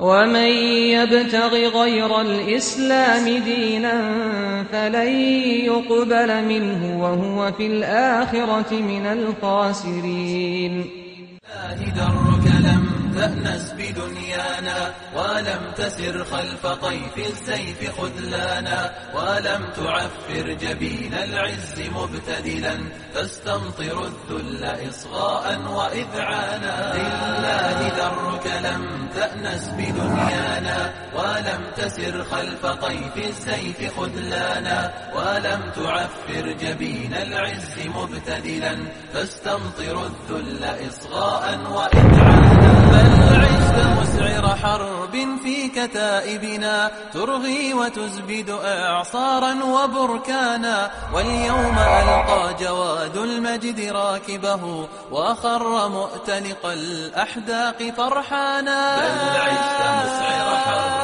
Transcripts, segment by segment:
ومن يبتغ غير الإسلام دينا فلن يقبل منه وهو في الآخرة من الخاسرين درك لم تأنس بدنيا إيانا ولم تسر خلف طيف السيف خذلانا ولم تعفر جبين العز مبتدلا تستمطر الذل إصغاء وإذعانا لله ذرك لم تأنس بدنيانا ولم تسر خلف طيف السيف خذلانا ولم تعفر جبين العز مبتدلا تستمطر الذل إصغاء وإذعانا فالعز أسلم مسعر حرب في كتائبنا ترغي وتزبد أعصارا وبركانا واليوم ألقى جواد المجد راكبه وأخر مؤتلق الأحداق فرحانا بل عشت مسعر حرب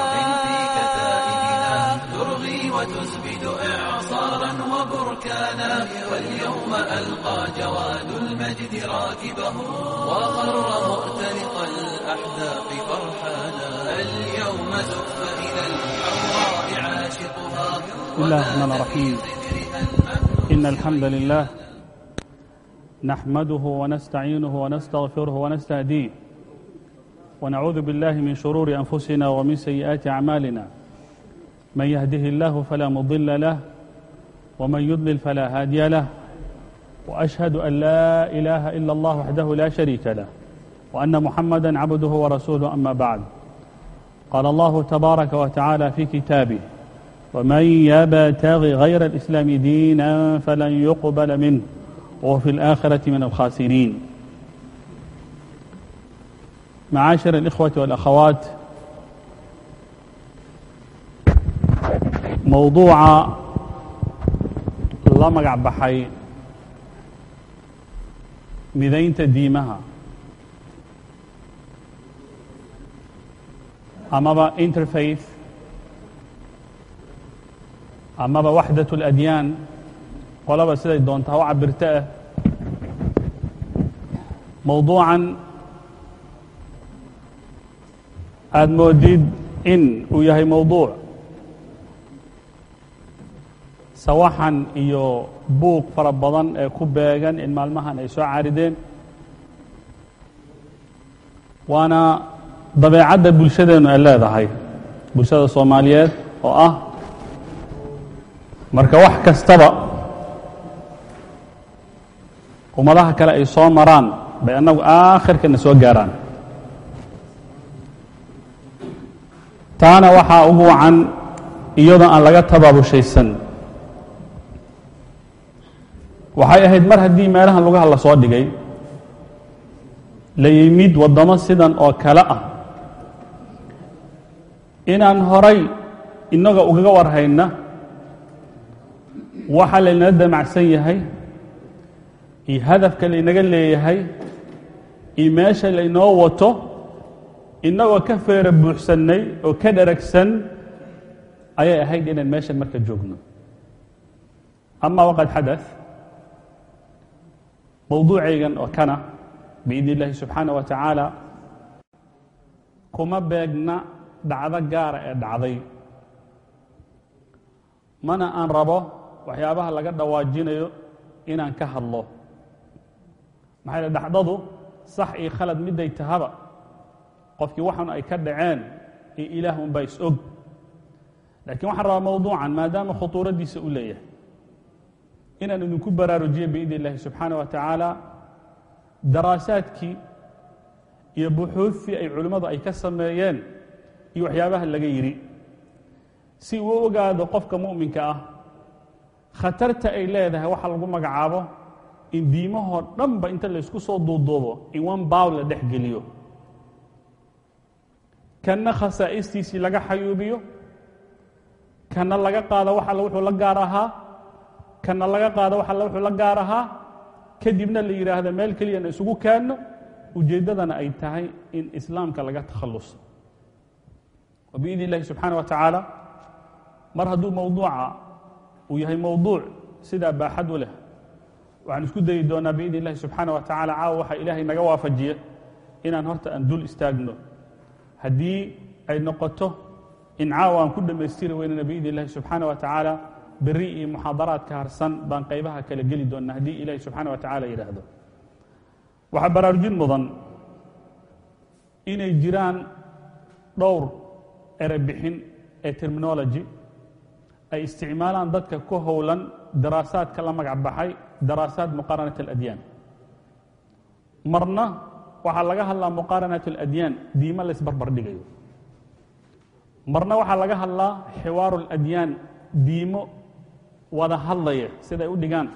وتزبد إعصارا وبركانا واليوم ألقى جواد المجد راكبه وأخر مؤتلق الأحزاب فرحانا اليوم زف إلى الحمراء عاشقها بسم الله الرحمن الرحيم إن الحمد لله نحمده ونستعينه ونستغفره ونستهديه ونعوذ بالله من شرور أنفسنا ومن سيئات أعمالنا من يهده الله فلا مضل له ومن يضلل فلا هادي له وأشهد أن لا إله إلا الله وحده لا شريك له وأن محمدا عبده ورسوله أما بعد قال الله تبارك وتعالى في كتابه ومن يبتغي غير الإسلام دينا فلن يقبل منه وهو في الآخرة من الخاسرين معاشر الإخوة والأخوات موضوع la magac baxay midaynta diimaha amaba interfaith. Amaba waxdaة اladyaan qolaba siday doontaa u cabirto ah. Mowduucan aada moodid in uu yahay mowduuc sawaxan iyo buuq fara badan ee ku beegan in maalmahan ay soo carideen waana dabeecadda bulshadeennu ay leedahay. Bulshada soomaaliyeed oo ah marka wax kastaba ummadaha kale ay soo maraan bay annagu aakhirkana soo gaaraan. Taana waxaa ugu wacan iyadoo aan laga tabaabushaysan. Waxay ahayd mar haddii meelahan lugaha la soo dhigay la yimid waddamo sidan oo kale ah inaan horay innaga ugaga warhayna waxa laynala damacsan yahay iyo hadafka laynaga leeyahay iyo meesha laynoo wato innagoo ka feera buuxsannay oo ka dharagsan ayay ahayd inaan meeshan marka joogno. Ama waqad xadaث mowduucaygan oo kana biidn illaahi subxaana wa tacaala kuma beegna dhacdo gaara ee dhacday. Mana aan rabo waxyaabaha laga dhawaajinayo inaan ka hadlo. Maxaa yale dhacdadu sax iyo khalad miday tahaba? Qofkii waxan ay ka dhaceen iyo ilaah unbaa is og. Laakiin waxaan rabaa mowduucan maadaama khutuuraddiisa u leeyahay. Inaan idinku baraarujiyo biidn illaahi subxaana wa tacaala daraasaadkii iyo buxuudii ay culimmadu ay ka sameeyeen iyo waxyaabaha laga yidhi. Si uu ogaado qofka mu'minka ah khatarta ay leedahay waxa lagu magacaabo in diimahoo dhanba inta laysku soo duuduubo in one bow la dhex geliyo. Kanna khasaa'istiisii laga xayuubiyo kanna laga qaado wax alla wuxuu la gaar ahaa kanna laga qaado wax alla wuxuu la gaar ahaa kadibna la yidhaahdo meel keliyana isugu keenno ujeeddadana ay tahay in islaamka laga takhalluso illahi subxaana wa tacaala mar hadduu mowduuca uu yahay mowduuc sidaa baaxad u leh waxaan isku dayi doonaa biidn illahi subxaana wa tacala caawa waxaa ilaahay naga waafajiya inaan horta aan dul istaagno haddii ay noqoto in caawa aan ku dhammaystiri weynana biidn illahi subxaana wa tacaala beri iyo muxaadaraadka harsan baan qaybaha kala geli doona haddii ilaahi subxaana wa tacaala yidhaahdo waxaa baraarujin mudan inay jiraan dhowr erebixin ee terminology ay isticmaalaan dadka ku howlan daraasaadka la magac baxay daraasaat muqaaranat aladyaan marna waxaa laga hadlaa muqaaranat aladyaan diimo la isbarbar dhigayo. Marna waxaa laga hadlaa xiwaaru aladyaan diimo wada hadlaya siday u dhigaan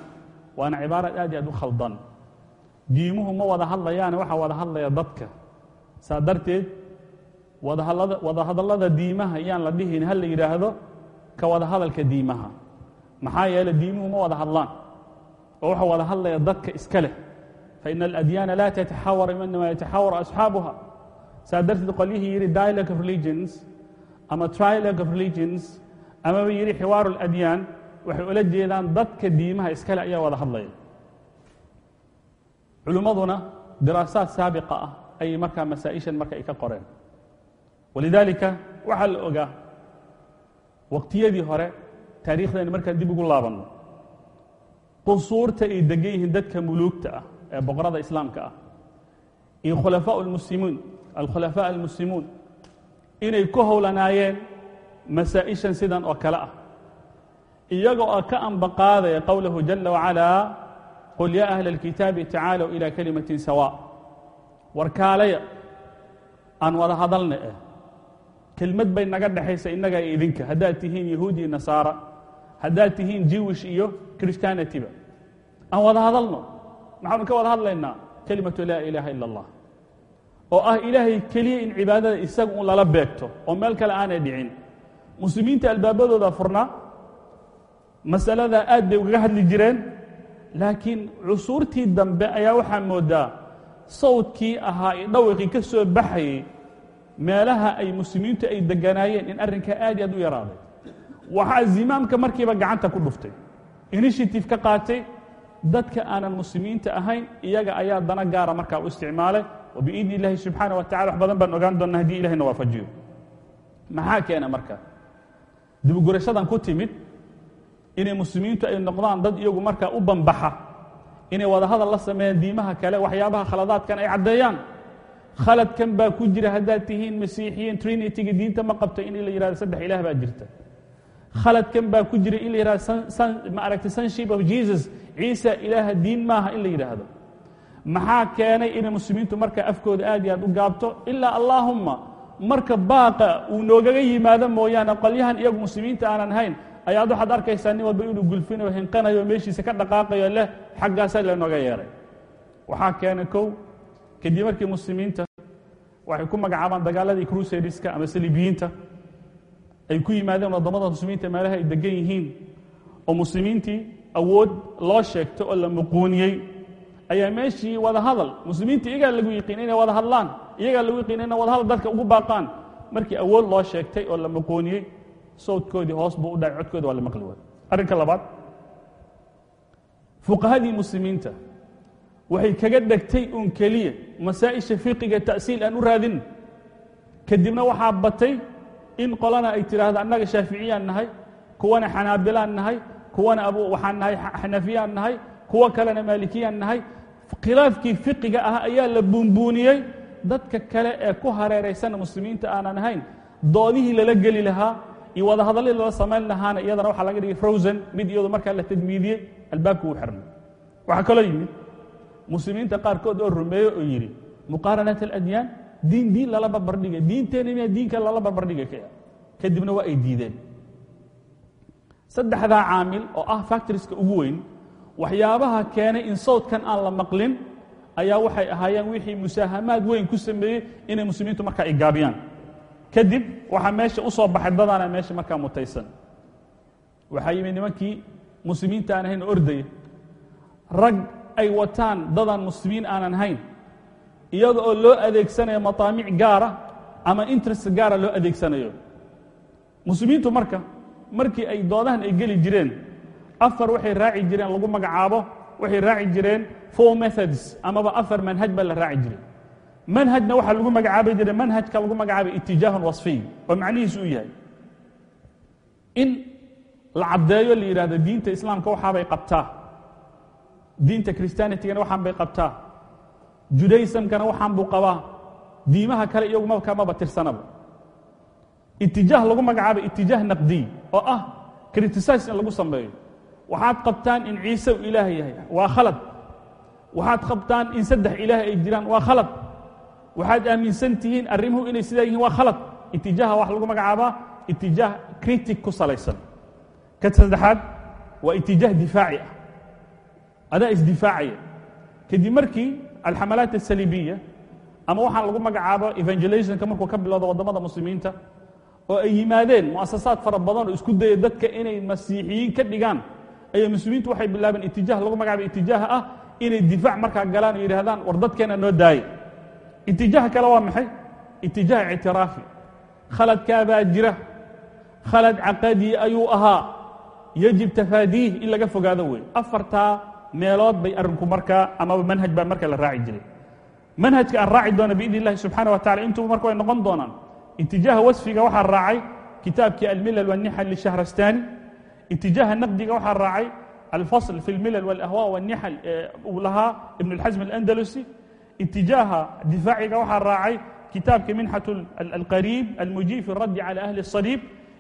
waana cibaarad aad iyo aad u khaldan. Diimuhu ma wada hadlayaane waxaa wada hadlaya dadka. Saa darteed wadahallada wada hadallada diimaha yaan la dhihin ha la yidhaahdo ka wada hadalka diimaha. Maxaa yeeley diimuhu ma wada hadlaan oo waxa wada hadlaya dadka iska leh. Faina aladyaana laa tataxawar inama yataxawar asxaabuha. Saa darteed qolyihii yidhi dialogue of religions ama trilogue of religions amaba yidhi xiwaaru aladyaan waxay ula jeedaan dadka diimaha iskale ayaa wada hadlaya culimmaduna diraasaad saabiqa ah ayay markaa masaa-ishan marka ay ka qoreen walidaalika waxaa la ogaa waqtiyadii hore taariikhdeena markaan dib ugu laabanno. Qusuurta ay degan yihiin dadka muluugta ah ee boqorada islaamka ah. Iyo khulafaa almuslimuun alkhulafaa almuslimuun inay ku howlanaayeen masaa-ishan sidan oo kale ah. Iyagoo oo ka ambaqaadaya qowlahu jala wacalaa qul yaa ahla اlkitaabi tacaalow ilaa kalimatin sawaa warkaalaya aan wada hadalna eh kelmad bay naga dhexaysa innaga iyo idinka. Haddaad tihiin yahuud iyo nasaara haddaad tihiin jewish iyo christianityba aan wada hadalno. Maxaanu ka wada hadlaynaa? Kelimatu laa ilaaha ila اllah oo ah ilaahay keliya in cibaadada isaga un lala beegto oo meel kale aanay dhicin. Muslimiinta albaabadooda furnaa. Masalada aad bay ugaga hadli jireen. Laakiin cusuurtii dambe ayaa waxaa moodaa sawdkii ahaa i dhawiqii ka soo baxayey meelaha ay muslimiintu ay deganaayeen in arrinkaa aad iyo aad u yaraaday. Waxaa zimaamka markiiba gacanta ku dhuftay. Initiative ka qaatay dadka aanan muslimiinta ahayn iyaga ayaa dana gaara markaa u isticmaalay wa biidni illaahi subxaana wa tacala wax badan baan ogaan doonnaa haddii ilahayna waafajiyo. Maxaa keena marka? Dibugurashadan ku timid inay muslimiintu ay noqdaan dad iyagu markaa u banbaxa inay wada hadal la sameeyaan diimaha kale waxyaabaha khaladaadkan ay caddeeyaan khaladkan baa ku jira haddaad tihiin masiixiyiin trinityga diinta ma qabto in la yihahdo saddex ilaah baa jirta. Khaladkan baa ku jira in la yihahdo ma aragtay sonship of jesus. Ciisa ilaaha diin maaha in la yidhaahdo maxaa keenay inay muslimiintu marka afkooda aad iyo aad u gaabto? Ilaa allaahumma marka baaqa uu noogaga yimaado mooyaane qolyahan iyagu muslimiinta aanan hayn ayaad waxaad arkaysaa nin walba inuu gulfinayo hinqanayo meeshiisa ka dhaqaaqayo leh xaggaasaa lanooga yeeray. Waxaa keenay kow kadib markii muslimiinta waxay ku magacaabaan dagaaladii crusadeska ama salibiyiinta ay ku yimaadeen waddamada muslimiinta meelaha ay degan yihiin. Oo muslimiintii awood loo sheegto oo la muquuniyey. Ayaa meeshii wada hadal. Muslimiinta iyagaa lagu yiqiin inay wada hadlaan. Iyagaa lagu yiqiin inay wada hadal dadka ugu baaqaan. Markii awood loo sheegtay oo la muquuniyey sawdkoodii hoos buu u dhacay codkooda waa la maqli waay arrinka labaad fuqahadii muslimiinta waxay kaga dhegtay uun keliya. Masaa'isha fiqiga ta'siil aan u raadin. Kadibna waxaa batay in qolana ay tidhaahdo annaga shaaficiyaan nahay kuwana xanaabilaan nahay kuwana waxaan nahay xanafiyaan nahay kuwo kalena maalikiyaan nahay. Khilaafkii fiqiga ah ayaa la buunbuuniyey. Dadka kale ee ku hareeraysana muslimiinta aanan ahayn doodihii lala geli lahaa iyo wada hadalladii lala samayn lahaana iyadana waxaa laga dhigay frozen mid iyadu markaa la tadmiidiyey albaabku uu xirmay waxaa kaloo yimid muslimiinta qaarkood oo rumeeye oo yidhi muqaaranat aladyaan diin diin lala barbardhigay diinteena miya diinka lala barbardhigay kaya kadibna waa ay diideen. Saddexdaa caamil oo ah factoriska ugu weyn waxyaabaha keenay in sawdkan aan la maqlin ayaa waxay ahaayeen wixii musaahamaad weyn ku sameeyey inay muslimiintu markaa ay gaabiyaan. Kadib waxaa meesha u baxay dadaana meesha markaa mutaysan. Waxaa yimid nimankii muslimiinta aan ahayn ordaya rag ay wataan dadaan muslimiin aanan hayn iyada oo loo adeegsanayo mataamic gaara ama interest gaara loo adeegsanayo. Muslimiintu marka markii ay doodahan ay geli jireen afar waxay raaci jireen lagu magacaabo waxay raaci jireen four methods amaba afar manhaj baa la raaci jiray. Manhajna waxaa lagu magacaabi jiray manhajka lagu magacaabay itijaahun wasfiy oo macnihiisu u yahay. In la caddeeyo la yidhahdo diinta islaamka waxaabay qabtaa diinta christianitigana waxaan bay qabtaa. Judaysmkana waxaan buu qabaa. Diimaha kale iyaguma kamaba tirsanaba. Itijaah lagu magacaabay itijaah naqdiy oo ah criticise in lagu sameeyo. Waxaad qabtaan in ciise uu ilaah yahay. Waa khalad. Waxaad qabtaan in saddex ilaah ay jiraan. Waa khalad. Waxaad aaminsan tihiin arrimuhu inay sidaa yihiin. Waa khalad. Itijaaha wax lagu magacaabaa. Itijaah critic ku salaysan. Ka saddexaad waa itijaah difaaci ah adaa isdifaacaya kadib markii alxamalaat asaliibiya ama waxaan lagu magacaabo evangelationka markuu ka bilowdo waddamada muslimiinta oo ay yimaadeen muasasaad fara badan oo isku daya dadka inay masiixiyiin ka dhigaan ayaa muslimiintu waxay bilaabeen itijaah lagu magacaabo itijaaha ah inay difaac markaa galaan oo yidhahdaan war dadkeena noo daaya itijaaha kale waa maxay? Itijaah ictiraafi khaladkaabaa jira. Khalad caqadi ayuu ahaa. Yajib tafaadiih in laga fogaado wey afartaa meelood bay arrinku markaa amaba manhaj baa marka la raaci jiray manhajka aan raaci doona biidn illahi subxana wa tacala intuba marka way noqon doonaan itijaaha wasfiga waxaa raacay kitaabkii almilal wالnixal lishahrastani itijaaha naqdiga waxaa raacay alfasl fi اlmilal wاlahwa wالnixal uu lahaa ibn اlxasm اlandalusi itijaaha difaaciga waxaa raacay kitaabkii minxat alqariib almujiib fi raddi calى ahli الصaliib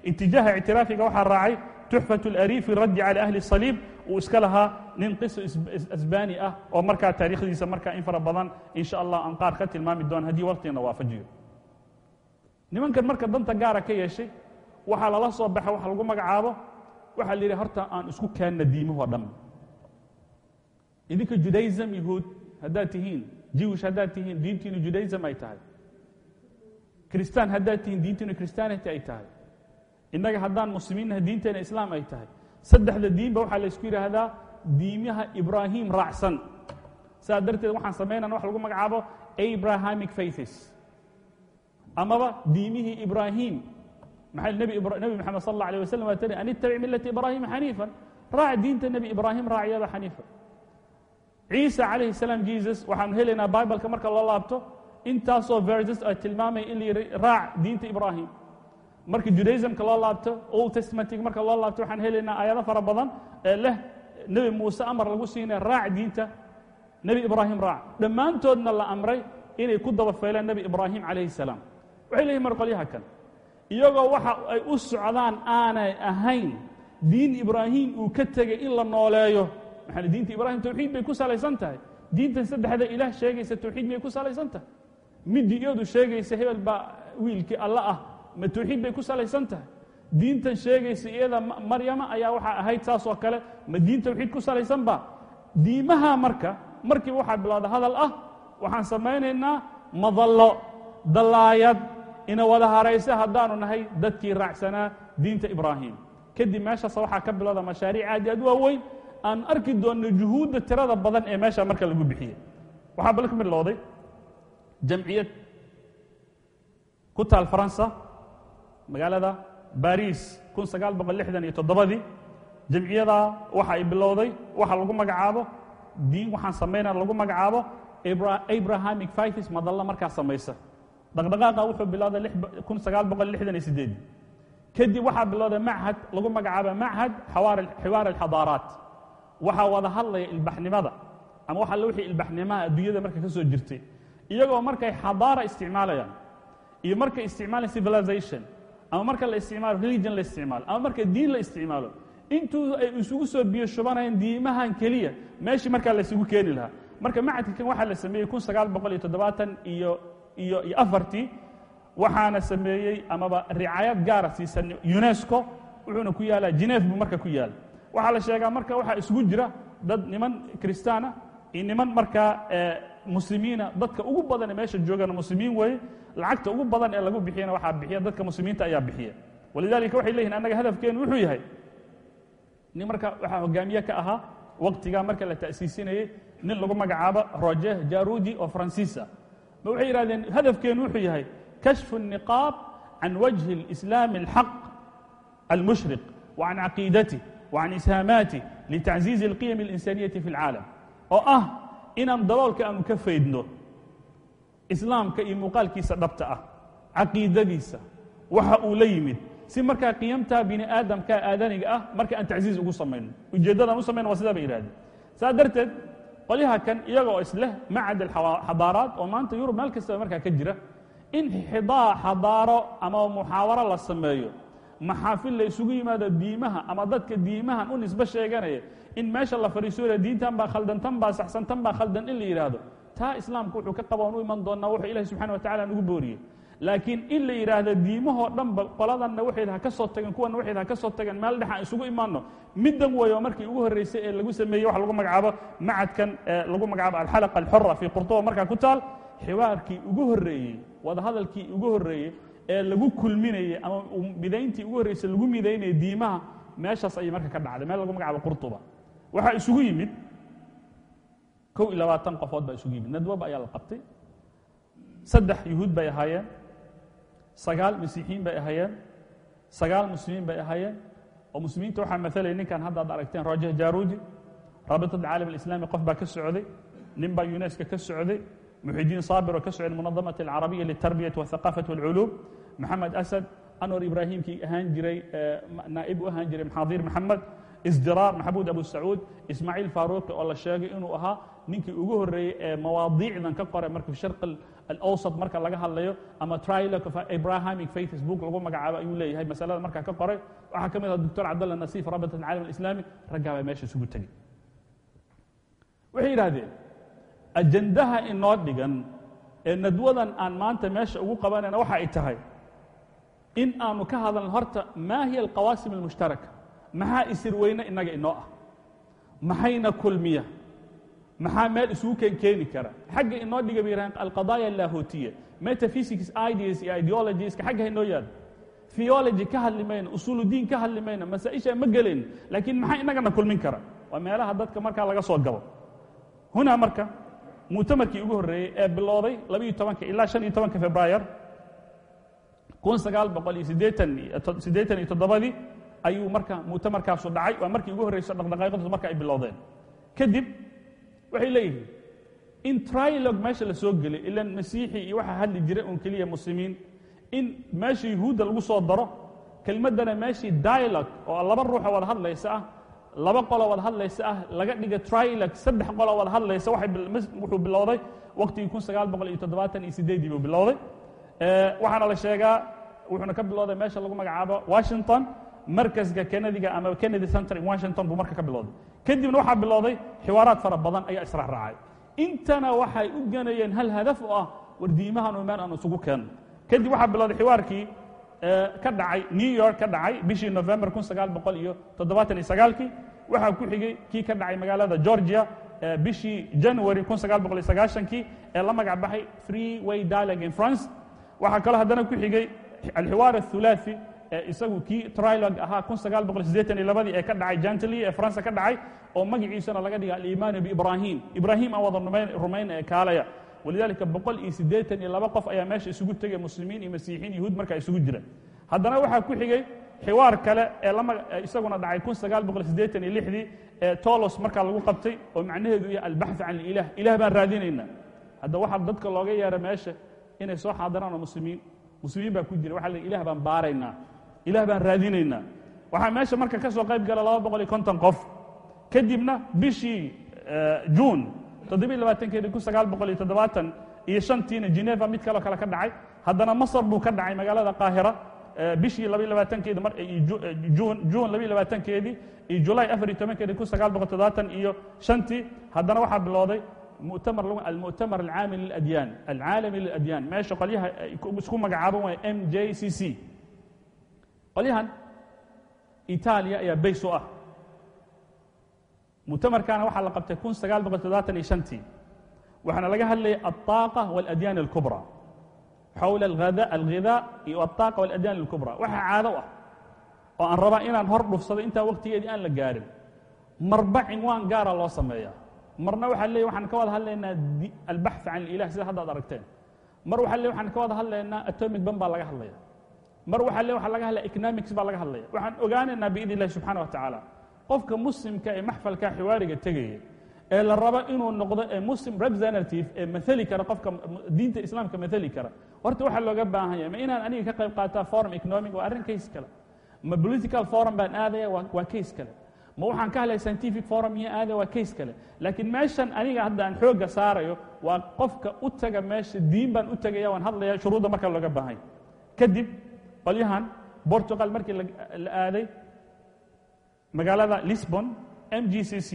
itijaaha ictiraafiga waxaa raacay tuxfaة اlariif fi raddi calى ahli الصaliib uu iska lahaa nin qiso asbani ah oo markaa taarikhdiisa markaa in fara badan in sha allah aan qaar ka tilmaami doon haddii waqtigana waafajiyo. Nimankan marka danta gaara ka yeeshay waxaa lala soo baxa waxa lagu magacaabo waxaa la yidhi horta aan isku keenna diimahoo dhan. Idinka judaism yahuud haddaad tihiin jewish haddaad tihiin diintiinu judaism ay tahay. Kristaan haddaad tihiin diintiinu christianity ay tahay. Innaga haddaan muslimiinnaha diinteena islaam ay tahay saddexda diinba waxaa la ysku yidhaahdaa diimaha ibraahim raacsan. Saas darteed waxaan samaynana wax lagu magacaabo abrahamic faithes amaba diimihii ibraahim. Maxay nebi moxamed sal alla alيه waslm waa tani an ittabic millata ibraahima xaniifan raac diinta nebi ibraahim raacyada xaniifa ciisa calayhi salaam jesus waxaanu helaynaa bibaleka marka loo laabto. Intaasoo verses ay tilmaamaya in la diinta ibraahim marka judaismka loo laabto old testamentig marka loo laabto waxaan helaynaa aayado fara badan ee leh nebi muuse amar lagu siinaya raac diinta nebi ibraahim raac. Dhammaantoodna la amray inay ku daba feeleen nebi ibraahim calayhi salaam. Waxay leeyihiin mar qolyaha kale iyagoo waxa ay u socdaan aanay ahayn diin ibraahim uu ka tegay in la nooleeyo. Maxaa diinta ibraahim tawxiid bay ku salaysan tahay. Diintan saddexda ilaah sheegaysa tawxiid bay ku salaysan tahay. Midii iyadu sheegaysa hebel baa wiilkii alla ah ma tawxiid bay ku salaysan tahay. Diintan sheegaysa iyada maryama ayaa waxaa ahayd saas oo kale ma diin tawxiid ku salaysan ba? Diimaha marka markiiba waxaa bilowda hadal ah waxaan samaynaynaa madallo dallaayad ina wada haraysa haddaanu nahay dadkii raacsanaa diinta ibraahim. Kadib meeshaas waxaa ka bilowda mashaariic aad aad waaweyn aan arki doonno juhuudda tirada badan ee meesha marka lagu bixiyey waxaa bal ka bilowday jamciyad ku taal faransa magaalada baris kun sagaal boqol lixdan iyo toddobadii jamciyadaa waxa ay bilowday waxa lagu magacaabo diin waxaan samaynaa lagu magacaabo abrahamic fitis madalla markaa samaysa. Dhaqdhaqaaqa wuxuu bilowday kun sagaal boqol lixdan iyo sideed kadib waxaa bilowday machad lagu magacaabo machad xiwaar alxadaaraat waxaa wada hadlaya ilbaxnimada ama waxa alle wixii ilbaxnimaha adduunyada marka ka soo jirtay. Iyagoo markay xadaara isticmaalayaan iyo markay isticmaalaan civilization ama marka la isticmaalo religion la isticmaalo ama marka diin la isticmaalo intuu ay isugu soo biyo shubanayaan diimahan keliya meeshii markaa la isugu keeni lahaa. Marka macadkan waxaa la sameeyey kun iyo iyo iyo iyo waxaana sameeyey amaba ricaayad gaara siisan unesco wuxuuna ku yaalaa geneef buu marka ku yaalla waxaa la sheegaa marka waxaa isugu jira dad niman kristaana iyo niman markaa muslimiina dadka ugu badan ee meesha joogana muslimiin weeye lacagta ugu badan ee lagu bixiyana waxaa bixiya dadka muslimiinta ayaa bixiya walidaalika waxay leeyihin annaga hadafkeenu wuxuu yahay nin marka waxaa hogaamiye ka ahaa waqtigaa marka la ta'siisinayey nin lagu magacaabo roger jarudi oo faransiisa ma waxay yidhahdeen hadafkeenu wuxuu yahay kashfu الniqaab can wajhi اlislaami اlxaq almushriq wa can caqiidatih wa can ishaamaatih litacziizi اlqiyam اlinsaaniyati fi اlcaalam oo ah inaan daloolka aanu ka faydno islaamka iyo muuqaalkiisa dhabta ah caqiidadiisa waxa uu la yimid. Si markaa qiyamtaa bini aadamka aadaniga ah marka aan tacsiis ugu samayno. Ujeeddadaan u samayno waa sidaa bay yidhahdeen. Saas darteed qolyaha kan iyaga oo isleh macad alxadaaraat oo maanta yurub meel kastaba markaa ka jira in xidaa xadaaro ama muxaawaro la sameeyo maxaafil la isugu yimaado diimaha ama dadka diimahan u nisbe sheeganaya in meesha la fadhiisoya diintan baa khaldan tan baa saxsan tan baa khaldan in la yidhaahdo taa islaamku wuxuu ka qaba aan u iman doonaa wuxuu ilahi subxana wa tacala nugu booriyey. Laakiin in la yidhaahdo diimahoo dhanba qoladanna waxayd ha ka soo tageen kuwanna waxayd ha ka soo tageen meel dhex aan isugu imaanno. Middan weeyo markii ugu horreysay ee lagu sameeyey waxa lagu magacaabo macadkan lagu magacaabo alxalaqa alxura fii qurtuba markaa ku taal xiwaarkii ugu horreeyey wadahadalkii ugu horreeyey ee lagu kulminayey ama midayntii ugu horreysay lagu midaynayay diimaha meeshaas ayay marka ka dhacday meel lagu magacaabo qurtuba waxaa isugu yimid. Kow iyo labaatan qofood baa isugu yimid. Nadwaba ayaa la qabtay. Saddex yuhuud bay ahaayeen. Sagaal masiixiyiin bay ahaayeen. Sagaal muslimiin bay ahaayeen. Oo muslimiinta waxaa matalaya ninkan hadda ad aragteen rajah jaruudi raabitad caalam alislaami qof baa ka socday. Nin baa uneska ka socday. Muxidiin saabir oo ka socday munadamat alcarabiya liltarbiyati waاthaqaafati walculuum. Maxamed asad anwar ibraahimkii ahaan jiray naa'ib u ahaan jiray maxaadiir maxamed isdiraar maxamuud abu sacuud ismaaciil faaruuqi oo la sheegay inuu ahaa ninkii ugu horreeyey ee mawaadiicdan ka qoray marka sharq alawsat marka laga hadlayo ama trilog of abrahamic faiths book lagu magacaabo ayuu leeyahay masalada markaa ka qoray. Waxaa ka mid ah doctor cabdallah nasiif rabat alcaalam alislaami raggaa baa meesha isugu tegey waxay yidhaahdeen ajandaha inoo dhigan ee nadwadan aan maanta meesha ugu qabanayna waxa ay tahay in aanu ka hadalno horta maa hiya alqawaasim almushtaraka maxaa isir weyne innaga inoo ah? Maxayna kulmiya? Maxaa meel isugu keen keeni kara? Xagga inoo dhiga bay yidhahdeen alqadaaya allaahootiya metaphysics ideas iyo ideologieska xagga inoo yaado theology ka hadli mayno usuuludiin ka hadli mayno masaa-isha ma gelayno laakiin maxaa innagana kulmin kara? Waa meelaha dadka markaa laga soo gabo. Hunaa marka muctamarkii ugu horreeyey ee bilowday labayo tobanka ilaa shan iyo tobanka februayar kun sagaal boqol iyo siddeetan siddeetan iyo toddobadii ayuu marka muctamarkaasu dhacay. Waa markii ugu horreyso dhaqdhaqaaqadoosu marka ay bilowdeen kadib waxay leeyihiin in trilog meesha la soo gelay ilan masiixi iyo waxaa hadli jiray un keliya muslimiin in meesha yuhuudda lagu soo daro kelmaddana meeshii dialog oo laba ruuxoo wada hadlaysa ah laba qoloo wada hadlaysa ah laga dhiga trilog saddex qoloo wada hadlaysa wuxuu bilowday waqtigii kun sagaal boqol iyo toddobaatan iyo sideedii buu bilowday waxaana la sheegaa wuxuuna ka bilowday meesha lagu magacaabo washington markaska kenadiga ama kennedy center in washington buu marka ka bilowday. Kadibna waxaa bilowday xiwaaraad fara badan ayaa israacraacay intana waxay u ganayeen hal hadaf oo ah war diimahan u meel aan isugu keenno. Kadib waxaa bilowday xiwaarkii ka dhacay new york ka dhacay bishii november sagaalkii. Waxaa ku xigay kii ka dhacay magaalada georgia bishii january sagaashankii ee la magac baxay free way dialogue in france. Waxaa kaloo haddana ku xigay alxiwaar athulathi isagu kii trilog ahaa kun sagaal boqol sideetan iyo labadii ee ka dhacay jantli ee faransa ka dhacay oo magaciisana laga dhiga aliimaanu biibrahim ibrahim. Aan wada rumayna ee kaalaya. Walidaalika boqol iyo siddeetan iyo laba qof ayaa meesha isugu tegay muslimiin iyo masiixiin yahuud markaa isugu jira haddana waxaa ku xigay xiwaar kale ee isaguna dhacay kun sagaal boqol siddeetan iyo lixdii ee tolos markaa lagu qabtay oo macnaheedu yahay albaxu can lilah ilah baan raadinaynaa hadda waxaa dadka looga yeera meesha inay soo xaadiraan oo muslimiin. Muslimiin baa ku jira. Waxa la ilah baan baaraynaa ilah baan raadinaynaa. Waxaa meesha marka ka soo qayb gala laba boqol iyo konton qof. Kadibna bishii juun toddobiy labaatankeedii kun sagaal boqol iyo toddobaatan iyo shantiina geneva mid kaloo kale ka dhacay. Haddana masar buu ka dhacay magaalada qaahira bishii labayo labaatankeedi juun juun labayo labaatankeedii iyo julaay afar iyo tobankeedii kun sagaal boqol toddobaatan iyo shantii haddana waxaa bilowday muctamar almuctamar alcaami liladyaan alcaalami liladyaan meesha qolyaha isku magacaaban waaya m j c c qolyahan itaaliya ayaa bays ah. Mutamarkaana waxaa la qabtay kun sagaal boqol toddobaatan iyo shantii waxaana laga hadlayay altaaqa waaladyaan alkubraa xowla alghidaa iyo altaaqa waaladyaan alkubraa waxaa caado ah oo aan rabaa inaan hor dhufsado intaa wakhtigeedii aan la gaarin. Marba cinwaan gaara loo sameeyaa. Marna waxaa leey waxaan ka wada hadlaynaa albaxث can ilah sida hadda ad aragteen. Mar waxaa leey waxaan ka wada hadlaynaa atomic ban laga hadlaya mar waxaa le waxaa laga hadlaya economics baa laga hadlaya waxaan ogaanaynaa biidn illahi wa tacaala qofka muslimka ee maxfalka xiwaariga tegaya ee la rabo inuu noqdo ee muslim representative ee maali kara qofka diinta islaamka maali kara. Horta waxaa looga baahan yahay ma inaan aniga ka qayb qaataa forum economic waa arrin case kale. Ma political forum baan aadaya waa waa case kale. Ma waxaan ka hadlaya scientific forum iyo aadaya waa case kale. Laakiin meeshan aniga hadda xoogga saarayo waa qofka u taga meesha diin baan u tegaya waan hadlaya shuruudda marka looga baahan yahay. Kadib qolyahan portugal markii la aaday magaalada lisbon m g c c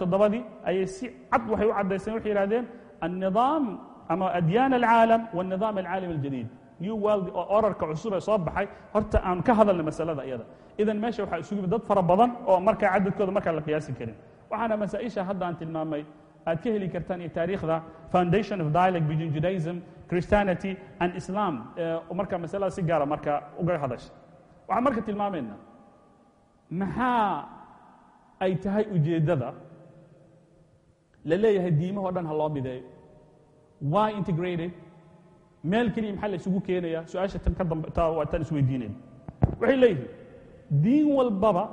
toddobadii ayay si cad waxay u caddayseen waxay yidhahdeen annidaam ama adyaan alcaalam waannidaam alcaalam aljadiid. New world oo orarka cusub ee soo baxay. Horta aan ka hadalna masalada iyada. Idan meesha waxaa isugu yimid dad fara badan oo markaa cadadkooda markaa la qiyaasi karin. Waxaana masaa-isha hadda aan tilmaamay aad ka heli kartaan iyo taariikhda foundation of dialogue between judaism christianity and islam marka masalada si gaara marka uga hadasha. Waxaan marka tilmaamaynaa maxaa ay tahay ujeeddada la leeyahay diimahoo dhan ha loo mideeyo? Why integrated? Meel keliya maxaa la isugu keenaya? Su'aasha tan ka dambe taa waa tan isweydiinayna waxay leeyihiin diin walbaba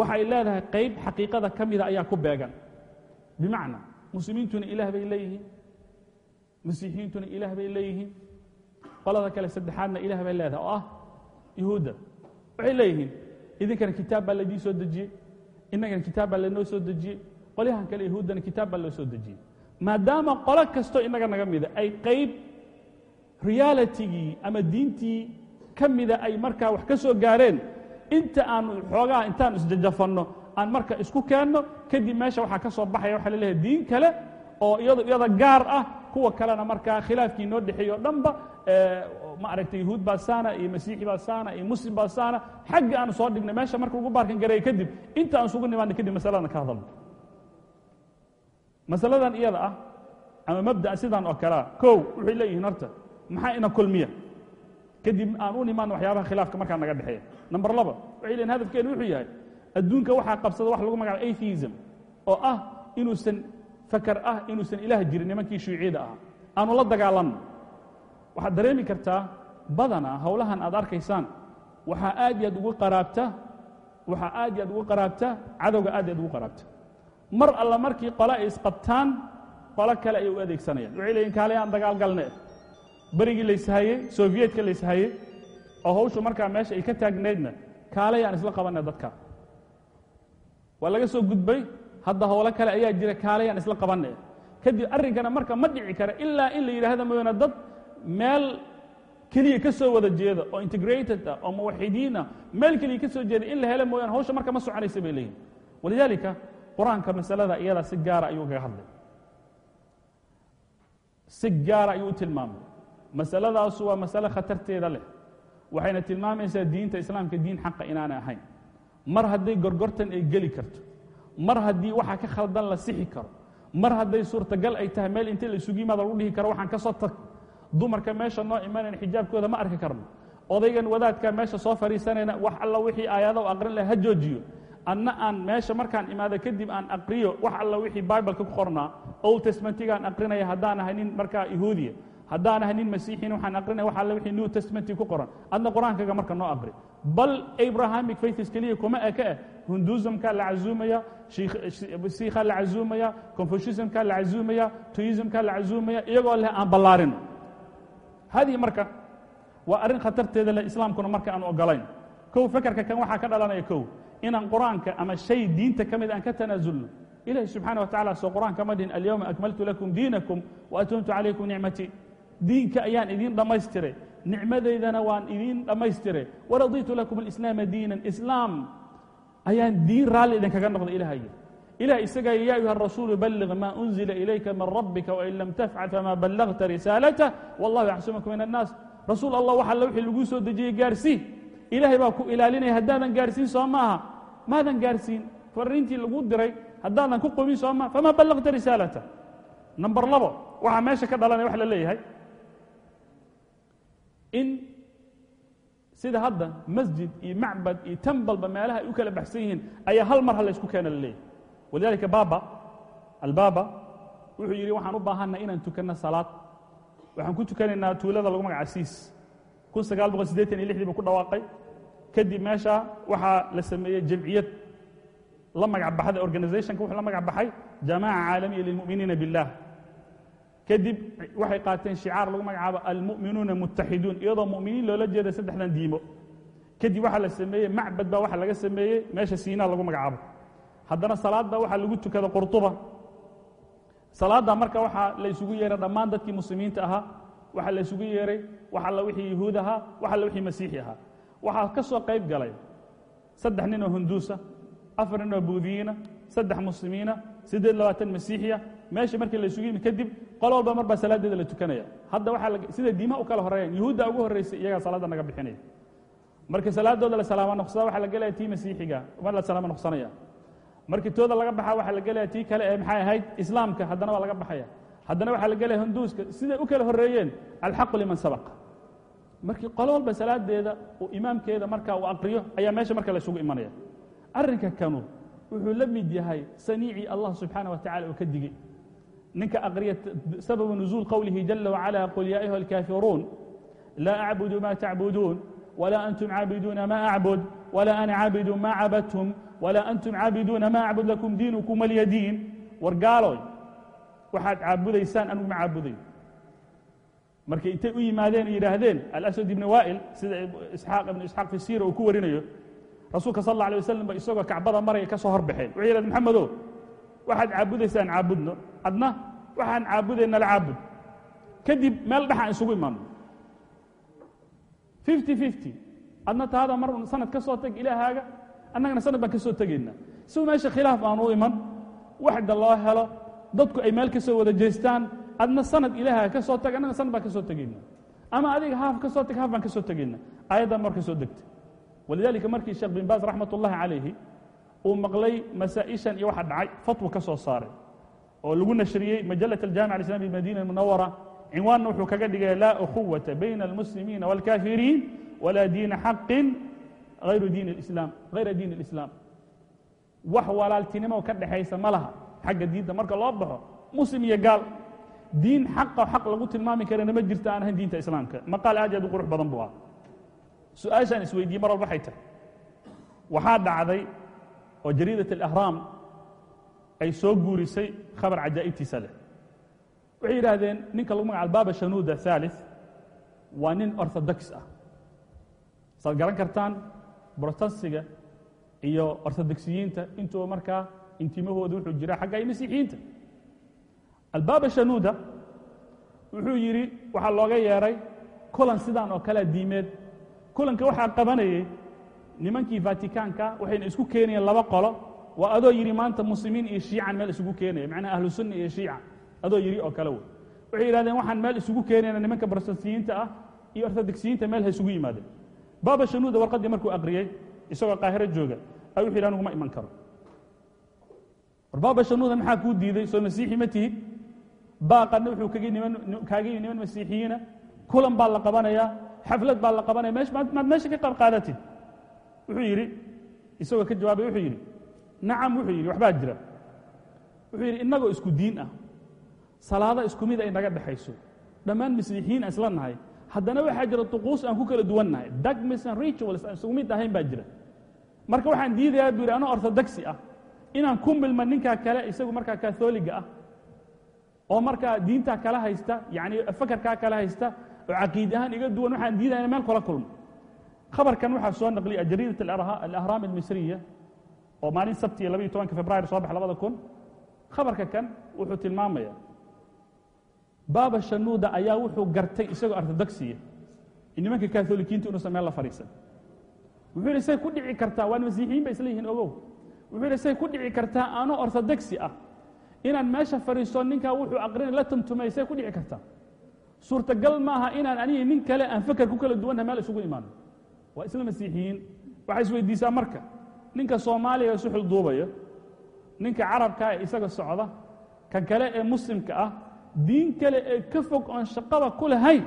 waxay leedahay qayb xaqiiqada ka mida ayaa ku beegan. Bimacnaa muslimiintuna ilaah bay leeyihiin masiixiyiintuna ilaah bay leeyihiin. Qolada kale saddexaadna ilaah bay leedahay. Oo ah yuhuudda. Waxay leeyihiin idinkana kitaab baa laydii soo dejiyey. Innagana kitaab baa laynoo soo dejiyey. Qolyahan kale yahuuddana kitaab baa loo soo dejiyey. Maadaama qolo kastoo innaga naga mida ay qayb realitigii ama diintii ka mida ay markaa wax ka soo gaareen inta aanu xoogaha intaanu isjajafanno aan marka isku keenno kadib meesha waxaa ka soo baxaya waxaa la leeyahay diin kale oo iyado iyada gaar ah kuwa kalena markaa khilaafkii noo dhexeeyo o dhanba ma aragtay yahuud baa saana iyo masiixi baa saana iyo muslim baa saana xagga aanu soo dhignay meesha marka ugu baarkan gareeya kadib inta aan isugu nimaadna kadib masaladan ka hadalno. Masaladan iyada ah ama mabda'a sidan oo kalea kow waxay leeyihiin horta maxaa ina kulmiya? Kadib aan u nimaadno waxyaabaha khilaafka markaa naga dhexeeya. Number laba waxay leeyihiin hadafkeenu wuxuu yahay adduunka waxaa qabsada wax lagu magacaabo atheism oo ah inuusan fakar ah inuusan ilaah jirin nimankii shuuciyada ahaa. Aanu la dagaalanno waxaad dareemi kartaa badanaa howlahan aad arkaysaan. Waxaa aad iyo aad ugu qaraabta waxaa aad iyo aad ugu qaraabta cadowga aad iyo aad ugu qaraabta. Mar alla markii qole ay isqabtaan qolo kale ayay u adeegsanayaan. Waxay leeyihiin kaale aan dagaal galne. Berigii layshayey sofiyeetka layshayey oo hawshu markaa meesha ay ka taagnaydna kaalay aan isla qabanay dadka. Waa laga soo gudbay hadda howlo kale ayaa jira kaalayaan isla qabanay. Kadib arrinkana marka ma dhici kara ilaa in la yidhaahda mooyaane dad meel keliya ka soo wada jeeda oo integrated ah oo muwaxidiin ah meel keliya ka soo jeeda in la helo mooyaane hawsha marka ma soconaysa bay leeyihiin walidaalika qur'aanka masalada iyada si gaara ayuu kaga hadlay. Si gaara ayuu u tilmaamay. Masaladaasu waa masale khatarteeda leh. Waxayna tilmaamaysaa diinta islaamka diin xaqa inaanay ahayn. Mar hadday gorgortan ay geli karto mar haddii waxa ka khaldan la sixi karo mar hadday suurtagal ay tahay meel inta la isugu yimaado lagu dhihi karo waxaan ka soo tag dumarka meesha noo imanayn xijaabkooda ma arki karno. Odaygan wadaadka meesha soo fadhiisanayna wax alla wixii aayado aqrin leh ha joojiyo. Anna aan meesha markaan imaado kadib aan aqriyo wax alla wixii bibleka ku qornaa old testmentigaan aqrinaya haddaan ahay nin markaa yahuudiya haddaan ahay nin masiixiin waxaan aqrinaya wax alla wixii new testamentii ku qoran. Adna qur'aankaga marka noo aqri. Bal abrahamic faiths keliya kuma eka eh. Hinduismkaa la cazuumaya siikhaa la cazuumaya confuciismkaa la cazuumaya toismkaa la cazuumaya iyagoo leh aan ballaarino. Hadii marka waa arrin khatarteeda leh islaamkuna marka aan ogolayn kow fekerka kan waxaa ka dhalanaya kow inaan qur'aanka ama shay diinta ka mid aan ka tanaasulno ilahi subxaana wa tacala soo qur'aanka ma dhihin alyawma akmaltu lakum diinakum wa atumtu calaykum nicmatii diinka ayaan idiin dhammaystiray nicmadaydana waan idiin dhammaystiray waradiitu lakum alislaama diinan. Islaam ayaan diin raalli idinkaga noqday ilaha yidhi ilah isagaa ya ayuha rasuulu balliq maa unzila ilayka min rabbika wain lam tafcal fama ballagta risaalatah wallahu yaxsumuka min annaas rasuul allah wax alla wixii laguu soo dejiyey gaarsii ilaahay baa ku ilaalinaya haddaadan gaarsiin soo maaha maadan gaarsiin. Fariintii lagu diray haddaadan ku qomin soo maaha fama ballagta risaalata. Number labo waxaa meesha ka dhalanaya wax la leeyahay. In sida hadda masjid iyo macbad iyo tambalba meelaha ay u kala baxsan yihiin ayaa hal mar ha laysku keena la leeyahay. Walidaalika baaba albaaba wuxuu yidhi waxaan u baahanna inaan tukanno salaad. Waxaan ku tukanaynaa tuulada lagu magaca siis buu ku dhawaaqay. Kadib meesha waxaa la sameeyey jamciyad la magac baxday organizationka wuxuu la magac baxay jamaaca caalamiya lilmu'miniina billah kadib waxay qaateen shicaar lagu magacaabo almu'minuuna muttaxiduun iyadoo mu'miniin loola jeeda saddexdan diimo. Kadib waxaa la sameeyey macbad baa waxa laga sameeyey meesha siinaa lagu magacaabo. Haddana salaad baa waxaa lagu tukada qurtuba. Salaadda marka waxaa la isugu yeeray dhammaan dadkii muslimiinta ahaa waxaa la isugu yeeray wax alla wixii yahuud ahaa wax alla wixii masiixi ahaa. Waxaa ka soo qayb galay saddex nin oo hunduusa afar nin oo buudiyiina saddex muslimiina siddeed labaatan masiixiya meesha markii la isugu yimi kadib qol walba mar salaadeeda la tukanaya. Hadda waxaa sida diimaha u kala horeeyaan yuhuudda ugu horraysay iyagaa salaadda naga bixinaya. Markii salaadooda la salaamo noqsada waxaa la gelaya tii masiixiga mar la salaamo noqsanaya. Markii tooda laga baxaa waxaa la gelaya tii kale ee maxay ahayd islaamka haddana waa laga baxaya. Haddana waxaa la gelaya hunduuska siday u kala horreeyeen alxaqu liman sabaq. Markii qolo walba salaadeeda imaamkeeda marka uu aqriyo ayaa meesha marka la isugu imanaya. Arrinka kanu wuxuu la mid yahay saniicii allah subxaana wa tacala uu ka digey ninka aqriya sababu nuزuul qowlihi jala wacala qul yaa ayuha اlkaafiruun laa acbudu ma tacbuduun walaa antum caabiduuna ma acbud walaa ana caabidu ma cabadtum walaa antum caabiduuna ma acbud lakum diinukum walya diin war gaaloy waxaad caabudaysaan anugu ma caabudayo markay intay u yimaadeen oo yidhaahdeen alaswad ibni waa'il sida isxaaq ibnu isxaaq fi siira uu ku warinayo rasuulka sal alla alay wasalam ba isagoo kacbada maraya ka soo horbaxeen wuxuu yidhahd maxamedow waxaad caabudaysaan caabudno. Adna waxaan caabudayna la caabud. Kadib meel dhexaan isugu imaano. fifty fifty. Adna taada mar sanad ka soo teg ilaahaaga annagana sanad baan ka soo tegaynaa. Si meesha khilaaf aan iman waxda loo helo dadku ay meel ka soo wada jeestaan adna sanad ilaahaaga ka soo teg annaga sanad baan ka soo tegaynaa. Ama adiga haaf ka soo teg haaf baan ka soo tegaynaa. Aayaddan marka soo degtay walidaalika markii sheekh bin baas raxmat ullahi calayhi uu maqlay masaa'ishan iyo waxa dhacay fatwa ka soo saaray oo lagu nashriyey majalat aljamica alislami bimadiina almunawara cinwaanna wuxuu kaga dhigay laa ukhuwata bayna almuslimiina wاlkaafiriin walaa diina xaqin hayru diin islam hayra diin اlislaam wax walaaltinimo ka dhexaysa ma laha xagga diinta marka loo baxo muslim iyo gaal diin xaqo xaq lagu tilmaami karana ma jirta aan ahayn diinta islaamka. Maqaal aad iy u qurux badan buu ah su'aashaan isweydiiye mar walba waxay tahay. Waxaa dhacday oo jariidat alahraam ay soo guurisay khabar cajaa'ibtiisa leh. Waxay yidhaahdeen ninka lagu magacaabo baba shanuuda thalith waa nin orthodox ah. Saad garan kartaan brotansiga iyo orthodoxiyiinta intuuba markaa intimahooda wuxuu jiraa xagga ay masiixiyiinta. Albaaba shanuuda wuxuu yidhi waxaa looga yeedhay kulan sidaan oo kalea diimeed kulanka waxaa qabanayay nimankii vatikaanka waxayna isku keenayeen laba qolo. Waa adoo yidhi maanta muslimiin iyo shiican meel isugu keenaya macnaha ahlu sunna iyo shiica adoo yidhi oo kale wey. Waxay yidhahdeen waxaan meel isugu keenayna nimanka brotestantiyiinta ah iyo orthodoxiyiinta meel ha isugu yimaadeen. Baaba shanuuda warqaddii markuu aqriyey isagoo qaahiro jooga ay wuxu yidhi anugu ma iman karo. War baaba shanuuda maxaa kuu diiday? Soo masiixi ma tihid? Baaqanna wuxuu kaaga niman masiixiyiina? Kulan baa la qabanayaa xaflad baa la qabanaya. Maad meesha ka qayb qaadatid wuxuu yidhi isagoo ka jawaabay wuxuu yidhi nacam wuxuu yidhi waxbaa jira. Wuxuu yidhi innagoo isku diin ah. Salaado isku mid ay naga dhexayso. Dhammaan masiixiyiin aan isla nahay. Haddana waxaa jira duquus aan ku kala duwan nahay dagmis and rituals aan isugu mid ahayn baa jira. Marka waxaan diidayaa buu yidhi anoo orthodoxi ah. Inaan ku milma ninkaa kale isagu markaa katholiga ah. Oo markaa diintaa kala haysta yacni fakarkaa kala haysta oo caqiid ahaan iga duwan waxaan diidaya ina meel kula kulmo. Khabarkan waxaa soo naqliya jariidat alahraam almisriya oo maalin sabti iyo labayo tobanka februaar soo bax labada kun. Khabarka kan wuxuu tilmaamaya baaba shanuuda ayaa wuxuu gartay isagoo orthodoxiya nimanka katholikiinta inuusan meel la fadhiisan. Wuxuu yidhi say ku dhici kartaa waan masiixiyiin bay isla yihiin ogow. Wuxuu yidhi say ku dhici kartaa anoo orthodoxi ah inaan meesha fadhiisto ninkaa wuxuu aqrinay la tumtumay say ku dhici kartaa suurtagal maaha inaan anigi nin kale aan fakar ku kala duwannaha meel isugu imaano waa isla masiixiyiin. Waxay isweydiisaa marka ninka soomaaliga suxul duubaya ninka carabkaa ee isaga socda kan kale ee muslimka ah diin kale ee ka fog oon shaqaba ku lahayn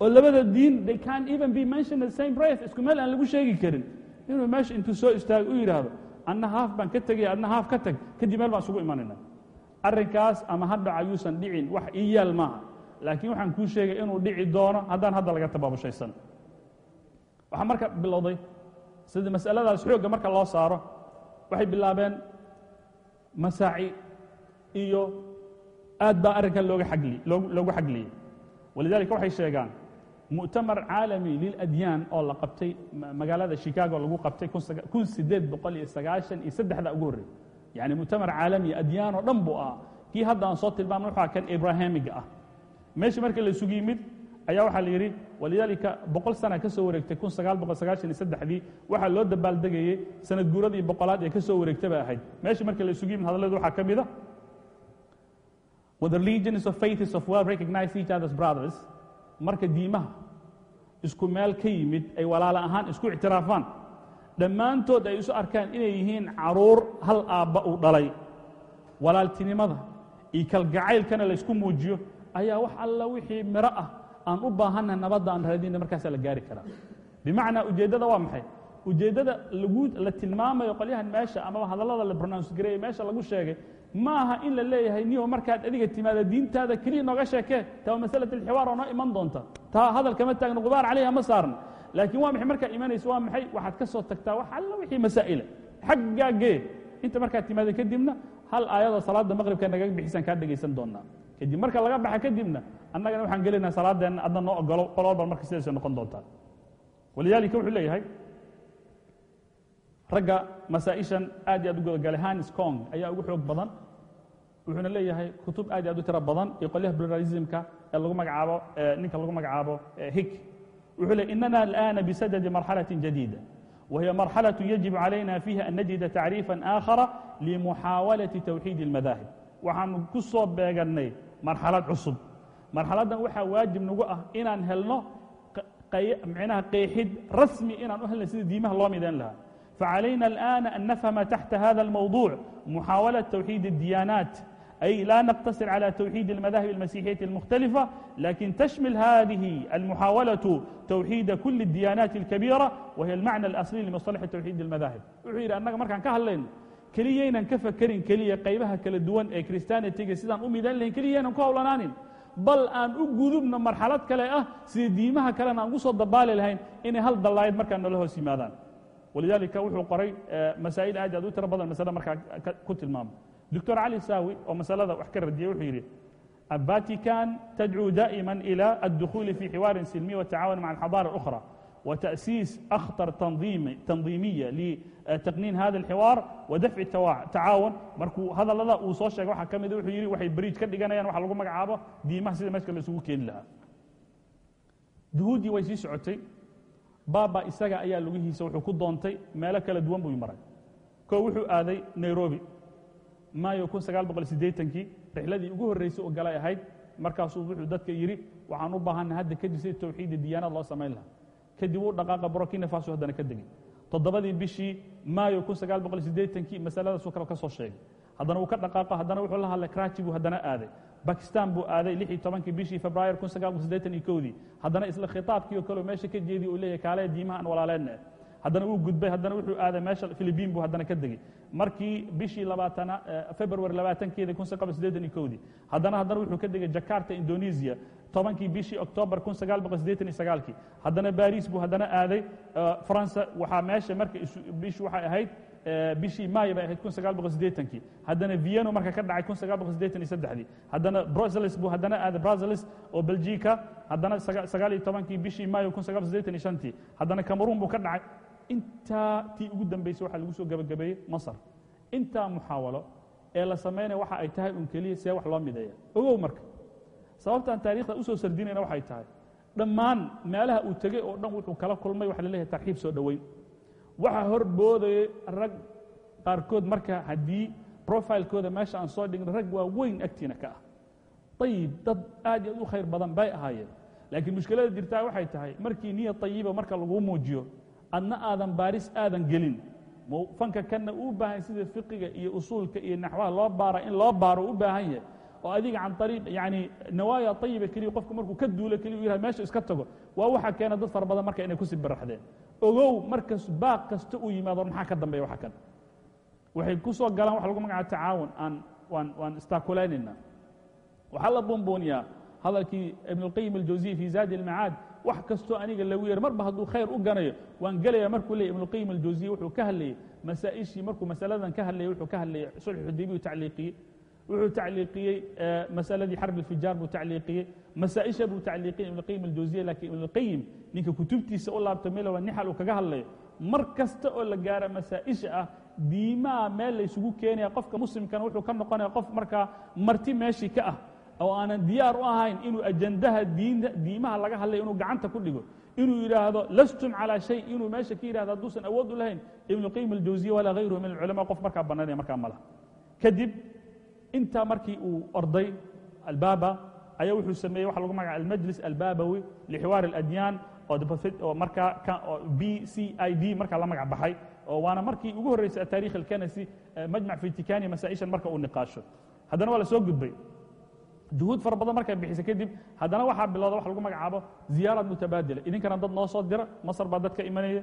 oo labada diin they can even be mentioned the same breath isku meel aan lagu sheegi karin. Inuu meesha intuu soo istaago u yidhaahdo anna haaf baan ka tegaya adna haaf ka tag kadib meel baan isugu imanayna arrinkaas ama hadhac ayuusan dhicin wax ii maaha laakiin waxaan kuu sheegay inuu dhici doono haddaan hadda laga tabaabushaysan waxaa marka bilowday sida masaladaas xoogga marka loo saaro waxay bilaabeen masaaci iyo aad baa arrinkan looga agli loogu xagliyey walidalika waxay sheegaan mu'tamar caalami liladyaan oo la qabtay magaalada chicago lagu qabtay kun sideed boqol iyo sagaashan iyo saddexda ugu horrey yani mu'tamar caalami adyaan oo dhan buu ahaa. Kii hadda aan soo tilmaamay waxaa kan ibrahimiga ah meeshii markii la isugu yimid ayaa waxaa la yidhi walidaalika boqol sana ka soo wareegtay kun sagaal boqol sagaashan iyo saddexdii waxaa loo dabaaldegayey sanad guuradii boqolaad ee ka soo wareegta bay ahayd. Meeshii markii la isugu yimid hadalladu waxaa ka mid a with the legions of faiths of well recognized each other's brothers marka diimaha isku meel ka yimid ay walaalo ahaan isku ictiraafaan. Dhammaantood ay isu arkaan inay yihiin carruur hal aabba uu dhalay. Walaaltinimada iyo kalgacaylkana laysku muujiyo ayaa wax alla wixii miro ah aan u baahannahay nabadda aan raadinna markaasaa la gaari karaa. Bimacnaa ujeeddada waa maxay? Ujeeddada lagu la tilmaamayo qolyahan meesha amaba hadallada la bronounce gareeye meesha lagu sheegay ma aha in la leeyahay niyo markaad adiga timaada diintaada keliya nooga sheekee taa waa masalat alxiwaar oo noo iman doonta. Taa hadal kama taagno qubaar calayha ma saarna. Laakiin waa maxay? Markaad imanayso waa maxay? Waxaad ka soo tagtaa wax alla wixii masaa'ila. Xaggaa gee inta markaad timaada kadibna hal aayadoo salaadda maqribka nagaga bixisaan kaa dhegaysan doonaa kadib marka laga baxa kadibna annagana waxaan gelinaa salaadeenna adna noo ogolo qol walba marka sidaasay noqon doontaa walidaalika wuxuu leeyahay ragga masaa'ishan aad iyo aad u gudagalay hanis kong ayaa ugu xoog badan wuxuuna leeyahay kutub aad iyo aad u tiro badan iyo qolyaha pluralismka ee lagu magacaabo ninka lagu magacaabo hik wuxuu leey inana alآana bisadadi marxalaة jadيida وهي مرحلة يجب علينا فيها أن نجد تعريفا آخر لمحاولة توحيد المذاهب waxaanu ku soo beegannay marxalad cusub marxaladdan waxaa waajib nagu ah inaan helno micnaha qeexid rasmi inaan u helnay sida diimaha loo midayn lahaa فعلينا الآن أن نفهم تحت هذا الموضوع محاولة توحيد الديانات أي لا نقتصر على توحيد المذاهب المسيحية المختلفة لكن تشمل هذه المحاولة توحيد كل الديانات الكبيرة وهي المعنى الأصلي لمصطلح توحيد المذاهب وحير أنك مركان كهلين keliyaynan ka fakerin keliya qaybaha kala duwan ee christianitiga sidaan u midan lahayn keliyaynan ku howlanaanin bal aan u gudubno marxalad kale ah sida diimaha kalena aan ugu soo dabaali lahayn inay hal dallaayad markaa noola hoos yimaadaan walidaalika wuxuu qoray masaa'il aad aad u tiro badan masale markaa ku tilmaamo doctor cali saawi oo masalada wax ka radiyey wuxuu yidhi الفاتيكان تدعو دائما إلى الدخول في حوار سلمي والتعاون مع الحضارة الأخرى وتأسيس أخطر تنظيم تنظيمية لتقنين هذا الحوار ودفع التعاون markuu hadalada uu soo sheegay waxa ka mid wuxuu yidhi waxay bariij ka dhiganayaan waxa lagu magacaabo diimaha sida meeshka la isugu keeni lahaa duhuuddii way sii socotay baaba isaga ayaa lugihiisa wuxuu ku doontay meelo kala duwan buu maray koo wuxuu aaday nairobi maayo kun sagaal boqol siddeetankii rixladii ugu horraysay oo galay ahayd markaasuu wuxuu dadka yidhi waxaan u baahanay hadda kadib sida tawxiidda diyaanad loo samayn lahaa kadib uu dhaqaaqa burkina faso haddana ka degey toddobadii bishii maayo masaladaasuu kale ka soo sheegay. Haddana uu ka dhaqaaqo haddana wuxuu la hadlay karachi buu haddana aaday. Bakistan buu aaday tobankii bishii iyo kowdii. Haddana isla khitaabkii oo kale meesha ka jeediyey uu leeyahay kaalee diimaha aan walaaleenna haddana wuu gudbay haddana wuxuu aaday meesha filibiin buu haddana ka degey markii bishii labaatana february labaatankeeda kun sagaal boqol siddeetan iyo kowdii haddana haddana wuxuu ka degay jakarta indonesia tobankii bishii octoobar kun sagaal boqol siddeetan iyo sagaalkii haddana baris buu haddana aaday faransa. Waxaa meesha marka bishi waxay ahayd bishii maayo bay ahayd kun sagaal boqol siddeetankii haddana vieno marka ka dhacay kun sagaal boqol siddeetan iyo saddexdii haddana brussels buu haddana aaday brussels oo belgica. Haddana sagaal iyo tobankii bishii maayo kun sagaal boqol siddeetan iyo shantii haddana cameroon buu ka dhacay intaa tii ugu dambaysay waxaa lagu soo gabagabeeyey masar. Intaa muxaawalo ee la samaynaya waxa ay tahay un keliya see wax loo mideeya. Ogow marka sababtaan taarikhda u soo sardinayna waxay tahay dhammaan meelaha uu tegey oo dhan wuxuu kala kulmay waxa la leeyahay tarxiib soo dhoweyn waxaa hor boodayay rag qaarkood marka haddii profilekooda meesha aan soo dhigin rag waa weyn agtiina ka ah. Ayib dad aad iyo aad u khayr badan bay ahaayeen. Laakiin mushkilada jirtaa waxay tahay markii niya tayiba marka laguu muujiyo adna aadan baaris aadan gelin. Fanka kanna uu baahan sida fiqiga iyo usuulka iyo naxwaha loo baara in loo baaro u baahan yahay. Oo adiga can ariiq yani nawaaya ayiba keliya qofka markuu ka duulo keliya u yihah meesha iska tago waa waxa keena dad fara badan marka inay ku sii baraxdeen. Ogow markas baaq kasta uu yimaado maxaa ka dambeeya waxa kan? Waxay ku soo galaan waxa lagu magacaaba tacaawun aan waan waan istaakulaynayna. Waxaa la buunbuuniyaa hadalkii ibn اlqayim aljawsiya fi zaadi اlmacaad wax kastoo aniga lagu yeer marba hadduu khayr u ganayo waan gelaya markuu leeyay ibnuqayim aljawsiya wuxuu ka hadlayey masaa-ishii markuu masaladan ka hadlayay wuxuu ka hadlayay sulx xudaybiyu tacliiqiyey. Wuxuu tacliiqiyey masaladii xarb ilfijaar buu tacliiqiyey masaa-isha buu tacliiqiyey ibnuqayim aljawsiya laakiin ibnuqayim ninka kutubtiisa u laabta milowa nixal uu kaga hadlayo mar kasta oo la gaaro masaa-isha ah diimaha meel laysugu keenaya qofka muslimkana wuxuu ka noqonaya qof markaa marti meeshii ka ah oo aanan diyaar u ahayn inuu ajandaha diimaha laga hadlaya inuu gacanta ku dhigo inuu yidhaahdo lastum calaa shay inuu meesha ka yidhahdo hadduusan awood u lahayn. Ibnuqayim aljawsiya walaa hayruhu min alculama qof markaa bannaanaya markaa malaha. Kadib intaa markii uu orday albaaba ayaa wuxuu sameeyey waxa lagu magaca almajlis albaabawi lixwaar اladyaan oo markaa b c i d markaa la magac baxay oo waana markii ugu horreysay ataarikh alkanasi majmac fitikani masaa-ishan marka uu niqaasho. Haddana waa la soo gudbay juhuud fara badan markay bixisa kadib haddana waxaa bilowda wax lagu magacaabo ziyaaraad mutabaadila idinkana dad noo soo dira masar baa dad ka imanaya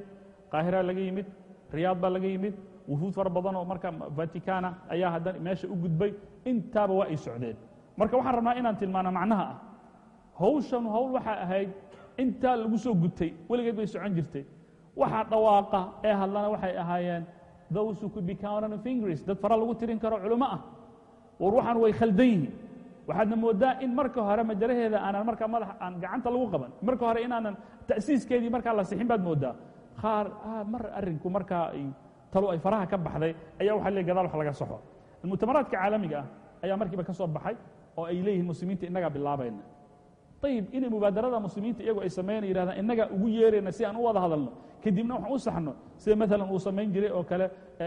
qaahira laga yimid riyaad baa laga yimid wufuud fara badan oo marka vaticana ayaa haddana meesha u gudbay intaaba waa ay socdeen. Marka waxaan rabnaa inaan tilmaano macnaha ah. Hawshan hawl waxaa ahayd intaa lagu soo gutay weligeed bay socon jirtay. Waxaa dhawaaqa ee hadlana waxay ahaayeen those who could be counted on fingers dad fara lagu tirin karo culimo ah. War waxaan way khaldan yihiin waxaadna moodaa in marka hore majaraheeda aanan markaa madax aan gacanta lagu qaban marka hore inaanan ta'siiskeedii markaa la sixin baad moodaa. Qaar mar arrinku markaa talo ay faraha ka baxday ayaa waxa le gadaal wax laga soxo. Almutamaraadka caalamiga ah ayaa markiiba ka soo baxay oo ay leeyihiin muslimiinta innagaa bilaabayna. Ayib inay mubaadarada muslimiinta iyagu ay sameeyana yidhahdaan innagaa ugu yeerayna si aan u wada hadalno kadibna waxaan u saxno. Sida maalan uu samayn jiray oo kale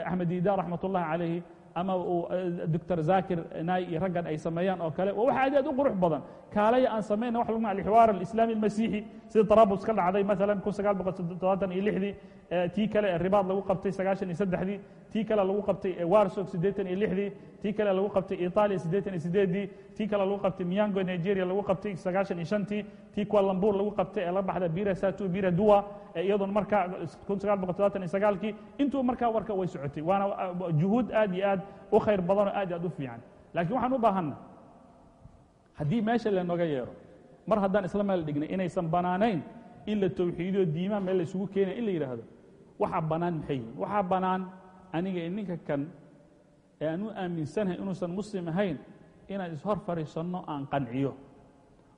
axmed diidaan raxmat ullahi calayhi ama uu doctor zakir naay iyo raggan ay sameeyaan oo kale waa wax aad aad u qurux badan. Kaalaya aan samayna wax lagu maca alxiwaar alislaami almasiixi sida tarabus ka dhacday maalan kun sagaal boqol toddobaatan iyo lixdii tii kale ee ribaad lagu qabtay sagaashan iyo saddexdii tii kale lagu qabtay warsog siddeetan iyo lixdii tii kale lagu qabtay itaaliya siddeetan iyo siddeeddii tii kale lagu qabtay miyango nigeria lagu qabtay sagaashan iyo shantii tii kualambuur lagu qabtay ee la baxda bira satu bira duwa ee iyaduna markaa kun sagaal boqol toddobaatan iyo sagaalkii intuu markaa warka way socotay. Waana juhuud aad iyo aad u khayr badanoo aad iyo aad u fiican. Laakiin waxaan u baahanna haddii meesha lanooga yeero mar haddaan isla meel dhignay inaysan bannaanayn in la tawxiidiyo diimaha meel laysugu keenaya in la yidhaahdo waxaa bannaan maxay yihiin waxaa bannaan aniga i ninka kan ee aan u aaminsanahay inuusan muslim ahayn inaan ishor fadhiisanno aan qanciyo.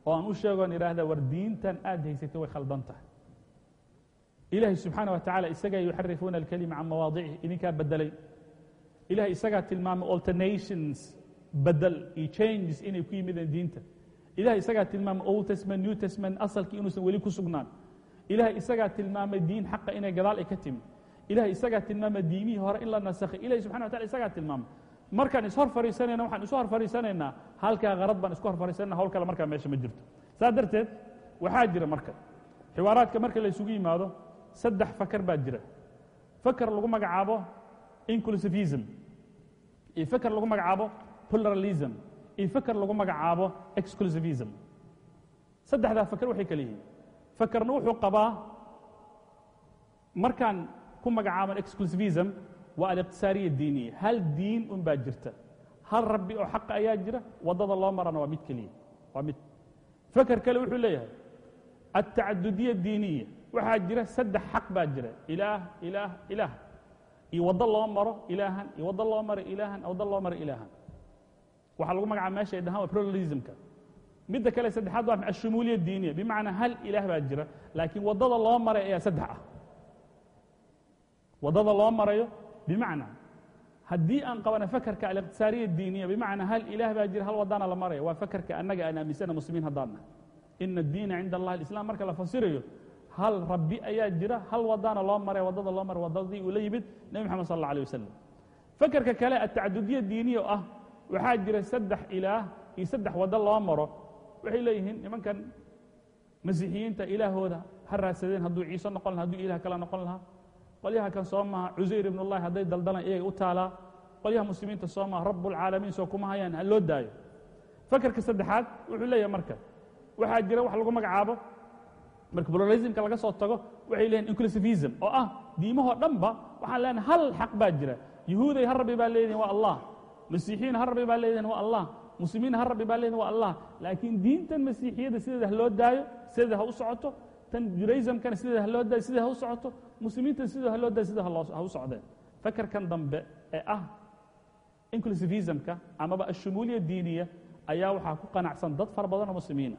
Oo aan u sheegoon idhaahda war diintan aad haysatay way khaldan tahay. Ilaahay subxaana wa tacala isagaa yuxarifuuna alkelima can mawaadicihi idinkaa beddelay ilahay isagaa tilmaamay alternations bedel iyo changes inay ku yimideen diinta. Ilahay isagaa tilmaamay old testament new testament asalkii inuusan weli ku sugnaan. Ilahay isagaa tilmaamay diin xaqa inay gadaal ay ka timi ilahay isagaa tilmaamay diimihii hore in la nasakhay. Ilahay subxana wa tacala isagaa tilmaamay. Markaan ishor fadhiisanayna waxaan isu hor fadhiisanaynaa halkaa qarad baan isku hor fadhiisanayna hawl kale markaa meesha ma jirto. Saas darteed waxaa jira marka xiwaaraadka marka la isugu yimaado saddex fakar baa jira. Fakar lagu magacaabo inclusivism iyo fakar lagu magacaabo pluralism iyo fakar lagu magacaabo exclusivism. Saddexdaa fakar waxay kala yihiin. Fakarna wuxuu qabaa markaan ku magacaaban exclusivism waa aliqtisaariya diiniya. Hal diin un baa jirta. Hal rabbi oo xaqa ayaa jira waddada loo marana waa mid keliya waa mid. Fakar kale wuxuu leeyahay altacadudiya diiniya waxaa jira saddex xaq baa jira. Ilaah ilaah ilaah. Iyo waddo loo maro ilaahan iyo waddo loo maro ilaahan waddo loo maro ilaahan. Waxaa lagu magacaaba meesha ay dhahaan pluralismka. Midda kale saddexaad waa ashumuuliya diiniya. Bimacnaa hal ilaah baa jira laakiin waddada loo maray ayaa saddex ah waddada loo marayo bimacnaa haddii aan qabana fakarka aliqtisaariya diiniya bimacnaa hal ilaah baa jira hal waddana la maraya waa fakarka annaga aan aaminsana muslimiin haddaan nahay. Ina addiina cinda allahi alislam marka la fasirayo hal rabbi ayaa jira hal wadana loo maray waddada loo maray waddadii uu la yimid nebi moxamed sal alla alيه wasalam fakarka kale atacadudiya diiniya ah waxaa jira saddex ilaah iyo saddex waddo loo maro. Waxay leeyihiin nimankan masiixiyiinta ilaahooda ha raadsadeen hadduu ciise noqon laha hadduu ilah kale noqon lahaa qolyaha kan soo maha cusayr ibn اllahi hadday daldalan iyaga u taalaa qolyaha muslimiinta soo maha rabbulcaalamiin soo kuma hayaan ha loo daayo. Fakarka saddexaad wuxuu leeyahay marka waxaa jira wax lagu magacaabo. Marka pluralismka laga soo tago waxay leeyihiin inclusivism oo ah diimahoo dhanba waxaan leenahay hal xaq baa jira. Yahuuday har rabbi baa leedihin waa allah masiixiyiin har rabbi baa leedihin waa allah muslimiin har rabbi baa leedihin waa allah. Laakiin diintan masiixiyadda sideeda ha loo daayo sideeda ha u socoto tan judaismkana sideeda haloo day sida ha u socoto muslimiintana sidoo haloo day sida ha u socdeen. Fakerkan dambe ee ah inclusivismka amaba ashumuuliya diiniya ayaa waxaa ku qanacsan dad fara badan oo muslimiina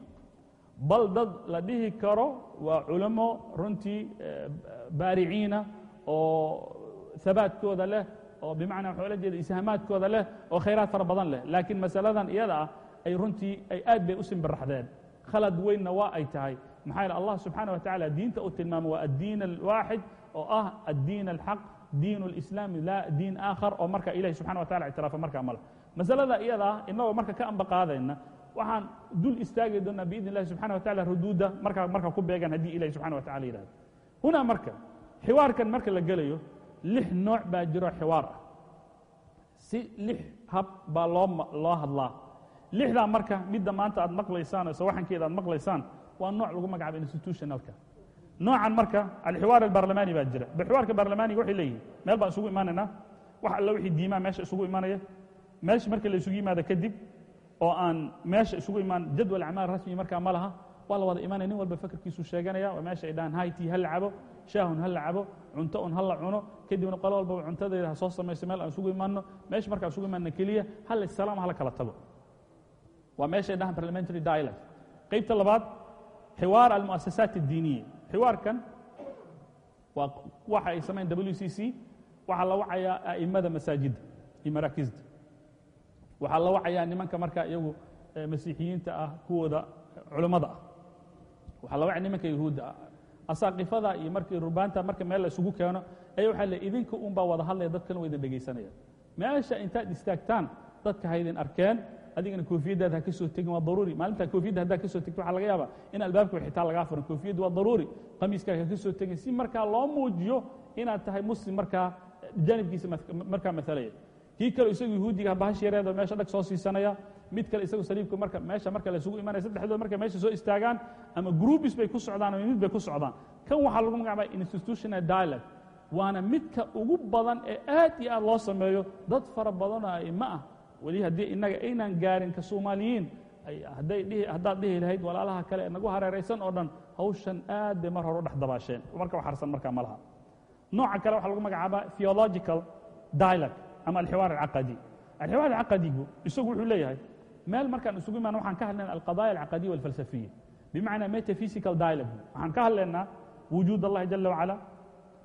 bal dad la dhihi karo waa culamo runtii baariciina oo habaadkooda leh oo bimacnaa waxaa la jeeda ishamaadkooda leh oo khayraad fara badan leh. Laakiin masaladan iyada ah ay runtii ay aad bay u simbiraxdeen khalad weynna waa ay tahay maxaa yeele allah subxaana wa tacala diinta uu tilmaamo waa addiin alwaaxid oo ah addiin alxaq diin اlislaami laa diin aakhar oo marka ilahi subxana wa tacala ictiraafa markaa male masalada iyada ah inagoo marka ka amba qaadayna waxaan dul istaagi doonaa biidn اllahi subxana wa tacala ruduudda markaa marka ku beegan haddii ilahi subxana wa tacala yihahdo hunaa marka xiwaarkan marka la gelayo lix nooc baa jiro xiwaar ah. Si lix hab baa loo loo hadlaa. Lixdaa marka midda maanta aad maqlaysaan oo sawaxankeeda aad maqlaysaan waa nooc lagu magacaabo institutionalka. Noocan marka alxiwaar albarlamani baa jira. Xiwaarka barlamaniga waxay leeyihiin meel baan isugu imaanaynaa wax alla wixii diimaa meesha isugu imanaya meesha marka la isugu yimaado kadib oo aan meesha isugu imaan jadwal acmaal rasmi markaa ma laha waa la wada imaanaya. Nin walba fakerkiisu sheeganaya waa meesha ay dhahaan hayti ha la shaahun ha la cunto un ha la cuno. Kadibna qolo walbaba cuntadeeda ha soo samayso meel aan isugu imaanno. Meesha markaan isugu imaanno keliya hal salaam hala kala tago. Waa meesha ay dhahaan parliamentary dialogue. Qaybta labaad xiwaar almuasasaat addiiniya. Xiwaarkan waa waxa ay samayn w c c waxaa la wacayaa a'immada masaajidda iyo maraakisda waxaa la wacayaa nimanka marka iyagu masiixiyiinta ah kuwooda culammada ah. Waxaa la wacaya nimanka yahuudda ah. Asaaqifada iyo markii rubaanta marka meel la isugu keeno ayaa waxaa le idinka un baa wada hadlaya dadkana waa idin dhegaysanaya. Meesha intaad istaagtaan dadka ha arkeen adigana koofiyaddaada ha ka soo tegin waa daruuri. Maalintaa koofiyadda haddaad ka soo tegto laga yaabaa in albaabka xitaa lagaa furan koofiyaddu waa daruuri. Qamiiskaaga ha tegin si markaa loo muujiyo inaad tahay muslim markaa janibkiisa markaa matalaya kii kale isagu yahuudiga bahash yareedo meesha dhag soo siisanaya mid kale isagu saliibka marka meesha marka laysugu imanaya saddexdood markay meesha soo istaagaan ama groupis bay ku socdaan ama mid bay ku socdaan. Kan waxaa lagu magacaabaa institutional dialogue. Waana midka ugu badan ee aad iyo aad loo sameeyo dad fara badanoo a'immo ah weli haddii innaga aynaan gaarin ka soomaaliyiin haddaad dhihi lahayd walaalaha kale nagu hareeraysan oo dhan hawshan aad bay mar hore u dhex dabaasheen. Marka wax harsan markaa ma nooca kale waxaa lagu magacaabaa theological dialogue ama alxiwaar alcaqadi. Alxiwaar alcaqadigu isagu wuxuu leeyahay meel markaan isugu imaan waxaan ka hadlaynaa alqadaya alcaqadiya walfalsafiya bimacnaa metaphysical dialogue. Waxaan ka hadlaynaa wujuud allahi jala wacala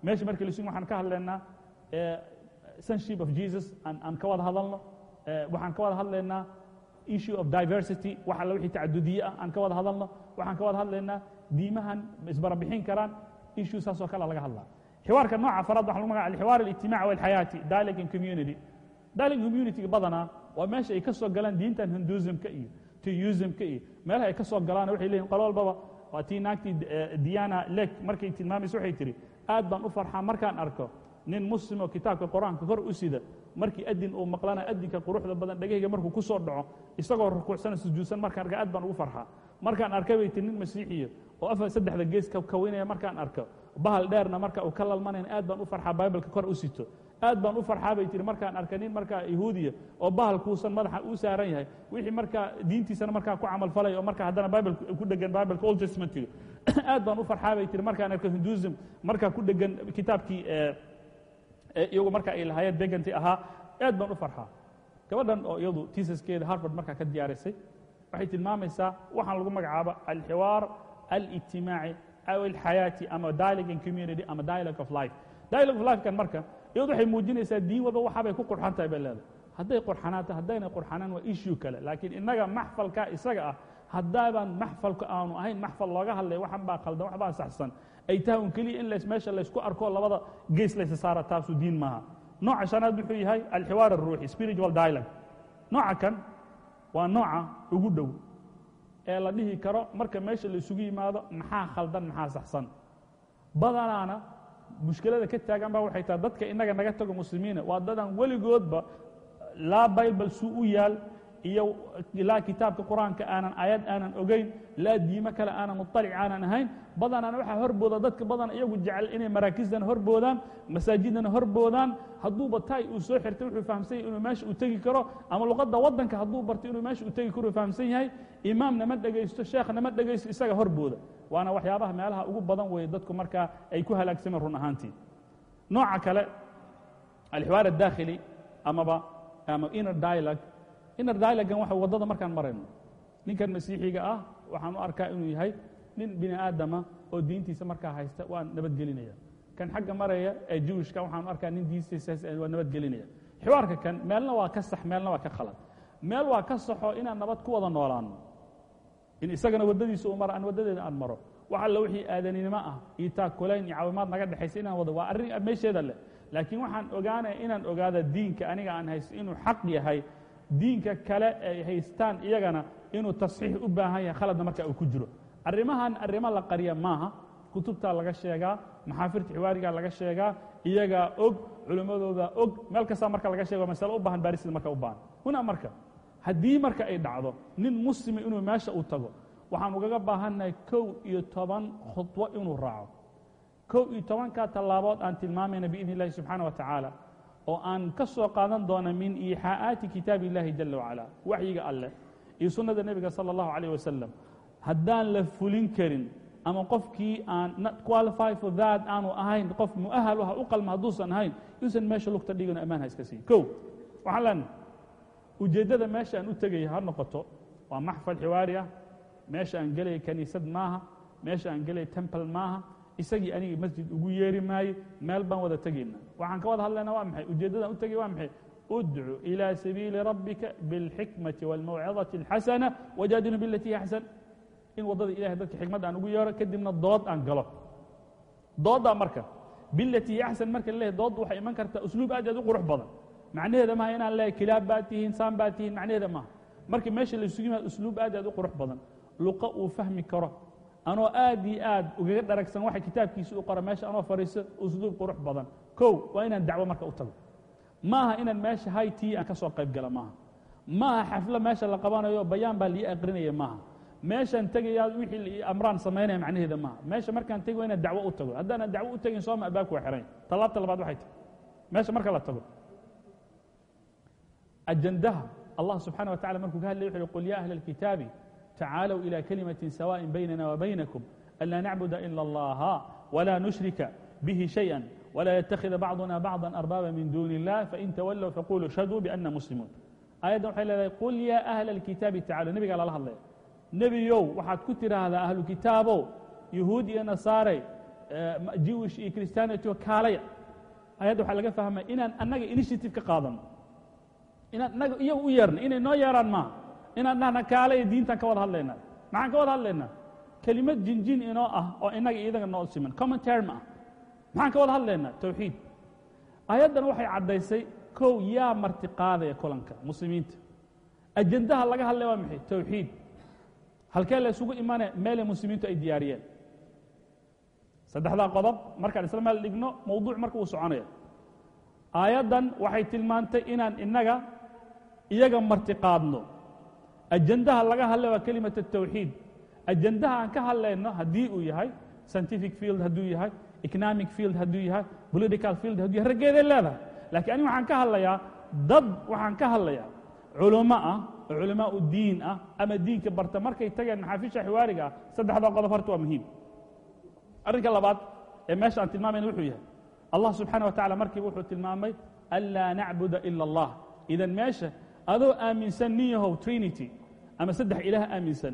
meesha markii lisugu waxaan ka hadlaynaa sonship of jesus aan ka wada hadalno waxaan ka wada hadlaynaa issue of diversity. Wax alla wixii tacadudiye ah aan ka wada hadalno. Waxaan ka wada hadlaynaa diimahan isbarabixin karaan issue saasoo kale laga hadlaa. Xiwaarka nooca faraad waxa lagu magaca alxiwaar alijtimaaci walxayaati dialogue in community dialogue communityga badanaa waa meesha ay ka soo galaan diintan hinduismka iyo tiyusmka iyo meelaha ay ka soo galaan waxay leeyihiin qolo walbaba waa tii naagtii diana lek markay tilmaamayso waxay tihi aad baan u farxaa markaan arko nin muslim oo kitaabka qur'aanka kor u sida markii adin uu maqlana adinka quruxda badan dhegahayga markuu ku soo dhaco isagoo rukuucsana sujuudsan markaan arka aad baan ugu farxaa. Markaan arkay bay tii nin masiixiya oo afar saddexda gees kawaynaya markaan arko bahal dheerna marka uu ka lalmanayn aad baan u farxaa bibalka kor u sito. Aad baan u farxaa bay tihi markaan arka nin markaa yahuudiya oo bahal kuusan madaxa u saaran yahay wixii markaa diintiisana markaa ku camal falaya oo marka haddana bible ku dhegan bibalka old testamentka aad baan u farxaa bay tihi markaan arko hinduism markaa ku dhegan kitaabkii iyagu marka ay lahaayeen beganti ahaa aad baan u farxaa. Gabadhan oo iyadu tiisaskeeda harvard markaa ka diyaarisay waxay tilmaamaysaa waxaan lagu magacaabo alxiwaar alijtimaaci aw alxayaati ama dialogue in community ama dialogue of life. Dialogue of lifekan marka iyadu waxay muujinaysaa diin walba waxaabay ku qurxan tahay bay leedahay. Hadday qurxanaata haddaynay qurxanaan waa issue kale. Laakiin innaga maxfalka isaga ah haddaabaan maxfalka aanu ahayn maxfal looga hadlay waxan baa khaldan wax saxsan ay tahay un keliya in meesha laysku arko labada gees laysa saara taasu diin maaha. Nooca shanaad wuxuu yahay? Alxiwaar aruuxi spiritual dialogue. Nooca kan waa nooca ugu dhow ee la dhihi karo marka meesha la isugu yimaado maxaa khaldan maxaa saxsan. Badanaana mushkilada ka taagan ba waxay tahay dadka innaga naga tago muslimiina waa dadaan weligoodba laa bible suu u yaal iyo ilaa kitaabka qur'aanka aanan aayad aanan ogeyn laa diimo kale aanan muطalic aanan ahayn badanana waxaa horbooda dadka badan iyagu jecel inay maraakizdana horboodaan masaajidana horboodaan hadduuba tay uu soo xirtay wuxuu fahamsan yahay inuu meesha uu tegi karo ama luqadda waddanka hadduu barto inuu meesha uu tegi karo fahamsan yahay imaamna ma dhegaysto sheekhna ma dhegaysto isaga horbooda waana waxyaabaha meelaha ugu badan weeye dadku markaa ay ku halaagsameen run ahaantii. Nooca kale alxiwaar adaakhili amaba ama inner dialog inner dialogan waxa waddada markaan marayno. Ninkan masiixiga ah waxaan u arkaa inuu yahay nin bini aadama oo diintiisa markaa haysta waan nabadgelinaya. Kan xagga maraya ee jewishka waxaan u arkaa nin diintiisa waa nabadgelinaya. Xiwaarka kan meelna waa ka sax meelna waa ka khalad. Meel waa ka saxo inaan nabad ku wada noolaano. In isagana waddadiisa uu maro aan waddadeeda aan maro. Wax alla wixii aadaninimo ah iyo taakulayn iyo caawimaad naga dhexaysa inaan wado waa arrin meesheeda leh. Laakiin waxaan ogaanaya inaan ogaada diinka aniga aan haysto inuu xaq yahay diinka kale ay haystaan iyagana inuu tasxiix u baahan yahay khaladna marka uu ku jiro. Arrimahan arrimo la qariya maaha kutubtaa laga sheegaa maxaafirta xiwaarigaa laga sheegaa iyagaa og culimmadooda og meel kastaa marka laga sheego masale u baahan baarisida marka u baahan. Huna marka haddii marka ay dhacdo nin muslima inuu meesha u tago waxaan ugaga baahannahay kow iyo toban khudbo inuu raaco. Kow iyo tobankaa tallaabood aan tilmaamayna biidn illahi subxaana wa tacaala oo aan ka soo qaadan doona min iixaa'aati kitaabi illahi jala wacala waxyiga alleh iyo sunnada nebiga sala allahu calayh wasalam haddaan la fulin karin ama qofkii aan qualify for that aanu ahayn qof mu'ahal ha u qalma hadduusan ahayn yuusan meesha lugta dhigano ammaan ha iska siiy kow waxaan leenahay ujeeddada meesha aan u tegaya ha noqoto waa maxfal xiwaari ah. Meesha aan gelaya kaniisad maaha meesha aan gelaya temple maaha. Isagii aniga masjid ugu yeeri maayo meel baan wada tegayna waxaan ka wada hadlayna waa maxay ujeeddadaan u tegay waa maxay udcu ilى sabiili rabbika biاlxikmati wاlmawcidati اlxasana wajaadilu bilati hi axsan in waddada ilahay dadka xikmad aan ugu yeero kadibna dood aan galo dooddaa marka bilati hi axsan marka laleeyahy doodda waxay iman kartaa usluub aad aad u qurux badan macnaheeda maaha inaan leeyahy kilaab baad tihiin saan baad tihiin macnaheeda maaha marka meesha la isugu yimaado usluub aad aad u qurux badan luqo uu fahmi karo anoo aad iyo aad ugaga dharagsan waxa kitaabkiisa u qora meesha anoo fadhiiso usluub qurux badan kow waa inaan dacwo marka u tago maaha inaan meesha hay tii aan ka soo qayb gala maaha maaha xaflo meesha la qabanayo bayaan baa lii aqrinaya maaha meeshaan tegayaa wixii amraan samaynaya macnaheeda maaha meesha markaan tegi waa inaan dacwo u tago haddaanan dacwo u tegin sooma albaabku waa xiran tallaabta labaad waxay tahay meesha marka la tago ajandaha allah subxaana wa tacala markuu ka hadlay wuxu uhi qul ya ahla alkitaabi تعالوا إلى كلمة سواء بيننا وبينكم ألا نعبد إلا الله ولا نشرك به شيئا ولا يتخذ بعضنا بعضا أربابا من دون الله فإن تولوا فقولوا شهدوا بأننا مسلمون آية وحي قل يا أهل الكتاب تعالوا نبي قال الله الله نبي يو وحد كتر هذا أهل كتابه يهودي نصاري جيوش كريستيانيتي وكالية آية وحي لقى فهمه إن أنك إنشيتيف كقاضم إن أنك إيو يرن إن نو يران ما inaan dhahna kaale iyo diintaan ka wada hadlaynaa maxaan ka wada hadlaynaa kelimad jinjin inoo ah oo inaga iidaga noo siman common term ah maxaan ka wada hadlaynaa? Tawxiid. Ayaddan waxay caddaysay kow yaa marti qaadaya kulanka muslimiinta. Ajendaha laga hadlaya waa maxay? Tawxiid. Halkee la isugu imane meelay muslimiintu ay diyaariyeen. Saddexdaa qodob markaan isla meel dhigno mawduuc marka uu soconaya. Aayaddan waxay tilmaantay inaan innaga iyaga marti qaadno. Ajendaha laga hadlay waa kelimat الtawxiid ajendaha aan ka hadlayno haddii uu yahay scientific field hadduu yahay economic field hadduu yahay political field hadduu yahay raggeeday leedahay. Lakiin aniga waxaan ka hadlayaa dad waxaan ka hadlayaa culummo ah oo diin ah ama diinka barta markay tageen maxaafisha xiwaariga ah saddexdaa qodob horta waa muhiim. Arrinka labaad ee meesha aan tilmaamayna wuxuu yahay allah subxaana wa tacala markiiba wuxuu tilmaamay anlaa nacbuda ila اllah idan meesha adoo aaminsan nin yahow trinity ama saddex ilaah aaminsan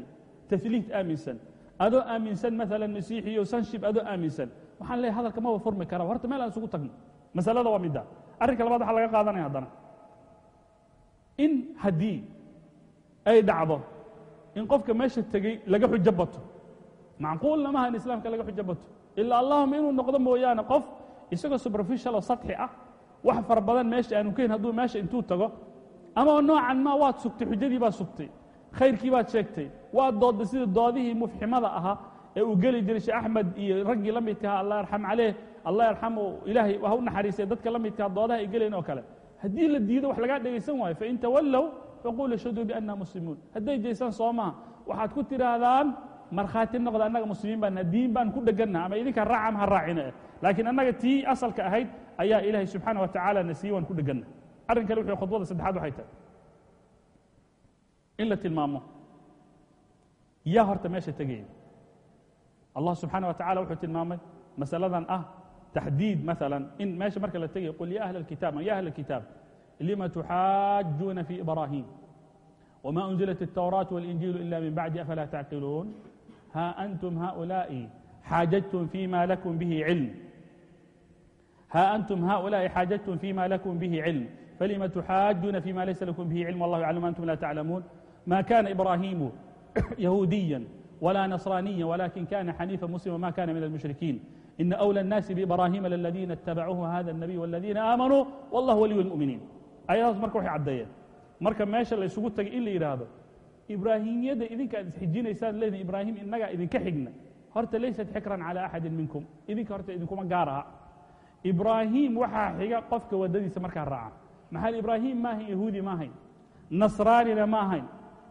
tahliid aaminsan adoo aaminsan maala masiixiyo sanshib adoo aaminsan waxaan leeyahy hadalka maba furmi kara. Horta meel aan isugu tagno masalada waa midda. Arrinka labaad waxaa laga qaadanaya haddana. In haddii ay dhacdo in qofka meesha tegey laga xujo bato macquulna maha in islaamka laga xujo bato ilaa allahuma inuu noqdo mooyaane qof isagoo superficial oo sadxi ah wax fara badan meesha aanu kahin hadduu meesha intuu tago ama noocan ma waad sugtay xujadii baad sugtay khayrkii baad sheegtay waad doodday sida doodihii mufximada ahaa ee uu geli jiray sheekh axmed iyo raggii la midkaha allah yarxam caleyh allah yarxamu ilaahay ha u naxariisay dadka la midkaha doodaha ay gelayn oo kale. Haddii la diido wax lagaa dhegaysan waayo fain tawallow faquluu ashhaduu bianna muslimuun. Hadday jeysaan soo waxaad ku tidhaahdaan markhaati noqda annaga muslimiin baana diin baan ku dhegannaha ama idinka raaca ama ha raacina eh laakiin annaga tii asalka ahayd ayaa ilaahay subxaana wa tacaala na siiye waan ku dheganna arrin kale wuxuu khudbada saddexaad waxay tahay. In la tilmaamo. Yaa horta meesha tegaya allah subxaana wa tacala wuxuu tilmaamay masaladan ah taxdiid maala in meesha marka la tegayo qul ya ahla اlkitaab ya ahla اlkitaab lima tuxaajuuna fii ibraahim wma unzilat الtawraaة wاlinjiilu ila min bacdi afalaa tacqiluun? Ha antum haulaa'i xaajajtum fima lakum bihi cilm ha antum haulaa'i xaajajtum fima lakum bihi cilm falima tuxaajuuna fima laysa lakum bihi cilm wallah yaclamu antum la taclamuun ma kana ibraahimu yahuudiya wla nasraniya wlakin kana xaniifa muslima ma kana min almushrikiin ina أwlى الnaasi biibrahima laladiina اtabacuuhu hada الnabiy wاladiina aamanuu wallah waliyu اlmu'miniin ayadaas marka waxay caddeeyeen marka meesha la isugu tagay in la yidhaahdo ibraahimiyadda idinka aad isxijinaysaan leediin ibraahim innagaa idinka xigna horta laysat xikran calى axadin minkum idinka horta idinkuma gaar aha ibraahim waxaa xiga qofka waddadiisa markaa raaca maxaa ibraahim maahayn yahuudi ma ahayn nasraanina ma ahayn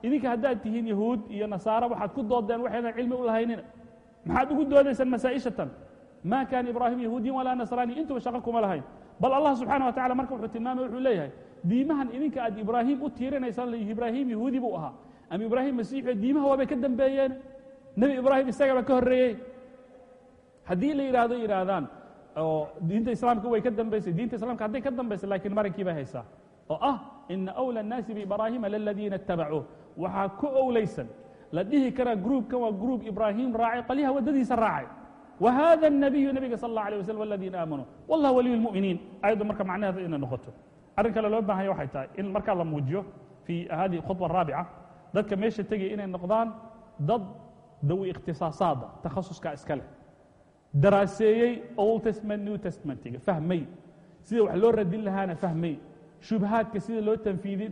idinka haddaad tihiin yahuud iyo nasaara waxaad ku doodeen waxaydan cilmi u lahaynina maxaad ugu doodaysaan masaa'ishatan ma kaana ibraahim yahuudiyan walaa nasraaniya intuba shaqo kuma lahayn bal allah subxaana wa tacala marka wuxuu tilmaamay wuxuu leeyahay diimahan idinka aad ibraahim u tiirinaysaan ibraahim yahuudi buu ahaa ama ibraahim masiixio diimaha waabay ka dambeeyeen nebi ibraahim isagaba ka horreeyey haddii la yidhaahdo yidhaahdaan oo diinta islaamka way ka dambaysay diinta islamka hadday ka dambaysay laakiin marankii bay haysaa oo ah ina أwlى الnaasi biibraahima laladiina اtabacuuh waxaa ku owlaysan la dhihi karaa gruubkan waa gruub ibraahim raacay qalyaha waddadiisa raacay wa hada الnabiyu nebiga sal اllah alيه waslam waladiina aamanuu wallah waliyu اlmu'miniin ayaddu marka macnaheeda inay noqoto arrin kale loo baahanya waxay tahay in markaa la muujiyo fii hadihi khudba araabica dadka meesha tegaya inay noqdaan dad dawi ikhtisaasaada takhasuska iska leh daraaseeyey old testament new testamentga fahmay sida wax loo radin lahaana fahmay shubhaadka sida loo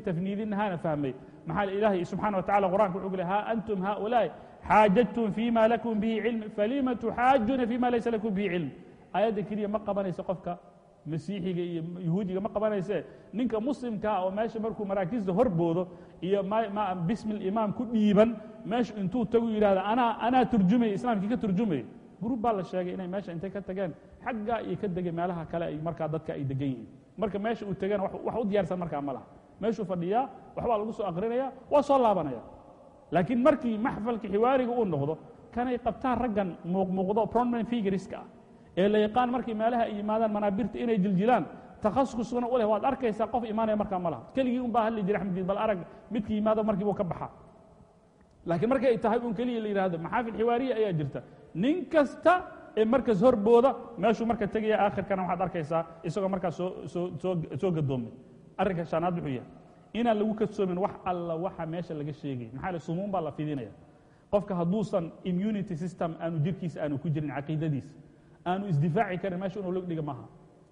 tafniidin lahaana fahmay maxaa ilaahay subxana wa tacala qur'anka wuxuu ku le ha antum haؤulaaءi xaajajtum fima lakum bihi cilm falima tuxaajuuna fima laysa lakum bihi cilm. Aayadda keliya ma qabanayso qofka masiixiga iyo yahuudiga ma qabanayse. Ninka muslimkaa oo meesha markuu maraakiista horboodo iyo bismi imaam ku dhiiban meesha intuu tagu yidhahdo anaa anaa turjumaya islaamkii ka turjumaya gruub baa la sheegay inay meesha intay ka tageen. Xaggaa iyo ka degay meelaha kale ay markaa dadka ay degan yihiin. Marka meesha uu tegana wax u diyaarsan markaa ma laha meeshuu fadhiyaa waxbaa lagu soo aqrinaya waa soo laabanaya. Laakiin markii maxfalka xiwaariga uu noqdo kanay qabtaan raggan muuqmuuqdo prominent figureska ah ee la yaqaan markay meelaha ay yimaadaan manaabirta inay jiljilaan takhasusuna u leh waad arkaysaa qof imaanaya markaa ma laha. Keligii un baa hadli jira axmediin bal arag midkii yimaado markii buu ka baxaa laakiin markay tahay un keliya la yidhahdo maxaafil xiwaariya ayaa jirta. Nin kasta ee markas horbooda meeshuu marka tegaya aakhirkana waxaad arkaysaa isagoo markaa soo soo soo gadoomay arrinka shanaad wuxuu yahay inaan lagu kadsoomin wax alla waxa meesha laga sheegay. Maxaa le sumuun baa la fidinaya qofka hadduusan immunity system aanu jirkiisa aanu ku jirin caqiidadiisa aanu isdifaaci karin meesha inuu log dhiga maaha.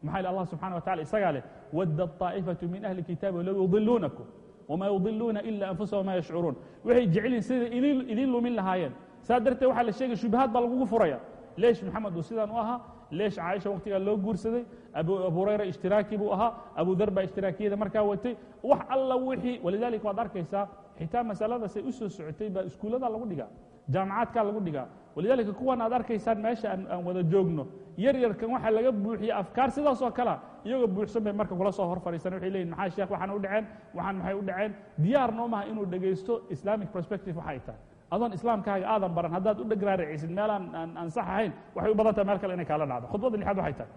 Maxaa le allah subxana wa tacala isagaa leh wadda طaa'ifatu min ahli kitaabi low yudiluunakum wma yudiluuna ila anfusahum ma yashcuruun waxay jecelyihin sida idiin lumin lahaayeen. Saa darteed waxaa la sheegay shubahaad baa lagugu furaya leesh maxamed uu sidaan u ahaa leesh caaisha wakhtigaa loo guursaday abu hurayra ishtiraaki buu ahaa abu dar baa ishtiraakiyada markaa watay. Wax alla wixii walidaalika waad arkaysaa xitaa masaladaasay u soo socotay baa iskuulladaa lagu dhigaa jaamacaadkaa lagu dhigaa. Walidaalika kuwan aad arkaysaan meesha aan wada joogno. Yar yarkan waxaa laga buuxiye afkaar sidaasoo kalea iyagoo buuxsan bay marka kula soo hor fadhiisan waxay leeyihiin maxaa sheekh waxaan u dhaceen? Waxaan maxay u dhaceen? Diyaar noo maha inuu dhegaysto islamic perspective waxay tahay adoon islaamkaaga aadan baran haddaad u dhegraaricisid meel aan aan sax ahayn waxay u badan tahay meel kale inay kaala dhacdo. Khudbadda lixaad waxay tahay.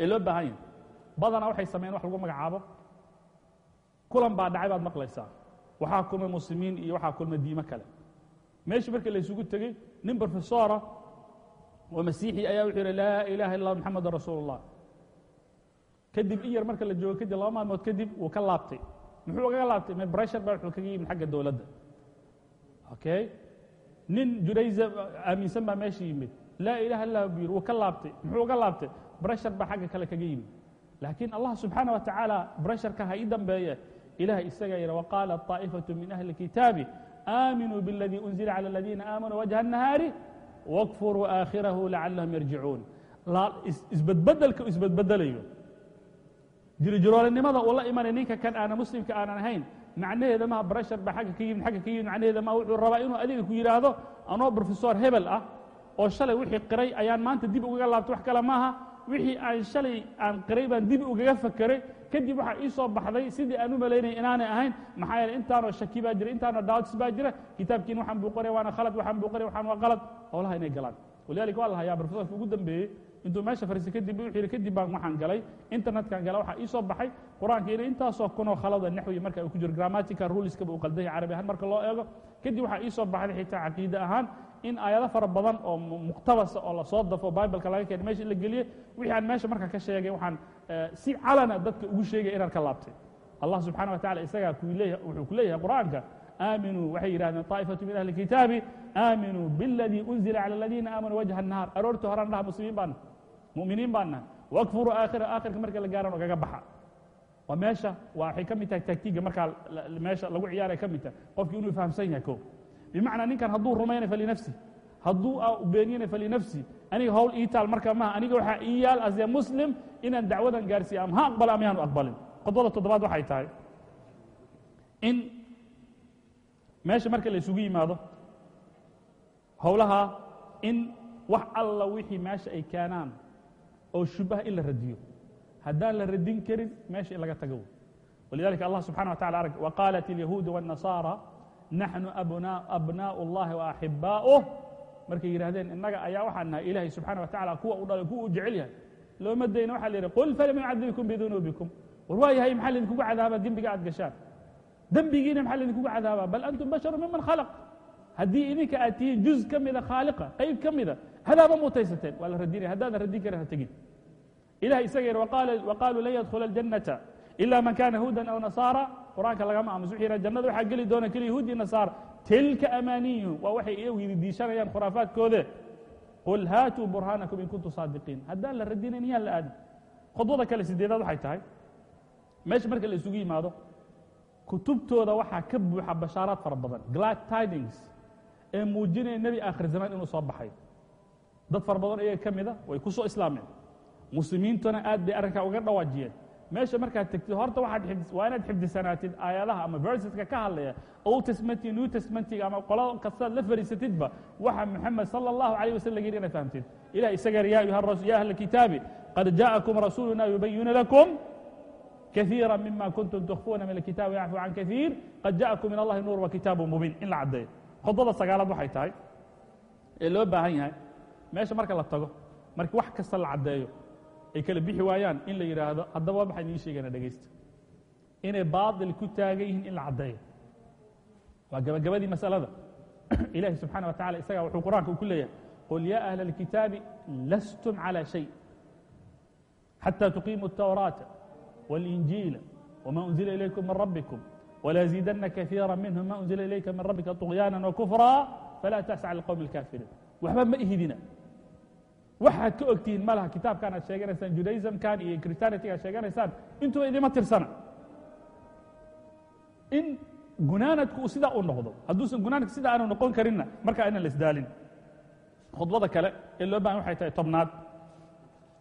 Ee loo baahan yahay. Badanaa waxay sameeyeen wax lagu magacaabo. Kulan baa dhacay baad maqlaysaa. Waxaa kulmay muslimiin iyo waxaa kulmay diimo kale. Meeshii marka la isugu tegey nin brofesora oo masiixi ayaa wuxuu yidhi laa ilaha illa moxamedun rasuul kadib in yar marka la joogo kadib laba maalmood kadib wuu ka laabtay. Muxuu ugaga laabtay? Me breshar baa wuxuu kaga yimid xagga dowladda okay nin jurayza aaminsan baa meesha yimid laa ilaha illa buu yidhi wuu ka laabtay muxuu uga laabtay breshar baa xagga kale kaga yimid laakiin allah subxaana wa tacaala bresharka ha ii dambeeye ilahay isagaa yidhi waqaala طaa'ifaة min ahli kitaabi aaminuu bاladii unzila calى اladiina aamanuu wajha الnahaari wاkfuruu aakhirahu lacalahum yarjicuun isbedbedelka isbedbedelayo jirojiroolinimada uu la imanay ninka kan aana muslimka aanan ahayn macnaheeda maha breshar baa agga ka yimid agga ka yimid macnaheeda maha wuxuu rabaa inuu adiga ku yidhaahdo anoo brofesor hebel ah oo shalay wixii qiray ayaan maanta dib ugaga laabtay wax kale maaha. Wixii aan shalay aan qiray baan dib ugaga fakeray kadib waxaa ii soo baxday sidii aan u malaynaya inaanay ahayn. Maxaa yeele intaanoo shaki baa jira intaanoo doubts baa jira kitaabkiin waxaan buu qoraya waana khalad waxaan buu qoraya waxaan waa qalad howlaha inay galaan. Walidalika waa la hayaa ugu dambeeyey intuu meesha fariisay kadib wuxuu yidhi kadib baan waxaan galay internetkan gala waxaa ii soo baxay qur-aanka inay intaasoo kunoo khalada naxwi marka uu ku jiro grammatical ruleska uu qaldan yahay carabi ahaan marka loo eego kadib waxaa ii soo baxday xitaa caqiide ahaan in aayado fara badan oo muqtabasa oo lasoo dafo bibleka laga keenay meesha la geliyey wixii aan meesha marka ka sheegay waxaan si calana dadka ugu sheegay inaan ka laabtay allah subxana wa tacala isagaa wuxuu ku leeyahay qur'aanka aaminuu waxay yidhahdeen طaa'ifatu min ahli kitaabi aaminuu biاladii unzila calى aladiina aamanuu wajha الnahaar aroortii horaan dhaha muslimiin baan mu'miniin baan nahay. Wakfuruu aakhira aakhirka marka la gaaran ogaga baxa. Waa meesha waxay ka mid tahay taktiga markaa meesha lagu ciyaaray ka mid tahay. Qofkii inuu fahamsan yahay ko. Bimacnaa ninkan hadduu rumaynay falinafsi hadduu beeniyana falinafsi aniga howl ii taal marka maha aniga waxaa ii yaal as a muslim inaan dacwadan gaarsiiya ama ha aqbalo ama yaanu aqbalin. Qodobada toddobaad waxay tahay in meesha marka la isugu yimaado howlaha in wax alla wixii meesha ay keenaan oo shubaha in la radiyo haddaan la radin karin meesha in laga tago walidalika allah subxana wa tacala arg waqaalat اlyahuud wالnasaara naxnu abnaaء اllahi وaxibaa'uh markay yidhahdeen innaga ayaa waxaan nahay ilaahay subxana wa tacala kuwa u dhalay kuwa u jecel yahay looma dayna waxa la yidhi qul falama yucadibikum bidunuubikum war waa yahay maxaa laydinkugu cadaabaa dembiga aad gashaan dembigiina maxaa laydinkugu cadaabaa bal antum basharu miman khalaq haddii idinka aad tihiin juz ka mida khaaliqa qayb ka mida hadaaba mutaysateen waa la radinaya haddaadan radin karin ha tegin ilahay isaga yidhi waqaaluu lan yadkhula aljannata ila man kana hudan aw nasaara qur'aanka lagama aamus wuxuu yidhaha jannada waxaa geli doona keliya yahuud iyo nasaara tilka amaaniyuhum waa waxay iyagu yididiishanayaan khuraafaadkoode qul haatuu burhaanakum in kuntum saadiqiin haddaan la radinayn yaan la aadin khudbada kale sideedaad waxay tahay meesha marka la isugu yimaado kutubtooda waxaa ka buuxa bashaaraad fara glad tidings. ee muujinaya nebi aakhir zamaan inuu soo baxay dad fara badan iyaga ka mida way ku soo islaameen muslimiintuna aad bay arrinkaa uga dhawaajiyeen meesha markaad tegtid horta waxaad waa inaad xifdisanaatid aayadaha ama verseska ka hadlaya old testamentig new testamentig ama qola kastaad la fariisatidba waxa moxamed sala allahu alayh wasalam laga yidhi inaad fahamtid ilah isaga ya ya ahla kitaabi qad ja'akum rasuuluna yubayinu lakum كثيرا مما كنتم تخفون من الكتاب ويعفو عن كثير قد جاءكم من الله نور وكتاب مبين in la caddeeyo khudbada sagaalaad waxay tahay ee loo baahan yahay meesha marka la tago markii wax kasta la caddeeyo ay kala bixi waayaan in la yidhaahdo haddaba waa maxaan idiin sheegana dhegaysta inay baaطil ku taagan yihiin in la caddeeyo waa gabagabadii masalada ilahi subxaana wa tacala isagaa wuxuu qur'aanka ku leeyahay qul ya ahla الkitaabi lastum calى shay xatى tuqiimuu الtawraata والإنجيل وما أنزل إليكم من ربكم وليزيدن كثيرا منهم ما أنزل إليك من ربك طغيانا وكفرا فلا تأس على القوم الكافرين waxba ma ihidina waxaad ka ogtihiin ma laha kitaabkaan aad sheeganaysaan judaismkan iyo christianity aad sheeganaysaan intuba idima tirsana. In gunaanadku sidaa u noqdo hadduusan gunaanadka sidaa aanu noqon karinna markaa inaan la isdaalin. Khudbada kale ee loo baahan waxay tahay tobnaad.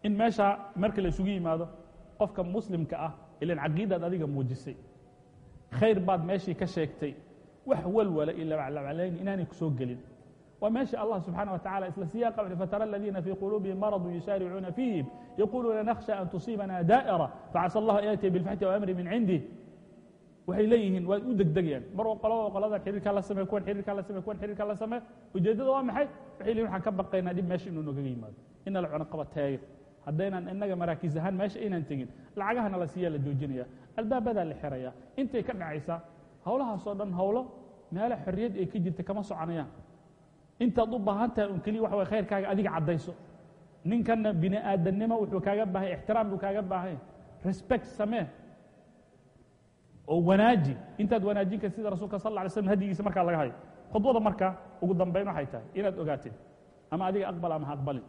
In meesha marka la isugu yimaado qofka muslimka ah ilan caqiidaad adiga muujisay khayr baad meeshii ka sheegtay wax walwala iyo labaclabcalayn inaanay ku soo gelin waa meesha allah subxaana wa tacala isla siyaaqa wuxu fatara aladiina fii quluubihim maradun yusaaricuuna fiihim yaquuluuna nakhsha an tusiibana daa'ira facasa allah an yaatiya bilfaxti wa amri min cindih waxay leeyihiin waa u degdegayaan. Mar qolaba qoladan xiriirkaa la samey kuwan xiriirkaa la samey kuwan xiriirkaa la samey ujeeddada waa maxay? Waxay leeyihiin waxaan ka baqaynaa dhib meesha inuu nogaga yimaado. Ina la cunaqabateeyo haddaynan innaga maraakiis ahaan meesha aynan tegin. Lacagahana la siiyaa la joojinaya albaabadaa la xiraya intay ka dhacaysaa howlahaasoo dhan howlo meelo xorriyad ay ka jirta kama soconayaan intaad u baahan tahay un keliya waxa khayrkaaga adiga caddayso. Ninkanna bini aadannimo wuxuu kaaga baahanya ixtiraam buu kaaga baahanya respect samee. Oo wanaaji. Intaad wanaajin sida rasuulka sal alla alay slam hadigiisa markaa laga hayo. Khudbada marka ugu dambayn waxay tahay inaad ogaatid ama adiga aqbal ama ha aqbalin.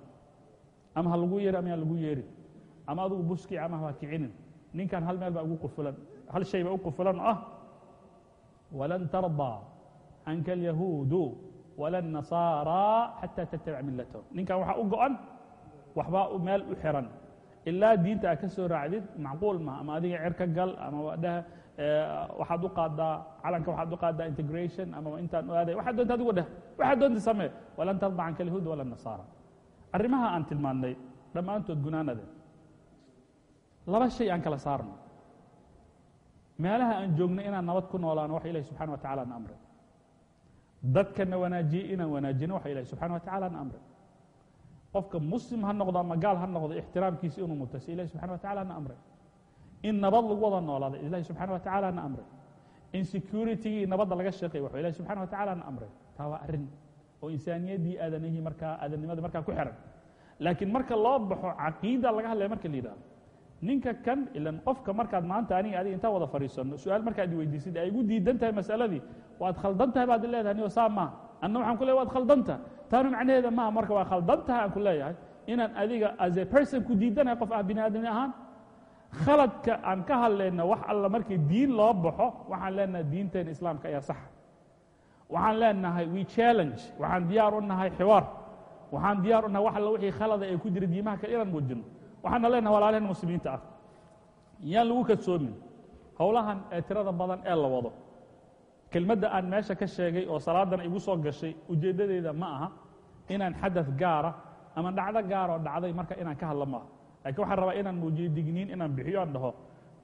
Ama ha lagu yeeri ama ha lagu yeerin. Ama adigu buski ama ha kicinin. Ninkan hal meel baa ugu qufulan hal shay baa u qufulan ah walan tardaa canka alyahuudu wala الnasaara xata tattabic milatahum ninkan waxaa u go-an waxbaa meel u xiran. Ilaa diinta aad ka soo raacdid macquul ma ama adiga cer ka gal ama wadhaha waxaad u qaadaa calanka waxaad u qaadaa integration ama intaan aaday waxaad doonta adigu dheh waxaad doonta samee. Walan tarda canka alyahuud wala nasaara. Arrimaha aan tilmaannay dhammaantood gunaanade laba shay aan kala saarno. Meelaha aan joognay inaan nabad ku noolaano waxa ilahi subxana wa tacala na amray dadkana wanaajiyey inaan wanaajino waxa ilahi subxana wa tacala na amray. Qofka muslim ha noqdo ama gaal ha noqdo ixtiraamkiisa inuu mutayso ilahi subxana wa tacala na amray. In nabad lagu wada noolaada ilahi subxana wa tacala na amray. In securitygii nabadda laga shaqeey waxuu ilahi subxana wa tacala na amray. Taa waa arrin oo insaaniyaddii aadanihii markaa aadanimadii markaa ku xiran. Laakiin marka loo baxo caqiida laga hadlaya marka la yidhahdo ninka kan ilan qofka markaad maanta aniga adiga intaan wada fadhiisanno su'aal markaad weydiisid ay igu diidan tahay masaladii waad khaldan tahay baad leedahay niyo saa maaha anna waxaan ku leeyahy waad khaldanta taana macnaheeda maaha marka waa khaldan tahay aan ku leeyahay inaan adiga as a person ku diidanahay qof ah bini aadami ahaan. Khaladka aan ka hadlayna wax alla markii diin loo baxo waxaan leenahay diinteena islaamka ayaa saxa. Waxaan leenahay we challenge waxaan diyaar u nahay xiwaar. Waxaan diyaar u nahay wax alla wixii khalada ee ku jira diimaha kale inaan muujino waxaana leenahay walaalaheen muslimiinta ah. Yaan lagu kadsoomin howlahan ee tirada badan ee la wado. Kelmadda aan meesha ka sheegay oo salaadana igu soo gashay ujeeddadeeda ma aha inaan xadad gaara ama dhacdo gaaroo dhacday marka inaan ka hadlo maaha. Lakiin waxaan rabaa inaan muujiyo digniin inaan bixiyo aan dhaho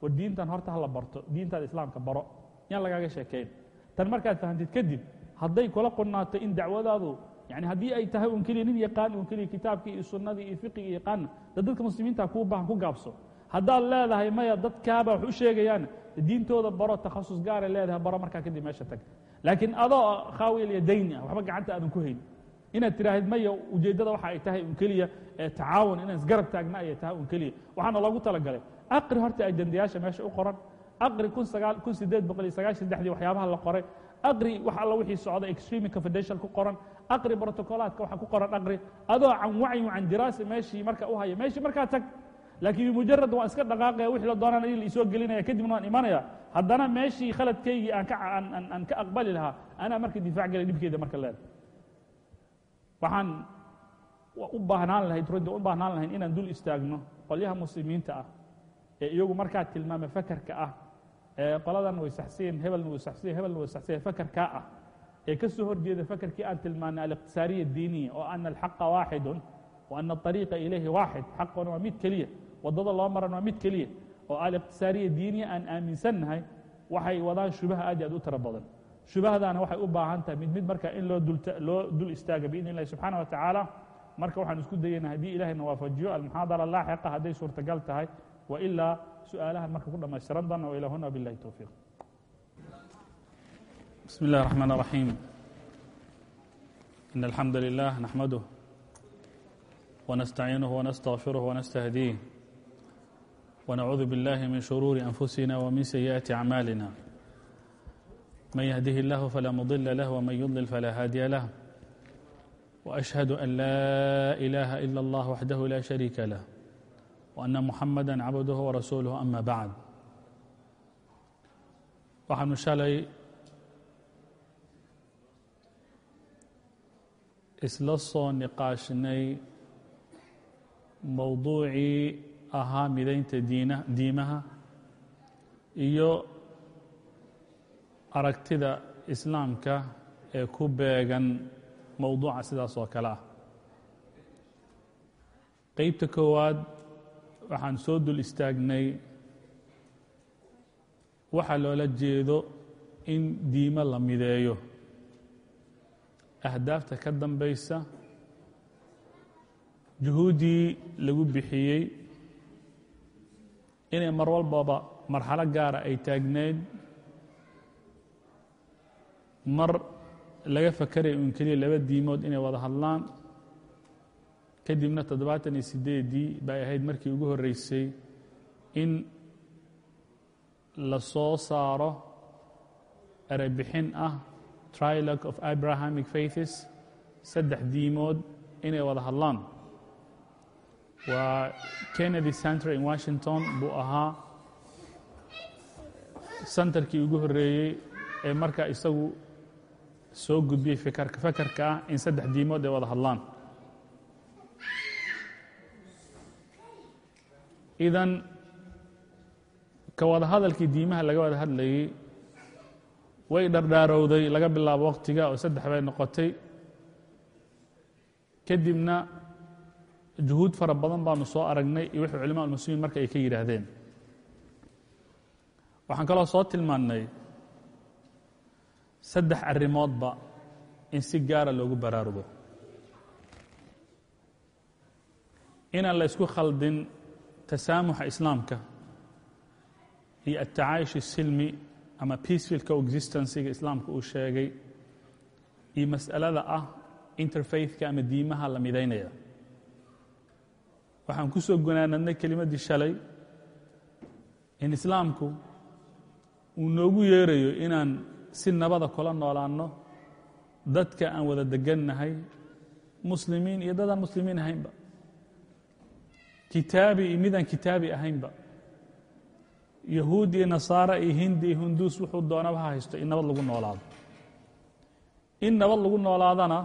war diintan horta hala barto diintaada islaamka baro. Yaan lagaaga sheekayn tan markaad fahamtid kadib hadday kula qunaato in dacwadaadu yani haddii ay tahay un keliya nin yaqaan un keliya kitaabkii iyo sunnadii iyo fiqiga yaqaana da dadka muslimiinta kuu baahan ku gaabso. Haddaad leedahay maya dadkaaba wax u sheegayaan diintooda baro takhasus gaaray leedahay baro markaa kadib meesha tag. Laakiin adoo khaawil iyo ah waxba gacanta aadan ku hayn. Inaad tiraahid maya ujeeddada waxa ay tahay un keliya tacaawun inaan isgarab taagna ayay tahay un keliya waxaana loogu talagalay aqri horta ajandayaasha meesha u qoran. Aqri waxyaabaha la qoray. Aqri wax alla wixii socda extreme confidential ku qoran aqri protocolaadka waxa ku qoran aqri adoo can wacyin can diraasa meeshii marka u haya meeshii markaa tag. Laakiin bimujarad waan iska dhaqaaqaya wixii la doonaan in la isoo gelinaya kadibna waan imanaya. Haddana meeshii khaladkaygii aan ka aan ka aqbali lahaa anaa marka difaac galay dhibkeeda marka leeda waxaan u baahnaan lahayd runtii u baahnaan lahayn inaan dul istaagno qolyaha muslimiinta ah ee iyagu markaa tilmaama fakarka ah ee qoladan way hebelna way hebelna way fakarkaa ah ee ka soo horjeeda fakarkii aan tilmaanay aliqtisaariya diiniya oo ana alxaqa waaxidun wa ana aطariiqa ilayhi waaxid xaquna waa mid keliya waddada loo maran waa mid keliya oo aliqtisaariya diiniya aan aaminsannahay waxay wadaan shubaha aad iyo aad u tiro badan. Shubahdaana waxay u baahan tahay mid mid marka in loo dul istaaga biidn illahi subxaana wa tacaala marka waxaan isku dayayna haddii ilahayna waafajiyo almuxaadara laaxiqa hadday suurtagal tahay wa ilaa su'aalahan marka ku dhamaystiran doona wa ilaa huna billahi towfiiq بسم الله الرحمن الرحيم إن الحمد لله نحمده ونستعينه ونستغفره ونستهديه ونعوذ بالله من شرور أنفسنا ومن سيئات أعمالنا من يهده الله فلا مضل له ومن يضلل فلا هادي له وأشهد أن لا إله إلا الله وحده لا شريك له وأن محمدا عبده ورسوله أما بعد waxaanu shalay isla soo niqaashnay mowduucii ahaa midaynta diina diimaha iyo aragtida islaamka ee ku beegan mowduuca sidaas oo kale ah. Qeybta koowaad waxaan soo dul istaagnay waxaa loola jeedo in diimo la mideeyo ahdaafta ka dambaysa juhuuddii lagu bixiyey inay mar walbaba marxalo gaara ay taagneyd mar laga fakaraya un keliya laba diimood inay wada hadlaan kadibna toddobaatan iyo siddeeddii bay ahayd markii ugu horreysay in la soo saaro erebixin ah trilog of abrahamic faithes saddex diimood inay wada hadlaan. Waa kennedy center in washington buu ahaa centerkii ugu horreeyey ee markaa isagu soo gudbiyey fakarka fakarka ah in saddex diimood ay wada hadlaan. Idan ka wada hadalkii diimaha laga wada hadlayey way dhardhaarowday laga bilaabo waqtiga oo saddex bay noqotay. Kadibna juhuud fara badan baanu soo aragnay iyo wixii culimaa ulmuslimiin marka ay ka yidhaahdeen. Waxaan kaloo soo tilmaannay saddex arrimoodba in si gaara loogu baraarugo. Inaan la isku khaldin tasaamuxa islaamka iyo atacaayush الsilmi ama peaceful coexistencyga islaamka uu sheegay iyo mas'alada ah interfaithka ama diimaha la midaynaya waxaan ku soo gunaanadnay kelimaddii shalay in islaamku uu noogu yeerayo inaan si nabada kula noolaanno dadka aan wada degannahay muslimiin iyo dadaan muslimiin ahaynba kitaabi iyo midaan kitaabi ahaynba yahuud iyo nasaara iyo hindi iyo hunduus wuxuu doonaba ha haysto in nabad lagu noolaado. In nabad lagu noolaadana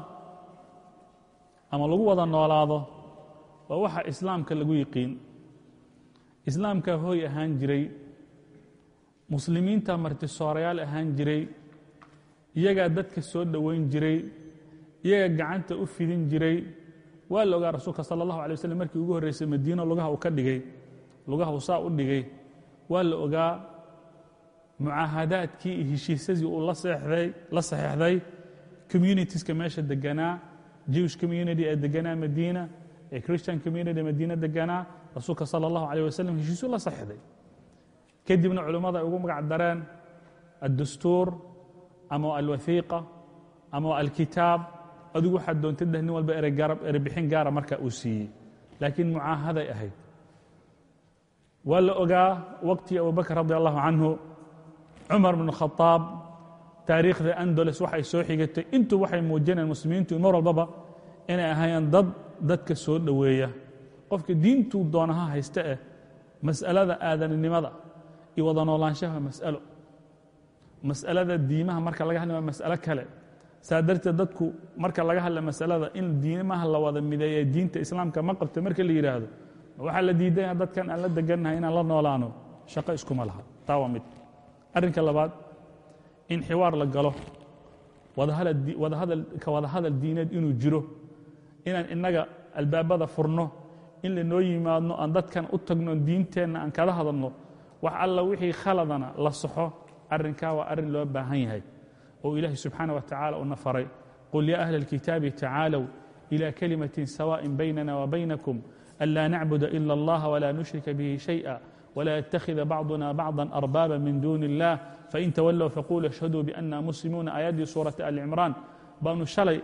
ama lagu wada noolaado waa waxa islaamka lagu yiqiin. Islaamkaa hooy ahaan jiray muslimiinta martisoorayaal ahaan jiray iyagaa dadka soo dhoweyn jiray iyagaa gacanta u fidin jiray waa la ogaa rasuulka sala allahu alay waslm markii ugu horreysay madiino lugaha uu ka dhigay lugaha uu saa u dhigay waa la ogaa mucaahadaadkii iyo heshiisyadii uu la saxeexday communitieska meesha deganaa jewish community ee deganaa madiina ee christian community madiina deganaa rasuulka sala allahu alayh wasalam heshiisuu la saxeexday kadibna culimmada ay ugu magac dareen addastuur ama alwahiiqa ama alkitaab. Adigu waxaad doontay deh nin walba erebixin gaara marka uu siiyey. Laakiin mucaahaday ahayd waa la ogaa waqtigii abubakr radi allahu canhu cumar bn khadaab taariikhda andoles waxay soo xigatay. Intuu waxay muujinayaan muslimiintu mar walbaba inay ahaayeen dad dadka soo dhoweeya. Qofka diintuu doonaha haysta eh mas'alada aadanimada iyo wada noolaanshaha mas'alo. Mas'alada diimaha marka laga hadlay waa mas'alo kale. Saa darteed dadku marka laga hadla masalada in diimaha la wada mideeya diinta islaamka ma qabta marka la yidhaahdo waxaa la diidaya ah dadkan aan la degannahay inaan la noolaano shaqo iskuma laha. Taa waa mid. Arrinka labaad in xiwaar la galo. Ka wadahadal diineed inuu jiro. Inaan innaga albaabada furno in lanoo yimaadno aan dadkan u tagno diinteenna aan kada hadalno. Wax alla wixii khaladana la soxo arrinkaa waa arrin loo baahan yahay. Oo ilaahi subxaana wa tacaala uuna faray. Qul yaa ahla alkitaabi tacaalow ilaa kalimatin sawaain baynana wa baynakum. anlaa nacbuda إila اllaha wla nushrika bihi شhayئa wla yتakhida bacضuna bacضa أrbaaba min duni الlah fain tawalow faquluu ashhaduu bأnna muslimuuna aayaddii suurati alicimraan baanu shalay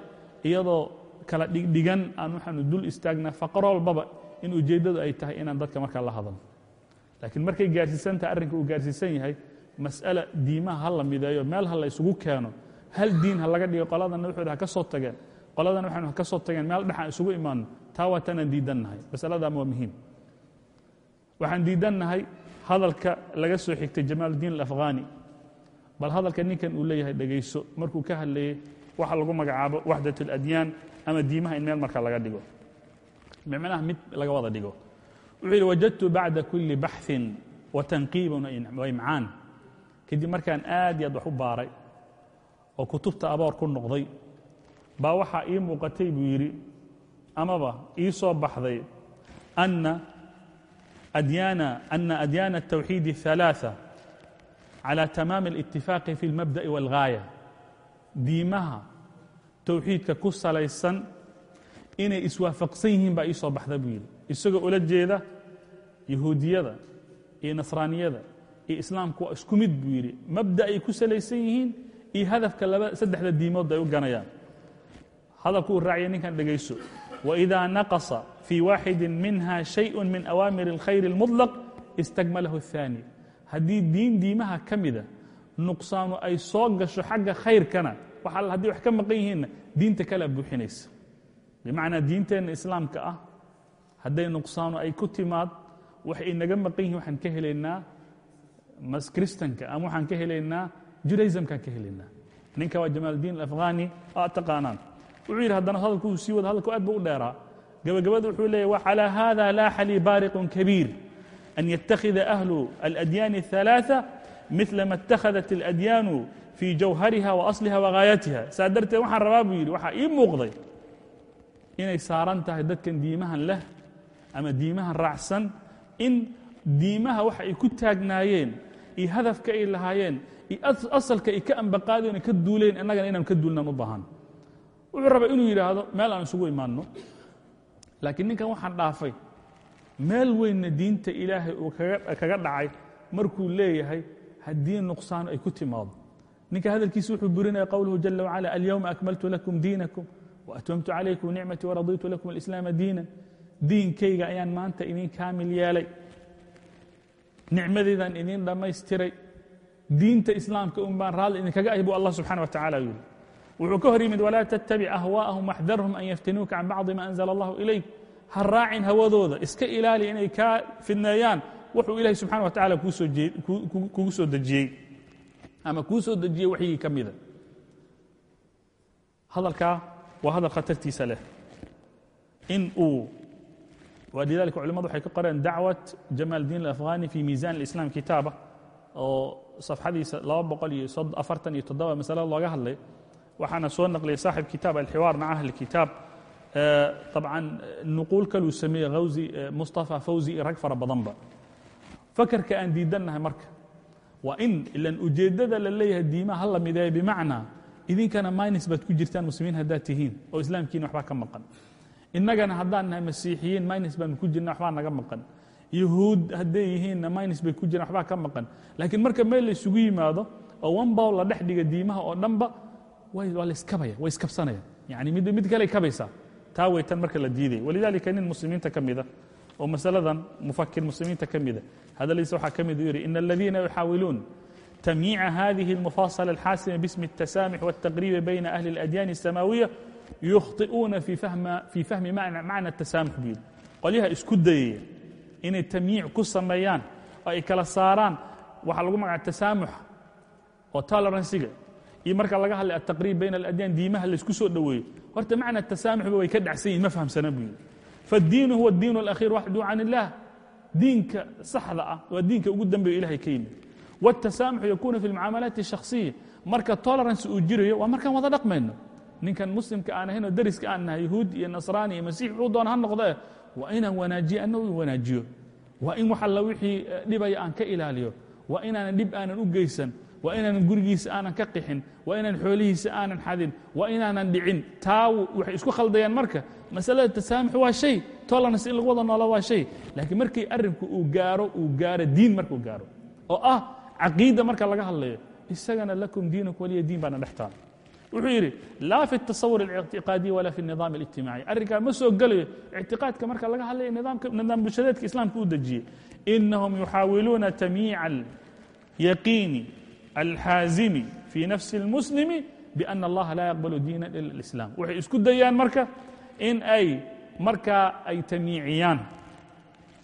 iyadoo kala dhigdhigan aan waxaanu dul istaagnaa faqro walbaba in ujeeddadu ay tahay inaan dadka markaa la hadalno laakiin markay gaarsiisantaha arrinka uu gaarsiisan yahay mas'ala diimaha ha la mideeyo meel ha la isugu keeno hal diin ha laga dhigo qoladana wuxuuhi ha ka soo tageen qoladana waxaynu ha ka soo tageen meel dhexaan isugu imaanno taa diidannahay. Masaladaama waa muhiim. Waxaan diidannahay hadalka laga soo xigtay jamaaludiin alafghani. Bal hadalka ninkan uu leeyahay dhegayso markuu ka hadlayey waxa lagu magacaabo waxdat aladyaan ama diimaha in meel marka laga dhigo. Micnaha mid laga wada dhigo. Wuxuu yidhi wajadtu bacda kulli baxثin watanqiibin waimcaan kadib markaan aad iyo aad wax u baaray oo kutubta aboor ku noqday baa waxaa ii muuqatay buu yidhi amaba ii soo baxday ana adyaana ana adyaana الtawxiid الثalaaثة calى tamaami اlاtifaaqi fi اlmabda'i wاlgaaya diimaha towxiidka ku salaysan inay iswaafaqsan yihiin baa ii soo baxda buu yidhi isagoo ula jeeda yahuudiyada iyo nasraaniyada iyo islaamku waa isku mid buu yidhi mabda ay ku salaysan yihiin iyo hadafka laba saddexda diimood ay u ganayaan hadalku uu raaciyay ninkan dhegayso waidaa naqasa fii waaxidi minha shayءu min awaamir اlkhayr اlmuطlaq istakmalahu الثaani haddii diin diimaha ka mida nuqsaanu ay soo gasho xagga khayrkana wax alla hadday wax ka maqan yihiinna diinta kalea buuxinaysa bimacnaa diinteenna islaamka ah hadday nuqsaanu ay ku timaad waxay inaga maqan yihin waxaan ka helaynaa mas kristanka ama waxaan ka helaynaa judaismkaan ka helaynaa ninka waa jamaaldiin alafghani aad taqaanaan wuxuu yidhi haddana hadalku uu sii wada hadalku aad buu u dheeraa gabagabada wuxuu leeyahy wcalى hada laaxa lii baariqun kabiir an yattakhida ahlu aladyaani الثalaaثة mila ma اtakhadat اladyaanu fii jawhariha wa asliha wa gaayatiha saa darteed waxaan rabaa buu yidhi waxaa ii muuqday inay saaran tahay dadkan diimahan leh ama diimahan raacsan in diimaha waxa ay ku taagnaayeen iyo hadafka ay lahaayeen iyo asalka ay ka ambaqaadeen ay ka duuleen innagana inaan ka duulnaan u baahan wuxuu rabaa inuu yidhaahdo meel aan isugu imaanno. Laakiin ninkan waxaan dhaafay meel weynna diinta ilaahay uu kaga dhacay markuu leeyahay haddii nuqsaan ay ku timaado. Ninka hadalkiisa wuxuu burinaya qowluhu jala wacala alyowma akmaltu lakum diinakum waatmamtu calaykum nicmatii waraditu lakum alislaama diinan. Diinkayga ayaan maanta idin kaamil yeelay. Nicmadeydaan idin dhammaystiray. Diinta islaamka un baan raalli idinkaga ahy buu allah subxana wa tacala yidhi wuxuu ka hor yimid walaa tattabic ahwaa'ahum waxdarhum an yaftinuuka can bacdi ma anzla allahu ilayk ha raacin hawadooda iska ilaali inay kaa fidneeyaan wuxuu ilahay subxana wa tacala kugu soo dejiyey ama kuu soo dejiyey waxyigii ka mida hadalkaa waa hadal khatartiisa leh in uu walidalika culimadu waxay ka qoreen dacwat jamaal diin alafghani fi miisan اlislam kitaaba oo safxadiisa laba boqol iyo afartan iyo toddoba hadlay waxaana soo naqliyay saaxib kitaab alxiwaar maca ahli kitaab. طabcan nuquul kaluu sameeyey hawsi mustafa fawzi iyo rag fara badanba. Fakarka aan diidannahay marka waa in ilan ujeeddada la leeyahay diimaha ha la mideeya bimacnaa idinkana minus baad ku jirtaan muslimiin haddaad tihiin oo islaamkiina waxbaa ka maqan. Innagana haddaan nahay masiixiyiin minus baanu ku jirna waxbaa naga maqan. Yahuud hadday yihiinna minus bay ku jiraan waxbaa ka maqan. Laakiin marka meel la isugu yimaado oo one bowl la dhex dhiga diimaha oo dhanba waa la iskabaya way iskabsanaya yani mid mid kale kabaysaa taa way tan marka la diidaya walidalika nin muslimiinta ka mida oo masaladan mufakir muslimiinta ka mida hadaladiisa waxaa ka mid u yidhi in aladiina yuxaawiluun tamyiica hadihi اlmufaasala alxaasima bismi الtasaamix wاltaqriibi bayna ahli اladyaani الsamaawiya yukhطi'uuna fii fahmi macna الtasaamux buu yidhi qolyaha isku dayaya inay tamyiic ku sameeyaan oo ay kala saaraan waxaa lagu magaca tasaamuxa oo toleransiga iyo marka laga hadlay ataqriib bayna aladyan diimaha laysku soo dhoweeyo horta macna tasaamixba way ka dhacsan yihiin ma fahamsana buu yidhi. Faaddiinu huwa addiin alakhiir waxduu can illaah diinka saxda ah waa diinka ugu dambeeyo ilahay ka yimid. Wاtasaamixu yakuunu fi lmucaamalaati shahsiya marka tolerance uu jirayo waa markaan wada dhaqmayno. Ninkan muslimka aan ahaynoo dariska aan nahay yahuud iyo nasraani iyo masiix uu doona ha noqdee waa inaan wanaajiyo anna wanaajiyo. Waa in wax alla wixii eh, dhibaya aan ka ilaaliyo. Waa inaanan dhib aanan u geysan waa inaanan gurigiisa aanan ka qixin waa inaan xoolihiisa aanan xadin waa inaanan dhicin taa waxay isku khaldayaan marka masalada tasaamux waa shay tolerance in lagu wada noolo waa shay laakiin markii arrinku uu gaaro uu gaaro diin markuu gaaro oo ah caqiida marka laga hadlayo isagana lakum diinukum waliya diin baana dhex taala wuxuu yidhi laa fi اtasawur اlictiqaadiy wala fi الniظam اlijtimaaci arrinkaa ma soo gelayo ictiqaadka marka laga hadlayo nidaam bulshadeedka islaamka u dejiyey inahum yuxaawiluuna tamyiica alyaqiini alxaazimi fi nafsi اlmuslimi biana allaha laa yaqbalu diina ila اlislam waxay isku dayaan marka in ay markaa ay tamyiiciyaan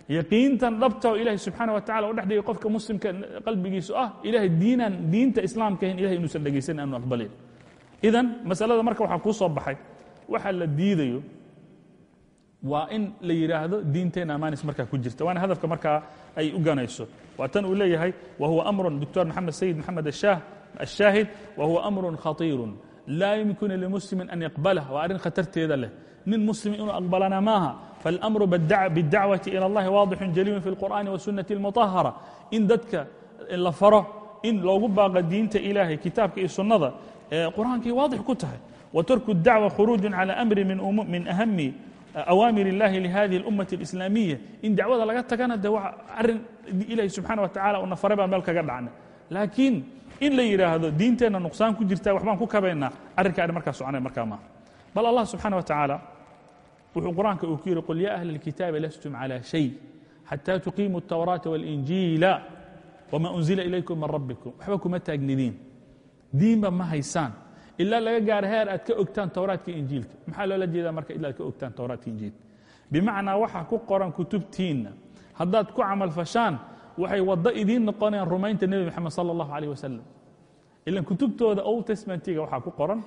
yaqiintan dhabta oo ilahay subxaana wa tacala u dhex dhigay qofka muslimka qalbigiisu ah ilahay diinaan diinta islaamka ahayn ilahay inuusan dhegaysan aanu aqbalin idan masalada marka waxaa kuu soo baxay waxa la diidayo waa in la yidhaahdo diinteena amaanis markaa ku jirta waana hadafka markaa ay u ganayso waa tan uu leeyahay wa huwa amrun doctor maxamed sayid maxamed ashaahid wa huwa amrun khatiirun laa yumkinu limuslimin an yaqbalah waa arrin khatarteeda leh nin muslim inuu aqbalana maaha faاlamru bاdacwati ilى اllahi waadixun jaliilun fi اlqur'ani wasunnati اlmuطahara in dadka la faro in loogu baaqa diinta ilaahay kitaabka iyo sunnada qur'aankay waadix ku tahay watarku اdacwa khuruuju calى amri min ahami awaamir اllahi lihadihi اlummati اlislaamiya in dacwada laga tagana de waa arrin ilahi subxaana wa tacala una faray baa meel kaga dhacna laakiin in la yidhaahdo diinteenna nuqsaan ku jirta waxbaan ku kabaynaa arrinka arrin markaa soconay markaa maaha bal allah subxaana wa tacaala wuxuu qur'aanka uu ku yidhi qul ya ahla اlkitaabi lastum calى shay xata tuqiimuu الtawraata wاlinjiila wma unzila ilaykum min rabbikum waxba kuma taagnidiin diinba ma haysaan ilaa laga gaaro heer aad ka ogtaan towraadka injiilka. Maxaa loola jeedaa marka aad ka ogtaan towraadka injiilka? Bimacnaa waxa ku qoran kutubtiinna haddaad ku camal fashaan waxay waddo idiin noqonayaan rumaynta nebi moxamed sala allahu calayh wasalam ilan kutubtooda old testmentiga waxaa ku qoran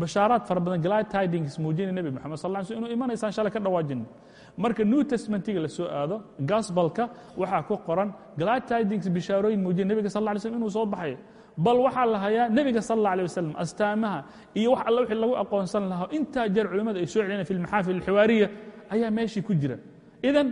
bashaaraad fara badan glad tidings muujinaya nebi moxamed sal lla sl inuu imanaysaan shalay ka dhawaajin. Marka new testmentiga la aado gospelka waxaa ku qoran glad tidings bishaarooyin muujinaya nebiga sal lla lay slm inuu soo baxayo bal waxaa la hayaa nebiga sal alla alيه wasalam astaamaha iyo wax alla wixii lagu aqoonsan lahaa intaa jeer culimmada ay soo celinayan fi lmaxaafil alxiwaariya ayaa meeshii ku jira idan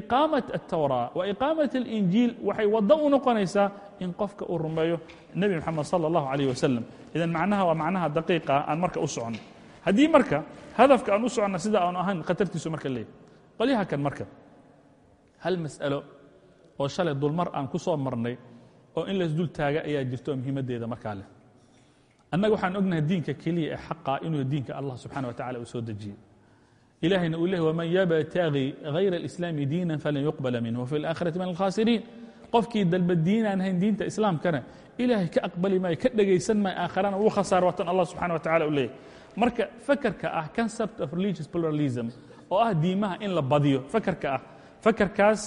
iqaamat الtawraa wa iqaamat اlinjiil waxay waddo u noqonaysaa in qofka uu rumeeyo nebi moxamed salى اllahu alayh wasalam idan macnaha waa macnaha daqiiqa aan marka u soconno haddii marka hadafka aan u soconna sida aanu ahayn khatartiisu marka leeyahy qolyaha kan marka hal mas'alo oo shalay dulmar aan ku soo marnay oo in laisdul taaga ayaa jirto muhiimaddeeda markaa leh. Annaga waxaan ognahay diinka keliya ee xaqa inuu diinka allah subxana wa tacala uu soo dejiyey ilahayna uu lehy wman yabtagi hayra اlislaami diina falan yuqbala minhu wafi اlaakhirati min alkhasiriin qofkii dalba diin aan hayn diinta islaamkana ilaahay ka aqbali maayo ka dhegaysan maayo aakharana uu khasaar watan allah subxana wa tacala u leeyahy marka fakerka ah concept of religious pluralism oo ah diimaha in la badiyo fakerka ah fakerkaas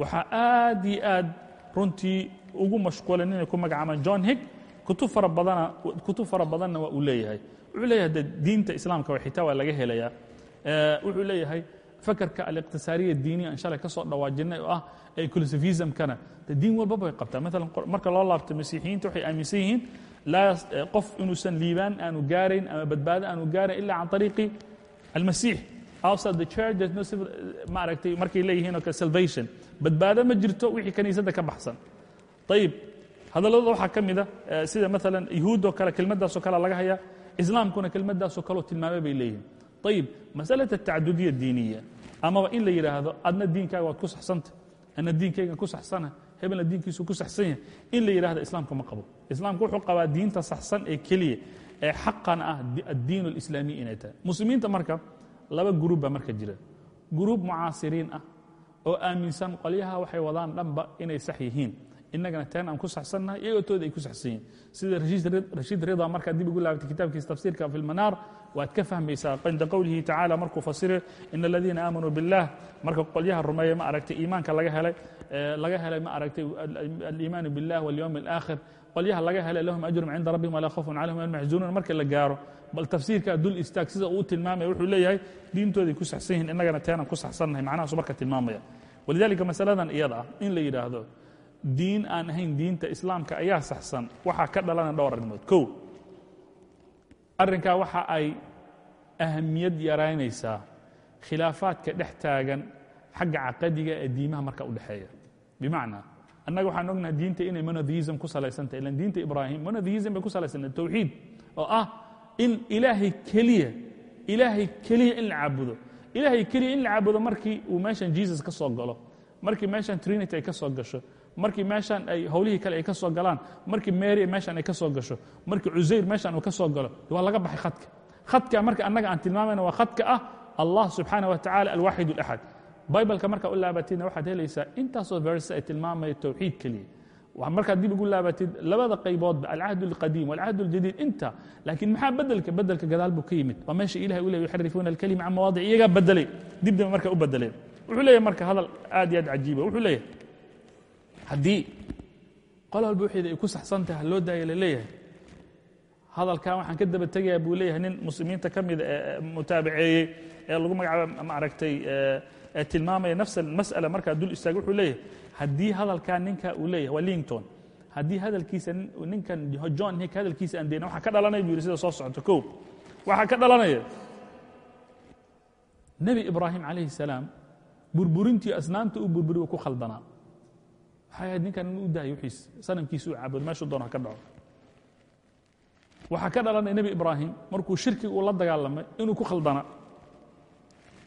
waxaa aad iyo aad runtii ugu mashquulan inay ku magacaabaan john hig kutub fara badana kutub fara badanna waa uu leeyahay. Wuxuu leeyahay de diinta islaamka xitaa waa laga helayaa. Wuxuu leeyahay fakerka aliqtisaariya diiniya aan shalay ka soo dhawaajinay oo ah inclusivismkana de diin walbaba way qabtaa maalan marka loo laabto masiixiyiinta waxay aaminsan yihiin qof inuusan liibaan aanu gaarayn ama badbaado aanu gaarayn illa can طariiqi almasiix. Outside the church there's no civil maaragtay markay leeyihiin oo kale salvation. Badbaado ma jirto wixii kaniisadda ka baxsan ayib hadalladooda waxaa ka mida sida maalan yahuuddoo kale kelmaddaasoo kale laga hayaa islaamkuna kelmaddaasoo kaleo tilmaame bay leeyihiin. Ayib masalata tacdudiya diiniya. Amaba in la yidhaahdo adna diinkaaga waad ku saxsanta adna diinkaygan ku saxsana hebelna diinkiisu ku saxsan yahay. In la yidhahdo islaamka ma qabo. Islaamku wuxuu qabaa diinta saxsan ee keliya ee xaqan ah addiin alislaamiy inay tahay. Muslimiinta marka laba guruub baa marka jira. Guruub mucaasiriin ah oo aaminsan qolyaha waxay wadaan dhanba inay sax yihiin innagana teen aan ku saxsannahay iyagoo tooda ay ku saxsan yihin sida rashiid rida markaad dib ugu laabatay kitaabkiisa tafsiirka fi lmanaar waad ka fahmaysaa cinda qowlihi tacala markuu fasire in aladiina aamanuu biاllah marka qolyaha rumeeya ma aragtay iimaanka laga helay laga helay ma aragtay aliimaanu biاllah walyowm اlآakhir qolyaha laga helay lahum ajrum cinda rabbihim walaa khawfun calayhim wala maxzunuun marka la gaaro bal tafsiirkaa dul istaag sida uu tilmaamaya wuxuu leeyahay diintooday ku saxsan yihin innagana teenaan ku saxsannahay macnahaasu marka tilmaamaya walidalika masaladan iyada ah in la yidhaahdo diin aan ahayn diinta islaamka ayaa saxsan. Waxaa ka dhalana dhowr arrimood. Kow arrinkaa waxa ay ahamiyad yaraynaysaa khilaafaadka dhex taagan xagga caqadiga ee diimaha marka u dhexeeya. Bimacnaa annaga waxaan ognahay diinta inay monotheism ku salaysantahy ilan diinta ibraahim monotheism bay ku salaysantay tawxiid oo ah in ilaahay keliya ilaahay keliya in la caabudo. Ilaahay keliya in la caabudo markii uu meeshan jesus ka soo galo markii meeshan trinity ay ka soo gasho markii meeshan ay howlihii kale ay ka soo galaan markii mary meeshan ay ka soo gasho markii cusayr meeshan uu ka soo galo waa laga baxay khadka khadka marka annaga aan tilmaamayna waa khadka ah allah subxaana wa tacala alwaaxid اlaxad bibleka markaa u laabatidna waxaad helaysaa intaasoo verse ay tilmaamaya towxiid keliya markaad dib ugu laabatid labada qayboodba alcahd اlqadiim walcahd اljadiid inta laakiin maxaa bedelka bedelka gadaal buu ka yimid waa meesha ilahay u ley yuxarifuuna alkalima can mawaadic iyagaa bedelay dibdaba marka u bedeleen wuxuu leeyahay marka hadal aad iyo aad cajiiba wuxuu leeyahay haddii qol walba ay ku saxsan tahay loo daaya la leeyahay. Hadalkan waxaan ka daba tegayaa buu leeyahay nin muslimiinta ka mida ee mutaabaceeyey ee lagu magacaaba ma aragtay ee tilmaamaya nafs almas'ala markaa dul istaagay wuxuu leeyahay. Haddii hadalkan ninka uu leeyahay waa haddii hadalkiisa ninkan john hick hadalkiisa aan deyna waxaa ka dhalanaya buu yidhi sida soo socoto kow. Waxaa ka dhalanaya nebi ibraahim calayhi salaam burburintii asnaamta uu burburiy ku khaldanaa waxay ahayd ninkan inuu daayo wixiis sanamkiisa u caabudo meeshuu doono ha ka dhaco. Waxaa ka dhalanaya nebi ibraahim markuu shirkiga uu la dagaalamay inuu ku khaldana.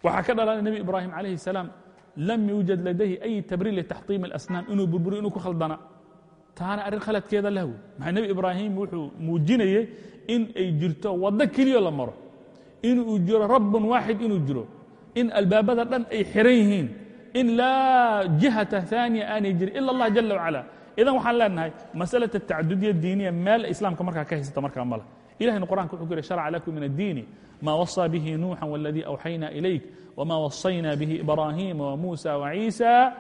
Waxaa ka dhalanaya nebi ibraahim calayhi salaam lam yuujad ladayhi ay tabriir litaxtiim alasnaam inuu burburiyo inuu ku khaldana. Taana arrin khaladkeeda lah wey maxaa nebi ibraahim wuxuu muujinayey in ay jirto waddo keliyo la maro. Inuu jiro rabbun waaxid inuu jiro. In albaabada dhan ay xiran yihiin in laa jihata ثaaniya aanay jirin ila اllah jala wacala idan waxaan leenahay masalaة الtacdudiya diiniya meel islaamka markaa ka haysata markaa male ilahayna qur'anka wuxuu ku yiri sharca lakum min الdiini ma waصى bihi nuuxa wاladii awxayna ilayk wma waصayna bihi ibrahima wmuusa وciisa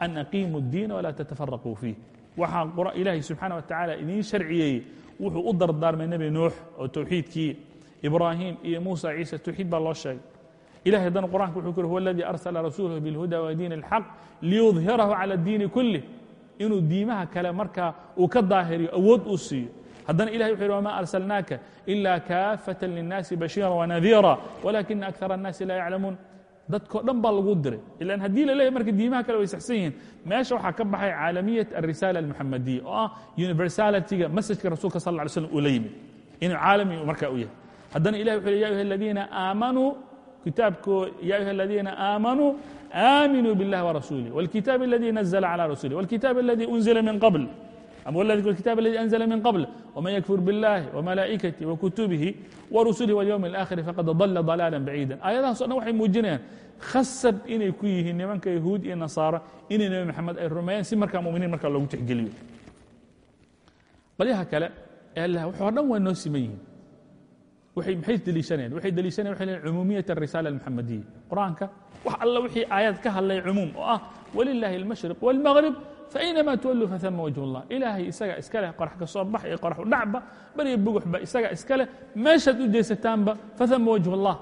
an aqiimu الdiina wla tatafaraquu fiih waxaa ilaahay subxaana wa tacaala idiin sharciyeeyey wuxuu u dardaarmay nebi nuux oo towxiidkii ibraahim iyo muusa ciise tawxiid baa loo sheegay ilahay haddana qur'anka wuxuu ku uri huwa aladii arsala rasuulahu bilhuda wa diin اlxaq liyudhirahu cala diini kulih inuu diimaha kale markaa uu ka daahiriyo awood uu siiyo haddana ilahay wuxu yhi wama arsalnaaka ila kaafata linnaasi dhan baa lagu diray ilan haddii la leeyahy marka diimaha kale way saxsan meesha waxaa ka baxay caalamiyat alrisaala almuxamadiya ah universalitiga masajka rasuulka sal lla alay slam uu la yimid inuu caalami markaa u yahay haddana ilahi wuxu le ya ayuha kitaabko ya ayuha aladiina aamanuu aaminuu biاllahi warasuulih wاlkitaab aladi nazla calى rasulih wاlkitaab aladi unzila min qabl الكتاب الذي أنزل من قبل ومن يكفر بالله وملائكته وكتبه ورسله واليوم الآخر فقد ضل ضلالا بعيدا aيadahaas o dhan waxay muujinayaan khasab inay ku yihiin nimanka yahuud iyo nasaara inay nebi maxamed ay rumeeyeen si markaa muminiin markaa loogu tixgeliyo qolyaha kale ee allah waxoo dhan waa noo siman yihiin way maxay deliishaneen waxay deliishaneen waxay leeyiin cumuumiyat arisaala almuxamadiya qur'aanka wax alla wixii aayad ka hadlay cumuum oo ah walilaahi almashriq waalmaghrib fainamaa tuwalluu faama wajh allah ilaahay isaga iska leh qorax ka soo bax iyo qoraxu dhacba bariyo buguxba isaga iska leh meeshaad u jeesataanba faama wajh allah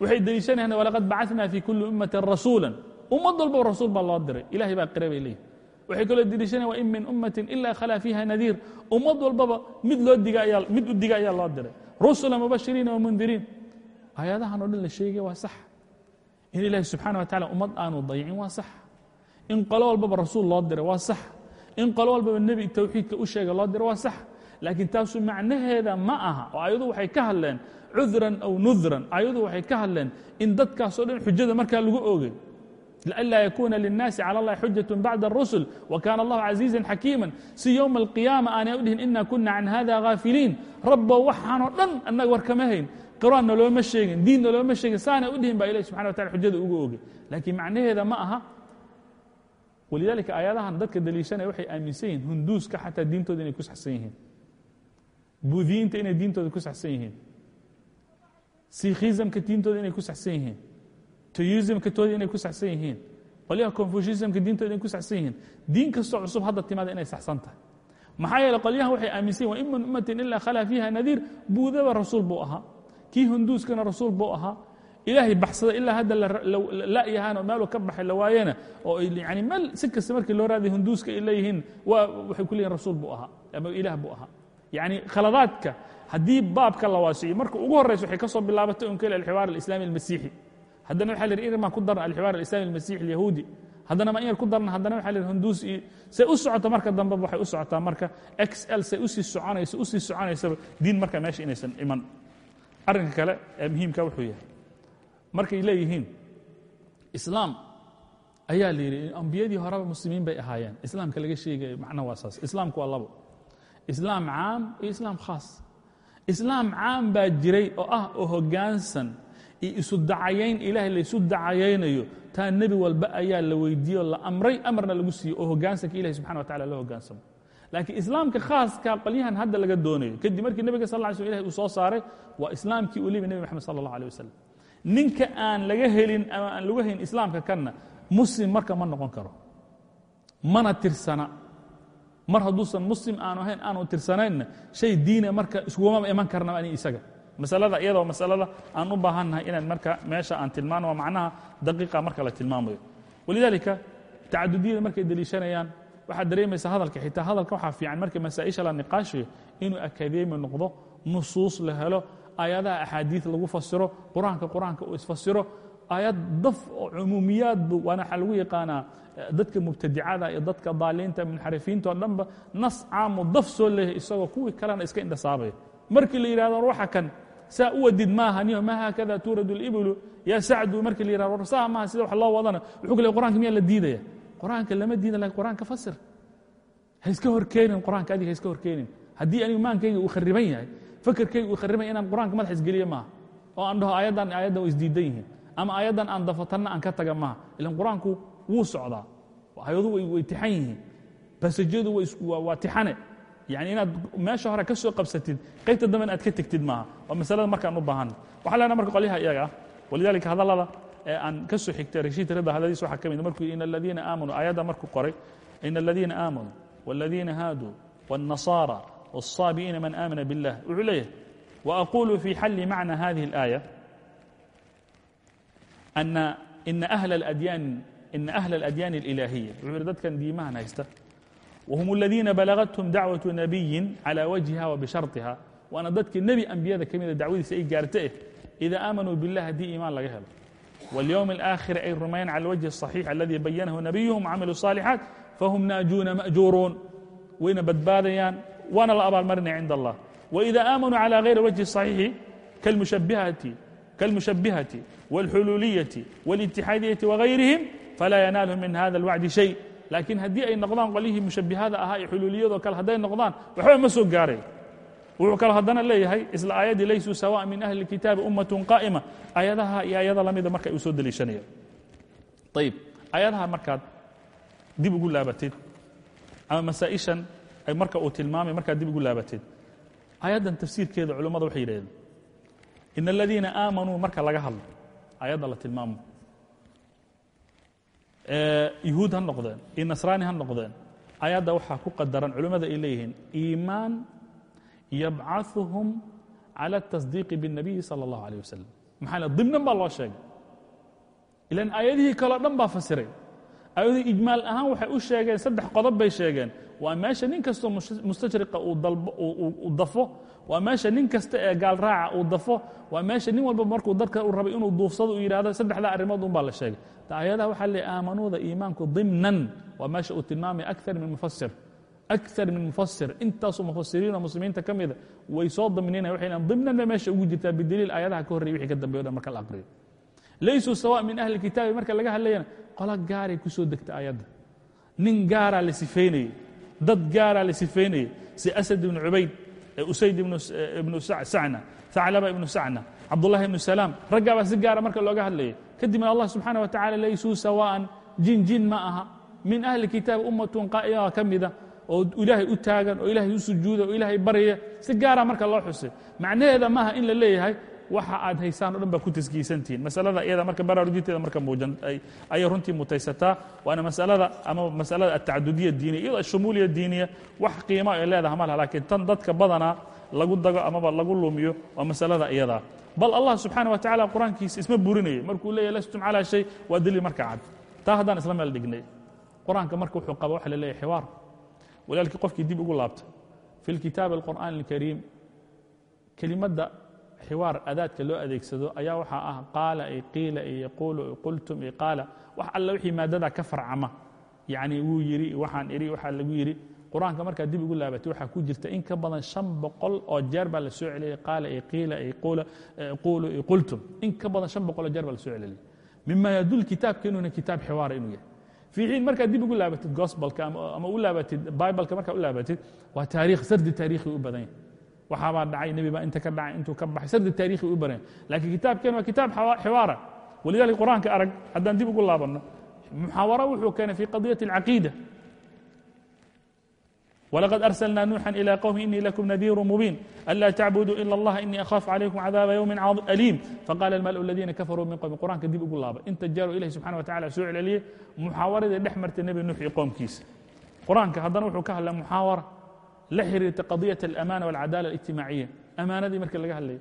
waxay deliishaneen walaqad bacana fii kuli ummatin rasuula ummad walbo rasuul baa loo diray. Ilahay baa qira bay leeyihiin waxay kaloo deliishaneen wain min ummatin ila khalaa fiiha nadiir. Ummad walbaba mid loo diga mid u diga loo diray rusula mubashiriina wamundiriin aayadahan oo dhan la sheegaya waa sax. In ilaahi subxana wa tacala ummad aanu dayicin waa sax. In qolo walbaba rasuul loo diray waa sax. In qolo walbaba nebi tawxiidka u sheega loo diray waa sax. Laakiin taasu macnaheeda ma aha oo ayadu waxay ka hadleen cudran aw nudran. Ayadu waxay ka hadleen in dadkaasoo dhan xujada markaa lagu oogay لأnlا ykuna للناasi calى الlahi xujaة bacd الرuسل وkana الlahu عaزيiزا xakيima si yowma القiyaama aanay u dhihin ina kuna can hada غاafiliin rabbo waxaanoo dhan annaga war kama hayn qiraan nalooma sheegin diin nalooma sheegin saanay u dhihin ba ilahi subxana wa taala xujada ugu oogay laakiin macnaheeda ma aha walidaalika aayadahan dadka deliishanaya waxay aaminsan yihiin hunduuska xataa diintooda inay ku saxsan yihiin buudiyiinta inay diintooda ku saxsan yihiin sikhismka diintooda inay ku saxsan yihiin toyismka tooda inay ku saxsan yihiin. Qolyaha confuciismka diintooda inay ku saxsan yihiin. Diin kastoo cusub hadda timaada inay saxsan tahay. Maxaa yeele qolyahan waxay aaminsan yihiin min ummatin ilaa khalaa fiiha nadiir. Buudaba rasuul buu ahaa. Kii hunduuskana rasuul buu ahaa. Ilaahay baxsada ilaa hadda la'yahaanoo meeluu ka baxay la waayena oo yani meel si kasta markii loo raaday hunduuska ay leeyihiin waa waxay ku leeyihiin rasuul buu ahaa ama ilaah buu ahaa. Yacni khaladaadka haddii baabka la waasiyo marka ugu horraysa waxay ka soo bilaabatay un keli alxiwaar alislami almasiixi haddana waxa la yidhi in maan ku darna alxiwaar alislami almasiixi alyahuudi. Haddana ma in yar ku darna haddana la yidhi hunduus iyo say u socoto marka dambeba waxay u socotaa marka x l say u sii soconayso u sii soconaysaba diin marka meesha inaysan iman. Arrinka kale ee muhiimka wuxuu yahay markay leeyihiin islaam ayaa la yidhi ambiyadii horeba muslimiin bay ahaayeen. Islaamka laga sheegayo macna waa saas islaamku waa labo. Islaam caam iyo islaam khaas. Islaam caam baa jiray oo ah oo hoggaansan iyo isu dacayayn ilaahay laysu dacayaynayo taa nebi walba ayaa la weydiiye oo la amray amarna lagu siiye oo hoggaansanka ilahi subxana wa tacala loo hoggaansamo laakiin islaamka khaaska qolyahan hadda laga doonayo kadib markii nebiga sal ly slm ilahi uu soo saaray waa islaamkii uu lebi nebi moxamed sala allah alيh wasalam ninka aan laga helin ama aan lagu hayn islaamka kanna muslim marka ma noqon karo. Mana tirsana. Mar hadduusan muslim aanu ahayn aanu tirsanaynna shay diina marka iskugama iman karna ani isaga masalada iyadoo masalada aan u baahannahay inaan marka meesha aan tilmaano waa macnaha daqiiqa marka la tilmaamayo. Walidaalika tacadudiyada markay deliishanayaan waxaad dareemaysaa hadalka. Xitaa hadalka waxaa fiican markii masaa'isha la niqaashayo inuu akadeemi noqdo nusuus la helo aayadaha axaadiid lagu fasiro qur'aanka qur'aanka uu isfasiro aayad daf oo cumuumiyaadbu waana waxaa lagu yaqaanaa dadka mubtadicada iyo dadka daaliinta munxarifiinta oo dhanba nas caamu daf soo leeyahay isagoo kuwii kalena iska indhasaabaya markii la yidhahdo waxa kan saa u wadid maaha niyo ma haakada tuuradu اliblu yaa sacdu markii la yihahdo war saa maaha sida wax loo wadana. Wuxuu ku leey qur'anka miyaa la diidaya? Qur'aanka lama diida laakiin qur'aanka fasir. Ha iska horkeenin qur'aanka adiga ha iska horkeenin. Haddii anigu maankayga uu khariban yahay fakerkayga uu khariban yahay inaan qur'aanka madax isgeliya maaha oo aan dhaho ayaddan ayaddan way isdiidan yihiin. Ama ayaddan aan dafatanna aan ka taga maaha ilan qur'aanku wuu socdaa. Ayadu way tixan yihiin. Basajadu waa tixane yani inaad meesha hore ka soo qabsatid qaybta dambena aad ka tegtid maaha waa masalada markaan u baahanna waxaa leenaha marka qolyaha iyaga ah walidaalika hadallada ee aan ka soo xigtay rashiid rida hadaladiis waxaa ka mid markuu in aladiina aamanuu aayadda markuu qoray in aladiina aamanuu wاladiina haaduu wاlnasaara wالصaabi'iina man aamana biاllah wuxuu leeyahay وأقول في حل معنى هذه الآية أن إن أهل الأديان إن أهل الأديان الإلهية dadkan diimahan haysta whm اladiina balagathum dacwaةu nabiyi calى wajhiha wabisharطiha waana dadkii nebi ambiyada ka mida dacwadiisa ay gaarta eh ida aamanuu bilah haddii iimaan laga helo wاlywm اlآakhiri ay rumayn cala اlwajhi الصaxiix aladi bayanahu nabiyuhum camilu الصaalixaat fahum naajuuna ma'juuruun wayna badbaadayaan waana la abaalmarinaya cinda allah wإida aamanuu calى غayri اwajhi الصaxiixi kalmushabihati wاlxuluuliyati wاlاtixaadiyaةi wغayrihim falaa yanaalhum min hada اlwacdi shay laakiin haddii ay noqdaan qolyihii mushabbihada ahaa iyo xuluuliyadoo kale hadday noqdaan waxba ma soo gaaray wuxuu kale haddana leeyahay isla aayaddii laysuu sawaa min ahli اlkitaabi ummatun qaa'ima. Aayadaha iyo aayada lamida marka uu soo deliishanaya ayib aayadaha markaad dib ugu laabatid ama masaa'ishan ay marka uu tilmaamay markaad dib ugu laabatid aayaddan tafsiirkeeda culummada waxay yidhahdeen in aladiina aamanuu marka laga hadlo aayadda la tilmaamo yuhuud ha noqdeen iyo nasraani ha noqdeen ayadda waxaa ku qadaran culimmada ay leeyihiin iimaan yabcaثuhum calى الtasdiiqi bالnabiyi salى اllahu alيه wasalam maxaa le dimnan baa loo sheegay ilan aayadihii kaleo dhan baa fasiray aayadihii ijmaal ahaan waxay u sheegeen saddex qodob bay sheegeen waa meesha nin kastoo mustashriqa uu dafo. Waa meesha nin kasta ee gaal raaca uu dafo. Waa meesha nin walba markuu dadka u rabay inuu duufsado uu yidhahdo saddexdaa arrimood un baa la sheegay. Aayadaha waxaa le aamanuuda iimaanku dimnan. Waa meesha uu tilmaamaya akar min mufasir akar min mufasir intaasoo mufasiriinoo muslimiinta ka mida way soo daminina waxay lean dimnan bay meesha ugu jirtaa bidaliil aayadaha ka horreyay wixii ka dambeyo dhan marka la aqriyo. Laysuu sawa min ahli kitaabi marka laga hadlayana qola gaaray ku degta aayadda. Nin gaaraa la sifeynayey dad gaaraa la sifeynayey si asad ibnu cubayd usayd ibnu sacna saclaba ibnu sacna cabdullahi ibnu salaam raggaabaa si gaara marka looga hadlayay. Kadibna allah subxaana wa tacala laysuu sawaan jin jin ma aha. Min ahli kitaab ummatun qaa'ima ka mida oo ilaahay u taagan oo ilaahay u sujuuda oo ilaahay baryaya si gaara marka loo xusay. Macnaheeda maaha in la leeyahay waxa aad haysaan o dhan baa ku taskiisantihiin masalada iyada marka baraarujinteeda marka muujan ayay runtii mutaysataa waana masalada ama masalada atacadudiya diiniya iyadoo ashumuuliya diiniya. Wax qiimo ay leedaha ma laha laakiin tan dadka badanaa lagu dago amaba lagu lumiyo waa masalada iyadaa bal allah subxaana wa tacala qur'aankiisa isma burinayo markuu leeyahy lastum calaa shay waa daliil marka cad. Taa haddaan isla meel dhignay qur'aanka marka wuxuu qaba waxa la leeyahy xiwaar. Walaalkii qofkii dib ugu laabta fi lkitaabi alqur'aan alkariim kelimadda xiwaar adaadka loo adeegsado ayaa waxaa ah qaala iyo qiila iyo yaquulu iyo qultum iyo qaala. Wax alla wixii maadada ka farcama. Yacni wuu yidhi waxaan idhi waxaa lagu yidhi qur'aanka markaad dib ugu laabatay waxaa ku jirta in ka badan shan boqol oo jeer baa la soo qaala iyo qiila iyo quulu iyo qultum. In ka badan shan boqol oo jeer baa la soo celiyey mima kitaabka inuuna kitaab xiwaara inuu yahay. Fii xiin markaad dib ugu laabatid gospelka ama u laabatid bibleka markaad u laabatid waa taarikh sardi taarikhi u badan yahay waxaabaa dhacay nebi baa inta ka dhacay intuu ka baxay. Sardi taarikhi u bareen. Laakiin kitaabkeen waa kitaab xiwaara. Walidaalika qur'aanka arag haddaan dib ugu laabanno muxaawaro wuxuu keenay fii qadiyati alcaqiida walaqad arsalnaa nuuxan ilى qowmi inii lakum nadiiru mubiin. Anlaa tacbuduu ila allah inii akhaafu calaykum cadaaba ywmi aliim. Faqaala almalu aladiina kafaruu min qowmi qur'aanka dib ugu laaba. Inta jaaroo ilahi subxana wa tacala soo celeliyey muxaawaradii dhex martay nebi nuux iyo qowmkiisa. Qur'aanka haddana wuxuu ka hadlaa muxaawara والعدالة الاجتماعية أمانة دي مركز لقاها اللي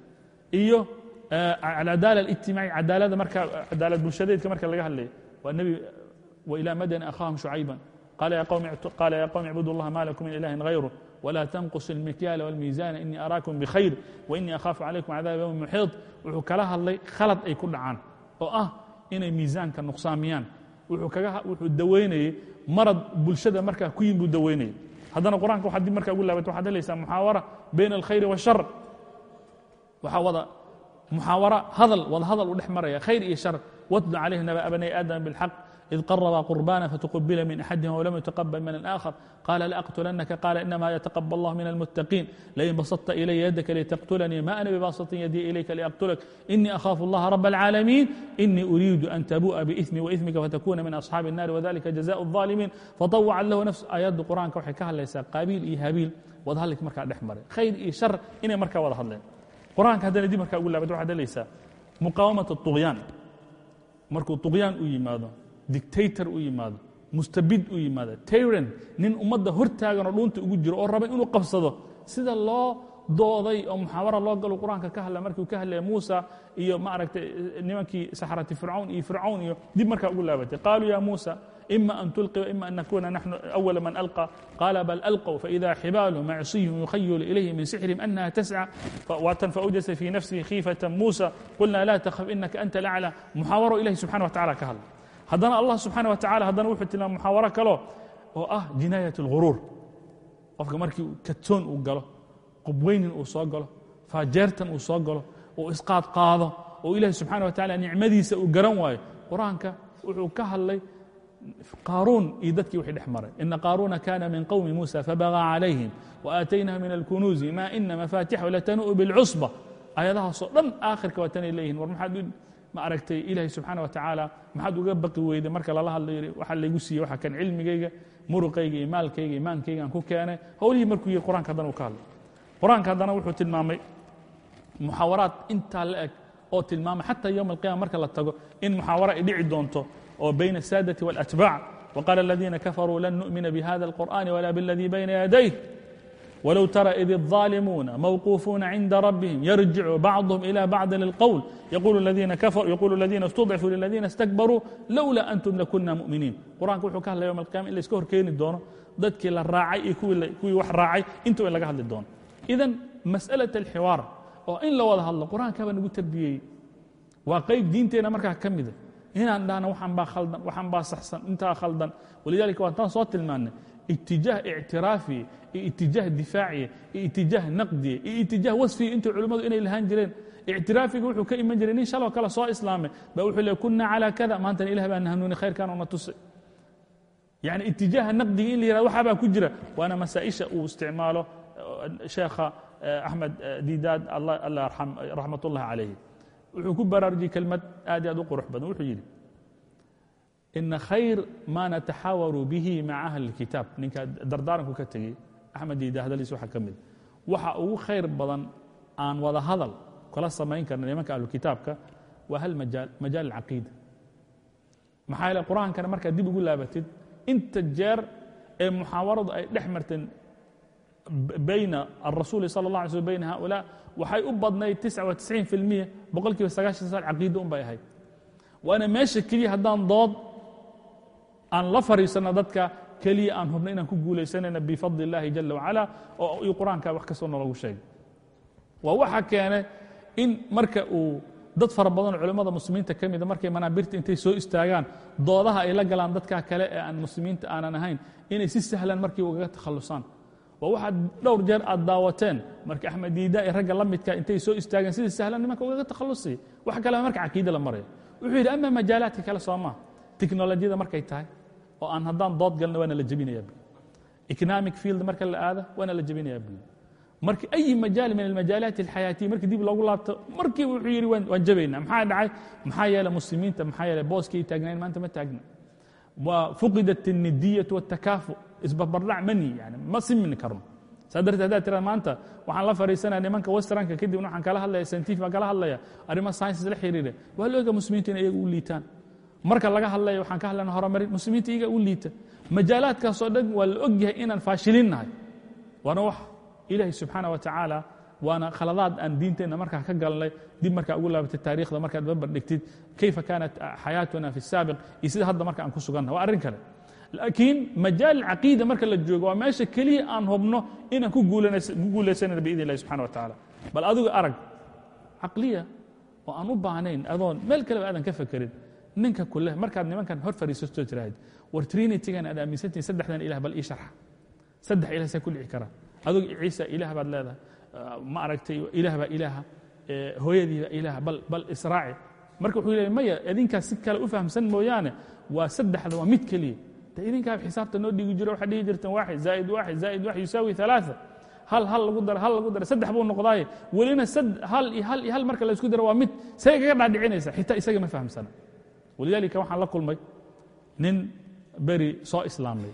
إيوه آه العدالة الاجتماعية عدالة مركز عدالة بلشديد كمركز لقاها اللي والنبي وإلى مدن أخاهم شعيبا قال يا قوم قال يا قوم اعبدوا الله ما لكم من اله غيره ولا تنقصوا المكيال والميزان اني اراكم بخير واني اخاف عليكم عذاب يوم محيط wuxuu kala hadlay khalad ay ku dhacaan oo ah inay miisaanka nuqsaamiyaan wuxuu kaga wuxuu daweynayay marad bulshada markaa ku yimid buu daweynayay haddana qur'aanka waxaad dib markaa ugu laabato waxaad helaysaa muxaawara bayna alkhayri waashar waxaa wada muxaawara hadal wada hadal u dhex maraya khayr iyo shar. Watlu calayhi naba bani aadama bilxaq إذ قربا قربانا فتقبل من أحدهما ولم يتقبل من الآخر قال لأقتلنك قال إنما يتقبل الله من المتقين لئن بسطت إلي يدك لتقتلني ما أنا بباسط يدي إليك لأقتلك إني أخاف الله رب العالمين إني أريد أن تبوء بإثمي وإثمك فتكون من أصحاب النار وذلك جزاء الظالمين فطوعا له نفس آيات القرآن كوحي كهل ليس قابيل إي هابيل وظهر لك مركا دحمر خير إي شر إني مركا وظهر لين قرآن هذا دي مركا أقول لك هذا ليس مقاومة الطغيان مركو الطغيان ويماذا dictator u yimaado mustabid u yimaado tyrant nin ummadda hortaaganoo dhuunta ugu jiro oo raba inuu qabsado. Sida loo dooday oo muxaawara loo galo qur'aanka ka hadla markiu ka hadlaya muusa iyo maaragtay eh, eh, nimankii saxrati fircawn iyo fircawn iyo dib markaa ugu laabatay. Qaaluu ya muusa ima an tulqi ima an nakuuna naxnu awala man alqa. Qaala bal alqow faida xibaalhum acsiyhum yukhayalu ilayhi min sixrihim anaha tasca waatan faawjasa fii nafsihi khiifata muusa qulna laa takhaf inaka anta alaclى muxaawaro ilahi subxana wa tacala ka hadla haddana allah subxaana wa tacala haddana wuxuu tilmaama muxaawaro kaleo oo ah jinaayat اlghuruur qofka markii katoon uu galo qubweynin uu soo galo faajeertan uu soo galo uu isqaadqaado oo ilahi subxana wa tacala nicmadiisa uu garan waayo qur'aanka wuxuu ka hadlay qaaruun iyo dadkii wixii dhex maray. Ina qaaruuna kana min qowmi muusa fabagaa calayhim waaataynahu min alkunuuzi ma ina mafaatixu latanuu bilcusba aayadahaasoo dhan aakhirka waa tanay leeyihiin war maxaad ma aragtay ilaahay subxaana wa tacaala maxaad uga baqi weyday marka lala hadlo yidhi waxaa laygu siiyey waxa kan cilmigayga muruqayga iyo maalkayga imaankaygaan ku keenay. Howlihii markuu yihi qur'aanka haddana uu ka hadlay. Qur'aanka haddana wuxuu tilmaamay muxaawaraad intaa la eg oo tilmaamay xataa yowma alqiyama marka la tago in muxaawara ay dhici doonto oo bayna asaadati waاlatbaac waqaala aladiina kafaruu lan nu'mina bihada alqur'ani wala biاladii bayna yadayh wlow tara id الظاalmuuna mawquufuuna cinda rabihim yarjicu bacضهm ilى bacضi اlqwl yaqulu اladina اstudcifuu liladina اstakbaruu lowla antum lakuna mu'miniin qur'anka wuxuu ka hadlaya yom alqiyama in la iska horkeeni doono dadkii la raacay iyo kuwii wax raacay intuu in laga hadli doono idan masأlaة اlxiwaar oo in la wada hadlo qur'aankaba nagu tarbiyeyey waa qayb diinteenna markaa ka mida inaan dhahno waxaan baa khaldan waxaan baa saxsan intaa khaldan walidalika waataan soo tilmaanay itijaah ictiraafiya iyo itijaah difaaciya iyo itijaah naqdiya iyo itijaah wasfiya intuu culimmadu inay lahaan jireen ictiraafiga wuxuu ka iman jiray nin shaloo kale soo islaamay ba wuxuu leey kunna calaa kada maantana ilah baa nahanuuni khayrkan ona tusay yani itijaaha naqdiga in la yihahdo waxaa baa ku jira waana masaa'isha uu isticmaalo sheekha axmed didaad raxmat ullahi calayhi wuxuu ku baraarujiyey kelmad aad i aad u qurux badan wuxuu ina khayr ma nataxaawaru bihi maca ahli اlkitaab ninka dardaaranku ka tegey axmed diida hadaldiis waxaa ka mid waxa ugu khayr badan aan wada hadal kala samayn karna nimanka ahlukitaabka waa hal majaal majaal alcaqiida maxaa yeele qur'aankana markaad dib ugu laabatid inta jeer ee muxaawaradu ay dhex marteen bayna alrasuuli sala اllah alay slm bayna haulaa waxay u badnayd tisca wa tisciin fi lmiya boqol kiiba sagaashan saal caqiida un ahayd waana meesha keliya haddaan dood aan la fariisanno dadka keliya aan hubno inaan ku guulaysanayna bifadli اllahi jala wacala oo iyo qur'aanka wax kastoo nalagu sheegay. Waa waxa keene in marka uu dad fara badanoo culimmada muslimiinta ka mida markay manaabirta intay soo istaagaan doodaha ay la galaan dadka kale ee aan muslimiinta aanan ahayn inay si sahlan markii ugaga takhallusaan. Waa waxaad dhowr jeer aad daawateen marka axmed iyo ragga la midka intay soo istaageen sidii sahlan nimanka ugaga takhallusay wax kaleba marka caqiida la maraya. Wuxuu yidhi ama majaalaadka kale soo maa teknolojiyada markay tahay oo aan haddaan dood galna waana la jebinaya bu economic field marka la aado waana la jebinaya bu marka ayi majaal min almajaalaat alxayaatiya markii dib loogu laabto markiiba wuxuu yidhi waan jabaynaa maxaa dhacay maxaa yeele muslimiinta maxaa yeele booskay taagnayn maanta ma taagna waa fuqidat الnidiyatu wاtakaafu isbarbardhac mani yani ma simin karno saa darteed haddaad tiraan maanta waxaan la fariisanaya nimanka westranka kadibna waxaan kala hadlaya scientific baan kala hadlaya arrimo sciences la xiriira waa la oga muslimiinta in iyaga u liitaan marka laga hadlaya waxaan ka hadlayna horumarin muslimiinta iyaga u liita. Majaalaadkaasoo dhan waa la ogyahay inaan faashilinnahay waana wax ilaahay subxaana wa tacaala waana khaladaad aan diinteenna markaa ka galnay dib markaa ugu laabatay taarikhda markaad barbar dhigtid. Kayfa kaanat xayaatuna fi الsaabiq iyo sida hadda marka aan ku sugannahay. Waa arrin kale. Laakiin majaal caqiida marka la joogo waa meesha keliya aan hubno inaan ku guulaysanayna biidn illahi subxana wa tacaala. Bal adigu arag caqliya oo aan u baahnayn adoon meel kaleba aadan ka fekerin ninka kule markaad nimankan hor fariisato tiraahd war trinitygan aad aaminsantihin saddexdan ilah bal ii sharxa. Saddex ilah say ku dhici karaan adug ciisa ilaah baad leedahay. Ma aragtay ilaahbaa ilaaha hooyadiiba ilaaha bal israaci. Marka wuxuu leey maya idinkaas si kale u fahamsan mooyaane waa saddexda waa mid keliya. De idinkaa xisaabta noo dhigi jiro waxaad dhihi jirteen waaxid zaa'id waaxid zaa'id waax yusaawi alaaثa hal hal lagu dara hal lagu dara saddex buu noqdaaye. Welina hal iyo hal iyo hal marka la isku daro waa mid say kaga dhaadhicinaysa xitaa isaga ma fahamsana walidaalika waxaan la kulmay nin beri soo islaamay.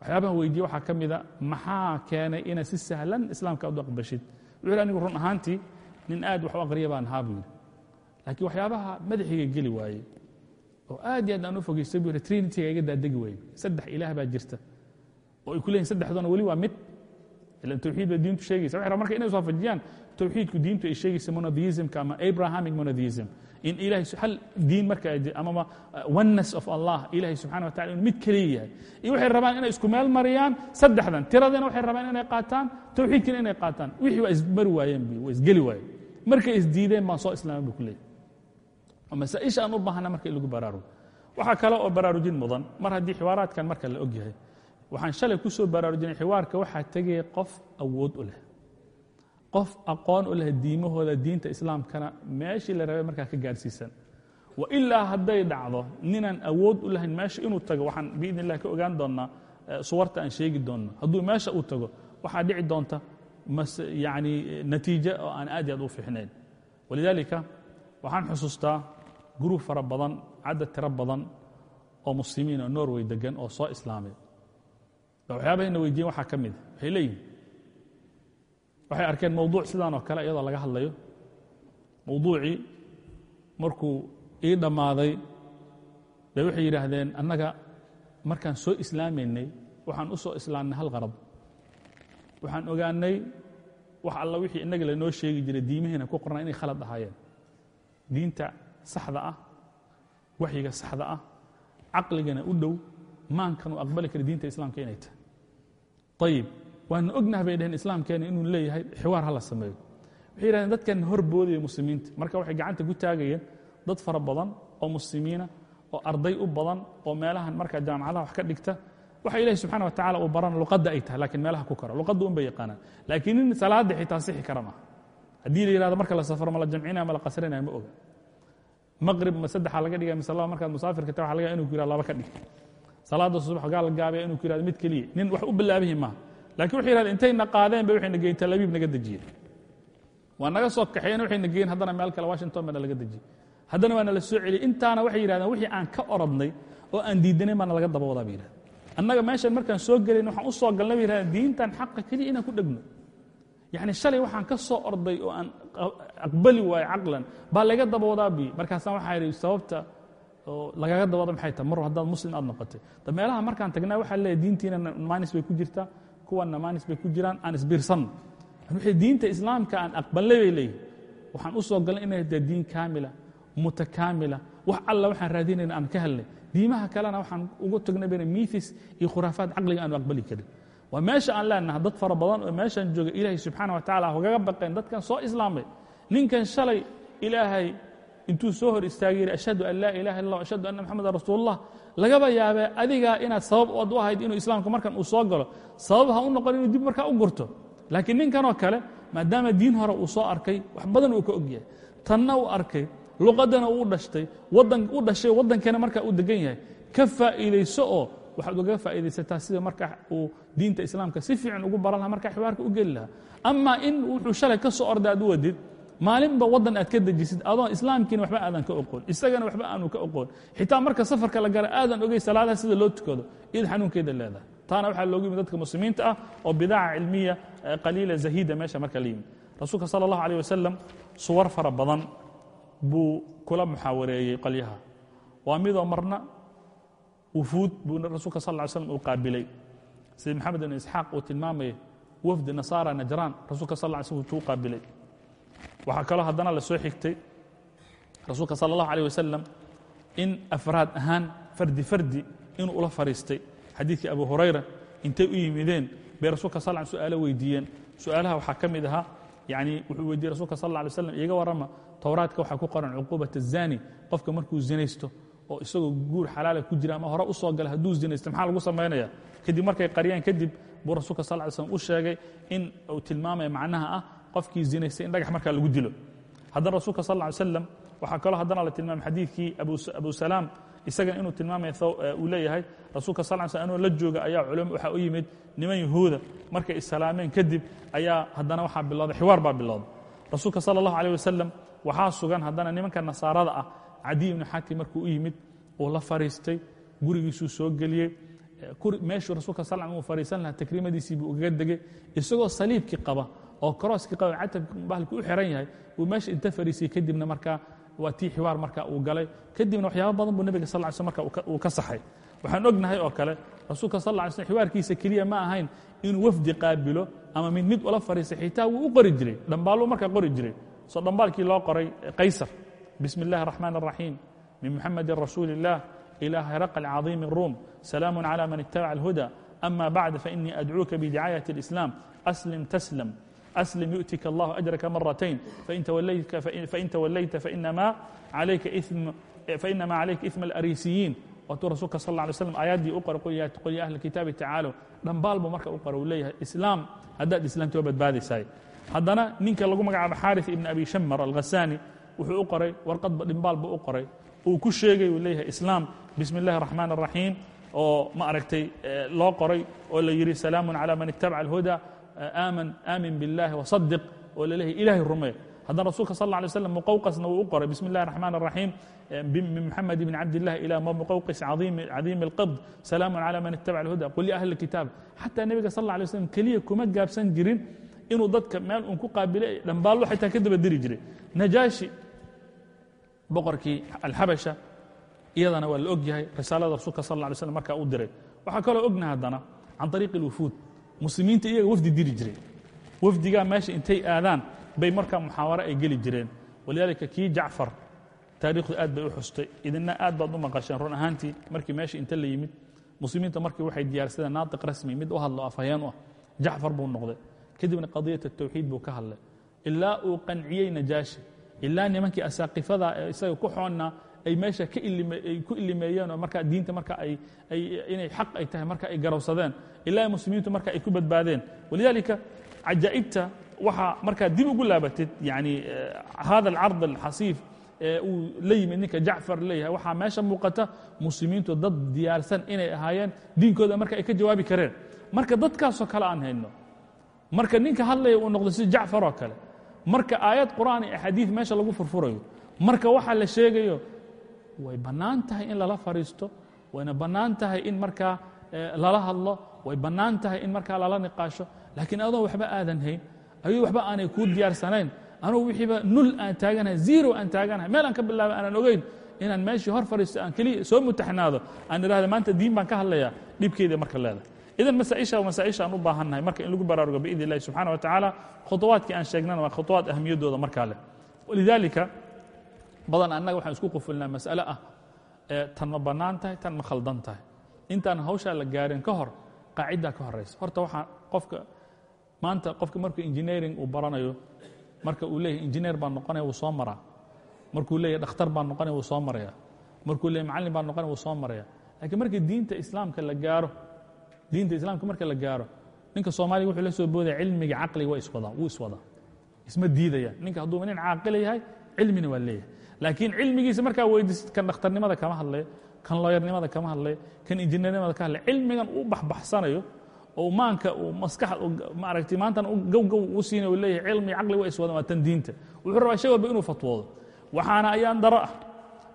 Waxyaabaha weydiye waxaa ka mida maxaa keenay inaad si sahlan islaamka ad u aqbashid yidhi anigu run ahaantii nin aad wax u aqriya baan ahaa buu yidhi. Laakiin waxyaabaha madaxiga geli waaye oo aad iyo aad aan u fogaystay buu yidhi trinityga iga daadegi waaye saddex ilaah baa jirta. Oo ay ku leeyihiin saddexdoona weli waa mid. Ilan tawxiid bay diintu sheegaysa. Waxay rabaan marka inay iswaafajiyaan tawxiidku diintu ay sheegaysa monotheismka ama abrahamic monotheism in ilahay hal diin marka amaba oneness of allah ilahay subxana wa tacala inuu mid keliya yahay. Iyo waxay rabaan inay isku meel mariyaan saddexdan tiradina waxay rabaan inay qaataan tawxiidkina inay qaataan. Wixii waa ismari waayeen bu waa isgeli waayeen. Markay isdiideen baan soo islaamay buu ku leeyay oo masaaisha aan u baahana marka lagu baraarugo waxaa kale oo baraarujin mudan. Mar haddii xiwaaraadkan marka la og yahay waxaan shalay ku soo baraarujinay xiwaarka waxaa tegaya qof awood u leh qof aqoon u leh diimahooda diinta islaamkana meeshii la rabay markaa ka gaadhsiisan wa ilaa hadday dhacdo ninaan awood u lahayn meesha inuu tago waxaan biidn illah ka ogaan doonnaa suwarta aan sheegi doonno hadduu meesha uu tago waxaa dhici doonta yani natiijo oo aan aad iyo aad u fiixnayn walidaalika waxaan xusuustaa guruub fara badan cadad tiro badan oo muslimiin oo norway degan oo soo islaamay. Waxyaabahayna weydiiyen waxaa ka mida waxay leeyihiin waxay arkeen mawduuc sidaan oo kale iyadoo laga hadlayo. Mawduucii markuu ii dhammaaday bay waxay yidhaahdeen annaga markaan soo islaamaynay waxaan u soo islaamnay hal qarab. Waxaan ogaanay wax alla wixii innaga lanoo sheegi jiray diimihiina ku qornaa inay khalad ahaayeen. Diinta saxda ah waxyiga saxda ah caqligana u dhow maankanu aqbali kara diinta islaamka inay tahay. Ayib waana ognaha bay dhaheen islaamkeena inuu leeyahay xiwaar hala sameeyo. Waxay yidhahdeen dadkan horboodaya muslimiinta. Marka waxay gacanta ku taagayeen dad fara badan oo muslimiina oo arday u badan oo meelahan marka jaamacadaha wax ka dhigta. Waxa ilahi subxana wa tacala uu baran luqadda ay tahay lakiin meelaha ku karo luqadda un yaqaanaan. Laakiin nin salaadda xitaa sixi kara maaha. Haddii la yihahdo marka la safro ma la jamcinaya ma la qasrinaya ma oga. Maqrib ma saddexaa laga dhigaya mise laba markaad musaafirka ta waxa laga inu ku yihahdo laba ka dhig. Salaadda subax gaa gaabaya inuu ku yihahdo mid keliya. Nin wax u bilaabihi maaha laakiin waxay yidhahdeen intayna qaadeen bay waxayna geyen talabiib naga dejiyeen waa naga soo kaxeyen waxayna geyen haddana meel kale washington bana laga dejiyey haddana waana la soo celiyey. Intaana waxay yidhahdeen wixii aan ka orodnay oo aan diidanayn baana laga daba wadaa bay yidhahdeen annaga meeshan markaan soo gelayn waxaan u soo galnay bay yidhahdeen diintan xaqa keliya inaan ku dhegno. Yacni shalay waxaan ka soo orday oo aan aqbali waayo caqlan baa laga daba wadaa bi markaasaan waxaa yidhi sababta oo lagaga dabada maxay tahay? Mar haddaad muslim aad noqotay. Da meelaha markaan tagnaa waxaa leeyahy diintiina maanis bay ku jirtaa kuwanna maanis bay ku jiraan aan isbiirsanno wixii diinta islaamka aan aqbalnay bay leeyihiin waxaan u soo galnay inay tahay diin kaamila mutakaamila. Wax alla waxaan raadinayna aan ka helnay diimaha kalena waxaan ugu tagnay bayna miithis iyo khuraafaad caqliga aanu aqbali karin. Waa meesha aan leenaha dad fara badan oo meeshan jooga ilaahay subxaana wa tacala ugaga baqeen dadkan soo islaamay. Ninkan shalay ilaahay intuu soo hor istaagay yidhi ashhadu an laa ilaha illa ashhadu anna moxamedan rasuulullah lagaba yaabee adigaa inaad sabab ood u ahayd inuu islaamku markan uu soo galo sabab ha u noqon inuu dib markaa u gurto. Laakiin ninkanoo kale maadaama diin hore uu soo arkay wax badan uu ka ogyahay tanna uu arkay luqaddana uu dhashtay wadan u dhashay waddankana markaa uu degan yahay. Ka faa'iidayso oo waxaad ugaga faa'iidaysataa sida marka uu diinta islaamka si fiican ugu baran laha markaa xiwaarka u geli lahaa. Amaa in wuxuu shalay ka soo orda aad u wadid maalinba waddan aad ka dejisid adoon islaamkiina waxba aadan ka oqoon isagana waxba aanu ka oqoon xitaa marka safarka la gala aadan ogey salaadaha sida loo tukado iyad xanuunkeeda leedahay. Taana waxaa loogu yimid dadka muslimiinta ah oo bidaaca cilmiya qaliila zahiida meesha marka la yimid. Rasuulka sala allahu alيh wasalam suwar fara badan buu kula muxaawareeyey qolyaha waa midoo marna wufuud buu rasuulka sal ly slam uu qaabilay. Sida maxamed ibn isxaaq uu tilmaamaya wafdi nasaara najraan rasuulka sal ly slm tuu qaabilay waxaa kaloo haddana la soo xigtay rasuulka sal اllahu alيه wasalam in afraad ahaan fardi fardi inuu ula fariistay xadiidkii abu hurayra intay u yimideen bay rasuulka sal l su'aalo weydiiyeen su'aalaha waxaa ka mid ahaa yani wuxuu weydiiyey rasuulka sal lla alay slam iiga warrama towraadka waxaa ku qoran cuquubat الzani qofka markuu zinaysto oo isagoo guur xalaala ku jira ama hore u soo gala hadduu zinaysto maxaa lagu samaynaya kadib markay qaryaan kadib buu rasuulka sal ly slm u sheegay in uu tilmaamaya macnaha ah qofkii zinaystay in dhagax markaa lagu dilo. Haddana rasuulka sal lla ly slam waxaa kaloo la tilmaamay xadiidkii abu salaam isagana inuu tilmaamaya uu leeyahay rasuulka sal slm anuu la jooga ayaa culamo waxaa u yimid niman yahuuda markay islaameen kadib ayaa haddana waxaa bilowday xiwaar baa bilowday. Rasuulka sala allahu alيh wasalam sugan haddana nimanka nasaarada ah cadiy ibnu xakim markuu u yimid uu la fariistay gurigiisuu soo geliyey meeshuu rasuulka sal uu fariisan lahaa takriimadiisii buu ugaga degey isagoo saliibkii qaba oo korooskii qaba catabki bahalkii u xiran yahay uu meesha inta fariisiyey kadibna markaa waa tii xiwaar marka uu galay kadibna waxyaaba badan buu nebiga sal ly sl marka uu ka saxay waxaan ognahay oo kale rasuulka sal lla ly slm xiwaarkiisa keliya ma ahayn inuu wafdi qaabilo ama mid mid ula fariistay xitaa wuu u qori jiray dhambaaluu markaa qori jiray soo dhambaalkii loo qoray qaysar bismi اllahi الرaxmaan الraxiim min muxamedin rasuuli الlah ilى heraql caظiimi الruum salaamu calى man itabaca اlhuda ama bacd fainii adcuuka bidicaayaة الإslam aslim taslam aslim yu'tika allah ajraka maratayn fain tawallayta fainama calayka isma اlarisiyiin waatuu rasuulka sal lla alay slam aayaddii u qoray qul ya ahla kitaabi tacaalow dhambaal buu marka u qoray uu leeyahay islaam haddaad islaamti waa badbaadaysaay haddana ninka lagu magacaabo xaaris ibn abi shamar alkhasaani wuxuu u qoray warqadba dhimbaal buu u qoray uu ku sheegay uu leeyahay islaam bismi اllahi الraxmaan الraxiim oo ma aragtay loo qoray oo la yidhi salaamu calى man itabaca اlhuda aaman aamin biاllahi wasadiq oo la leeyahay ilahay rumee haddana rasuulka sal lla alay slam muqawqasna wuu u qoray bismi اllahi الraxmaan الraxiim min moxamed bn cabdillahi ilى muqawqis cadiimi اlqibd salaamu calى man itabaca اlhuda qul ya ahli اlkitaab xataa nebiga sal lla alay slam keliya kuma gaabsan jirin inuu dadka meel uun ku qaabilay dhambaallo xitaa ka daba diri jiray najaashi boqorkii alxabasha iyadana waa la og yahay risaalada rasuulka sal lla alay slam markaa u diray waxaa kaloo ognahay haddana can طariiqi اlwufuud muslimiinta iyaga wafdi diri jiray wafdigaa meesha intay aadaan bay markaa muxaawaro ay geli jireen. Walidaalika kii jacfar taariikhdu aad bay u xustay. Idina aad baad u maqasheen run ahaantii markii meesha inta la yimid. Muslimiinta markii waxay diyaarsadeen naatiq rasmi mid u hadlo afhayeen u ah jacfar buu noqday. Kadibna qadiyat الtawxiid buu ka hadlay. Ilaa uu qanciyey najaashi. Ilaa nimankii asaaqifada ee isaga ku xoonna ay meesha ay ku ilimeeyeen oo markaa diinta marka inay xaq ay tahay marka ay garowsadeen. Ilaa muslimiintu marka ay ku badbaadeen. Walidaalika cajaa'ibta waxaa markaa dib ugu laabatid yani hada alcard alxasiif ee uu la yimid ninka jacfar leeyahay waxaa meesha muuqata muslimiintu dad diyaarsan inay ahaayeen diinkooda marka ay ka jawaabi kareen. Marka dadkaasoo kale aan hayno marka ninka hadlaya uu noqdo si jacfar oo kale marka aayad qur'aan iyo axaadiid meesha lagu furfurayo marka waxaa la sheegayo way bannaan tahay in lala fadhiisto wayna bannaan tahay in markaa lala hadlo. Way bannaan tahay in markaa lala niqaasho. Laakiin adoon waxba aadan hayn ayuu waxba aanay kuu diyaarsanayn. Anugu wixiiba nul aan taaganahay zero aan taaganahay meel aan ka bilaabay aanan ogeyn inaan meeshii hor fadhiisto aan keliya soo mutaxnaado aan idhahda maanta diin baan ka hadlayaa dhibkeeda marka leedahay. Idan masaaisha masaaisha aan u baahannahay marka in lagu baraarugo biidn illahi subxana wa tacaala khuطuwaadkii aan sheegnana waa khuطuwaad ahmiyaddooda markaa leh. Walidaalika badan annaga waxaan isku qufulnaa mas'ale ah tan ma bannaan tahay tan ma khaldan tahay. Intaan hawshaa la gaarin ka hor qaaciddaa ka horaysa horta waxaa qofka maanta qofka markuu engineering uu baranayo marka uu leeyahay engineer baan noqonaya wuu soo maraa. Markuu leeyahay dhakhtar baan noqonaya wuu soo maraya markuu leeyahay macallin baan noqonaya wuu soo maraya laakiin markii diinta islaamka la gaaro diinta islaamka marka la gaaro ninka soomaaliga wuxuu la soo boodaya cilmiga caqliga waa iswadaa wuu iswadaa isma diidaya ninka hadduu nin caaqila yahay cilmina waa leeyahay laakiin cilmigiisa markaa weydiisid kan dhakhtarnimada kama hadlayo kan looyarnimada kama hadlayo kan injineernimada ka hadlayo cilmigan uu baxbaxsanayo oo maanka uu maskaxa maaragtay maantana gowgow u siina uu leeyahay cilmi caqli waa iswadan waa tan diinta. Wuxuu rabaa shay walba inuu fatwoodo. Waxaana ayaan daro ah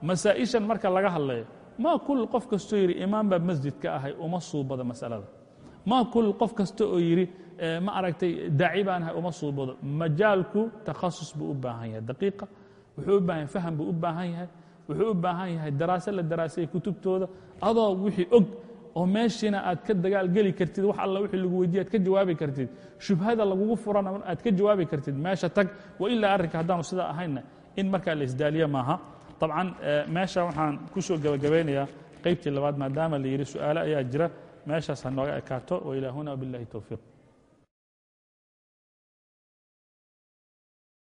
masaa'ishan marka laga hadlayo ma kul qof kastoo yidhi imaam baa masjidka ahay uma suubado masalada. Ma kul qof kasta oo yidhi ma aragtay daaci baan ahay uma suubado. Majaalku takhasus buu u baahan yahay daqiiqa wuxuu u baahan faham buu u baahan yahay wuxuu u baahan yahay daraaso la daraasayay kutubtooda adoo wixii og oo meeshiina aad ka dagaalgeli kartid wax alla wixii lagu weydiye aad ka jawaabi kartid shubhada lagugu furana aad ka jawaabi kartid meesha tag wa ilaa arrinka haddaanu sidaa ahayna in markaa la isdaaliya maaha. طabcan meesha waxaan ku soo gebagabaynayaa qaybtii labaad maadaama la yidhi su'aalo ayaa jira meeshaas ha nooga ekaato wa ilaa huna wbiاllahi towfiiq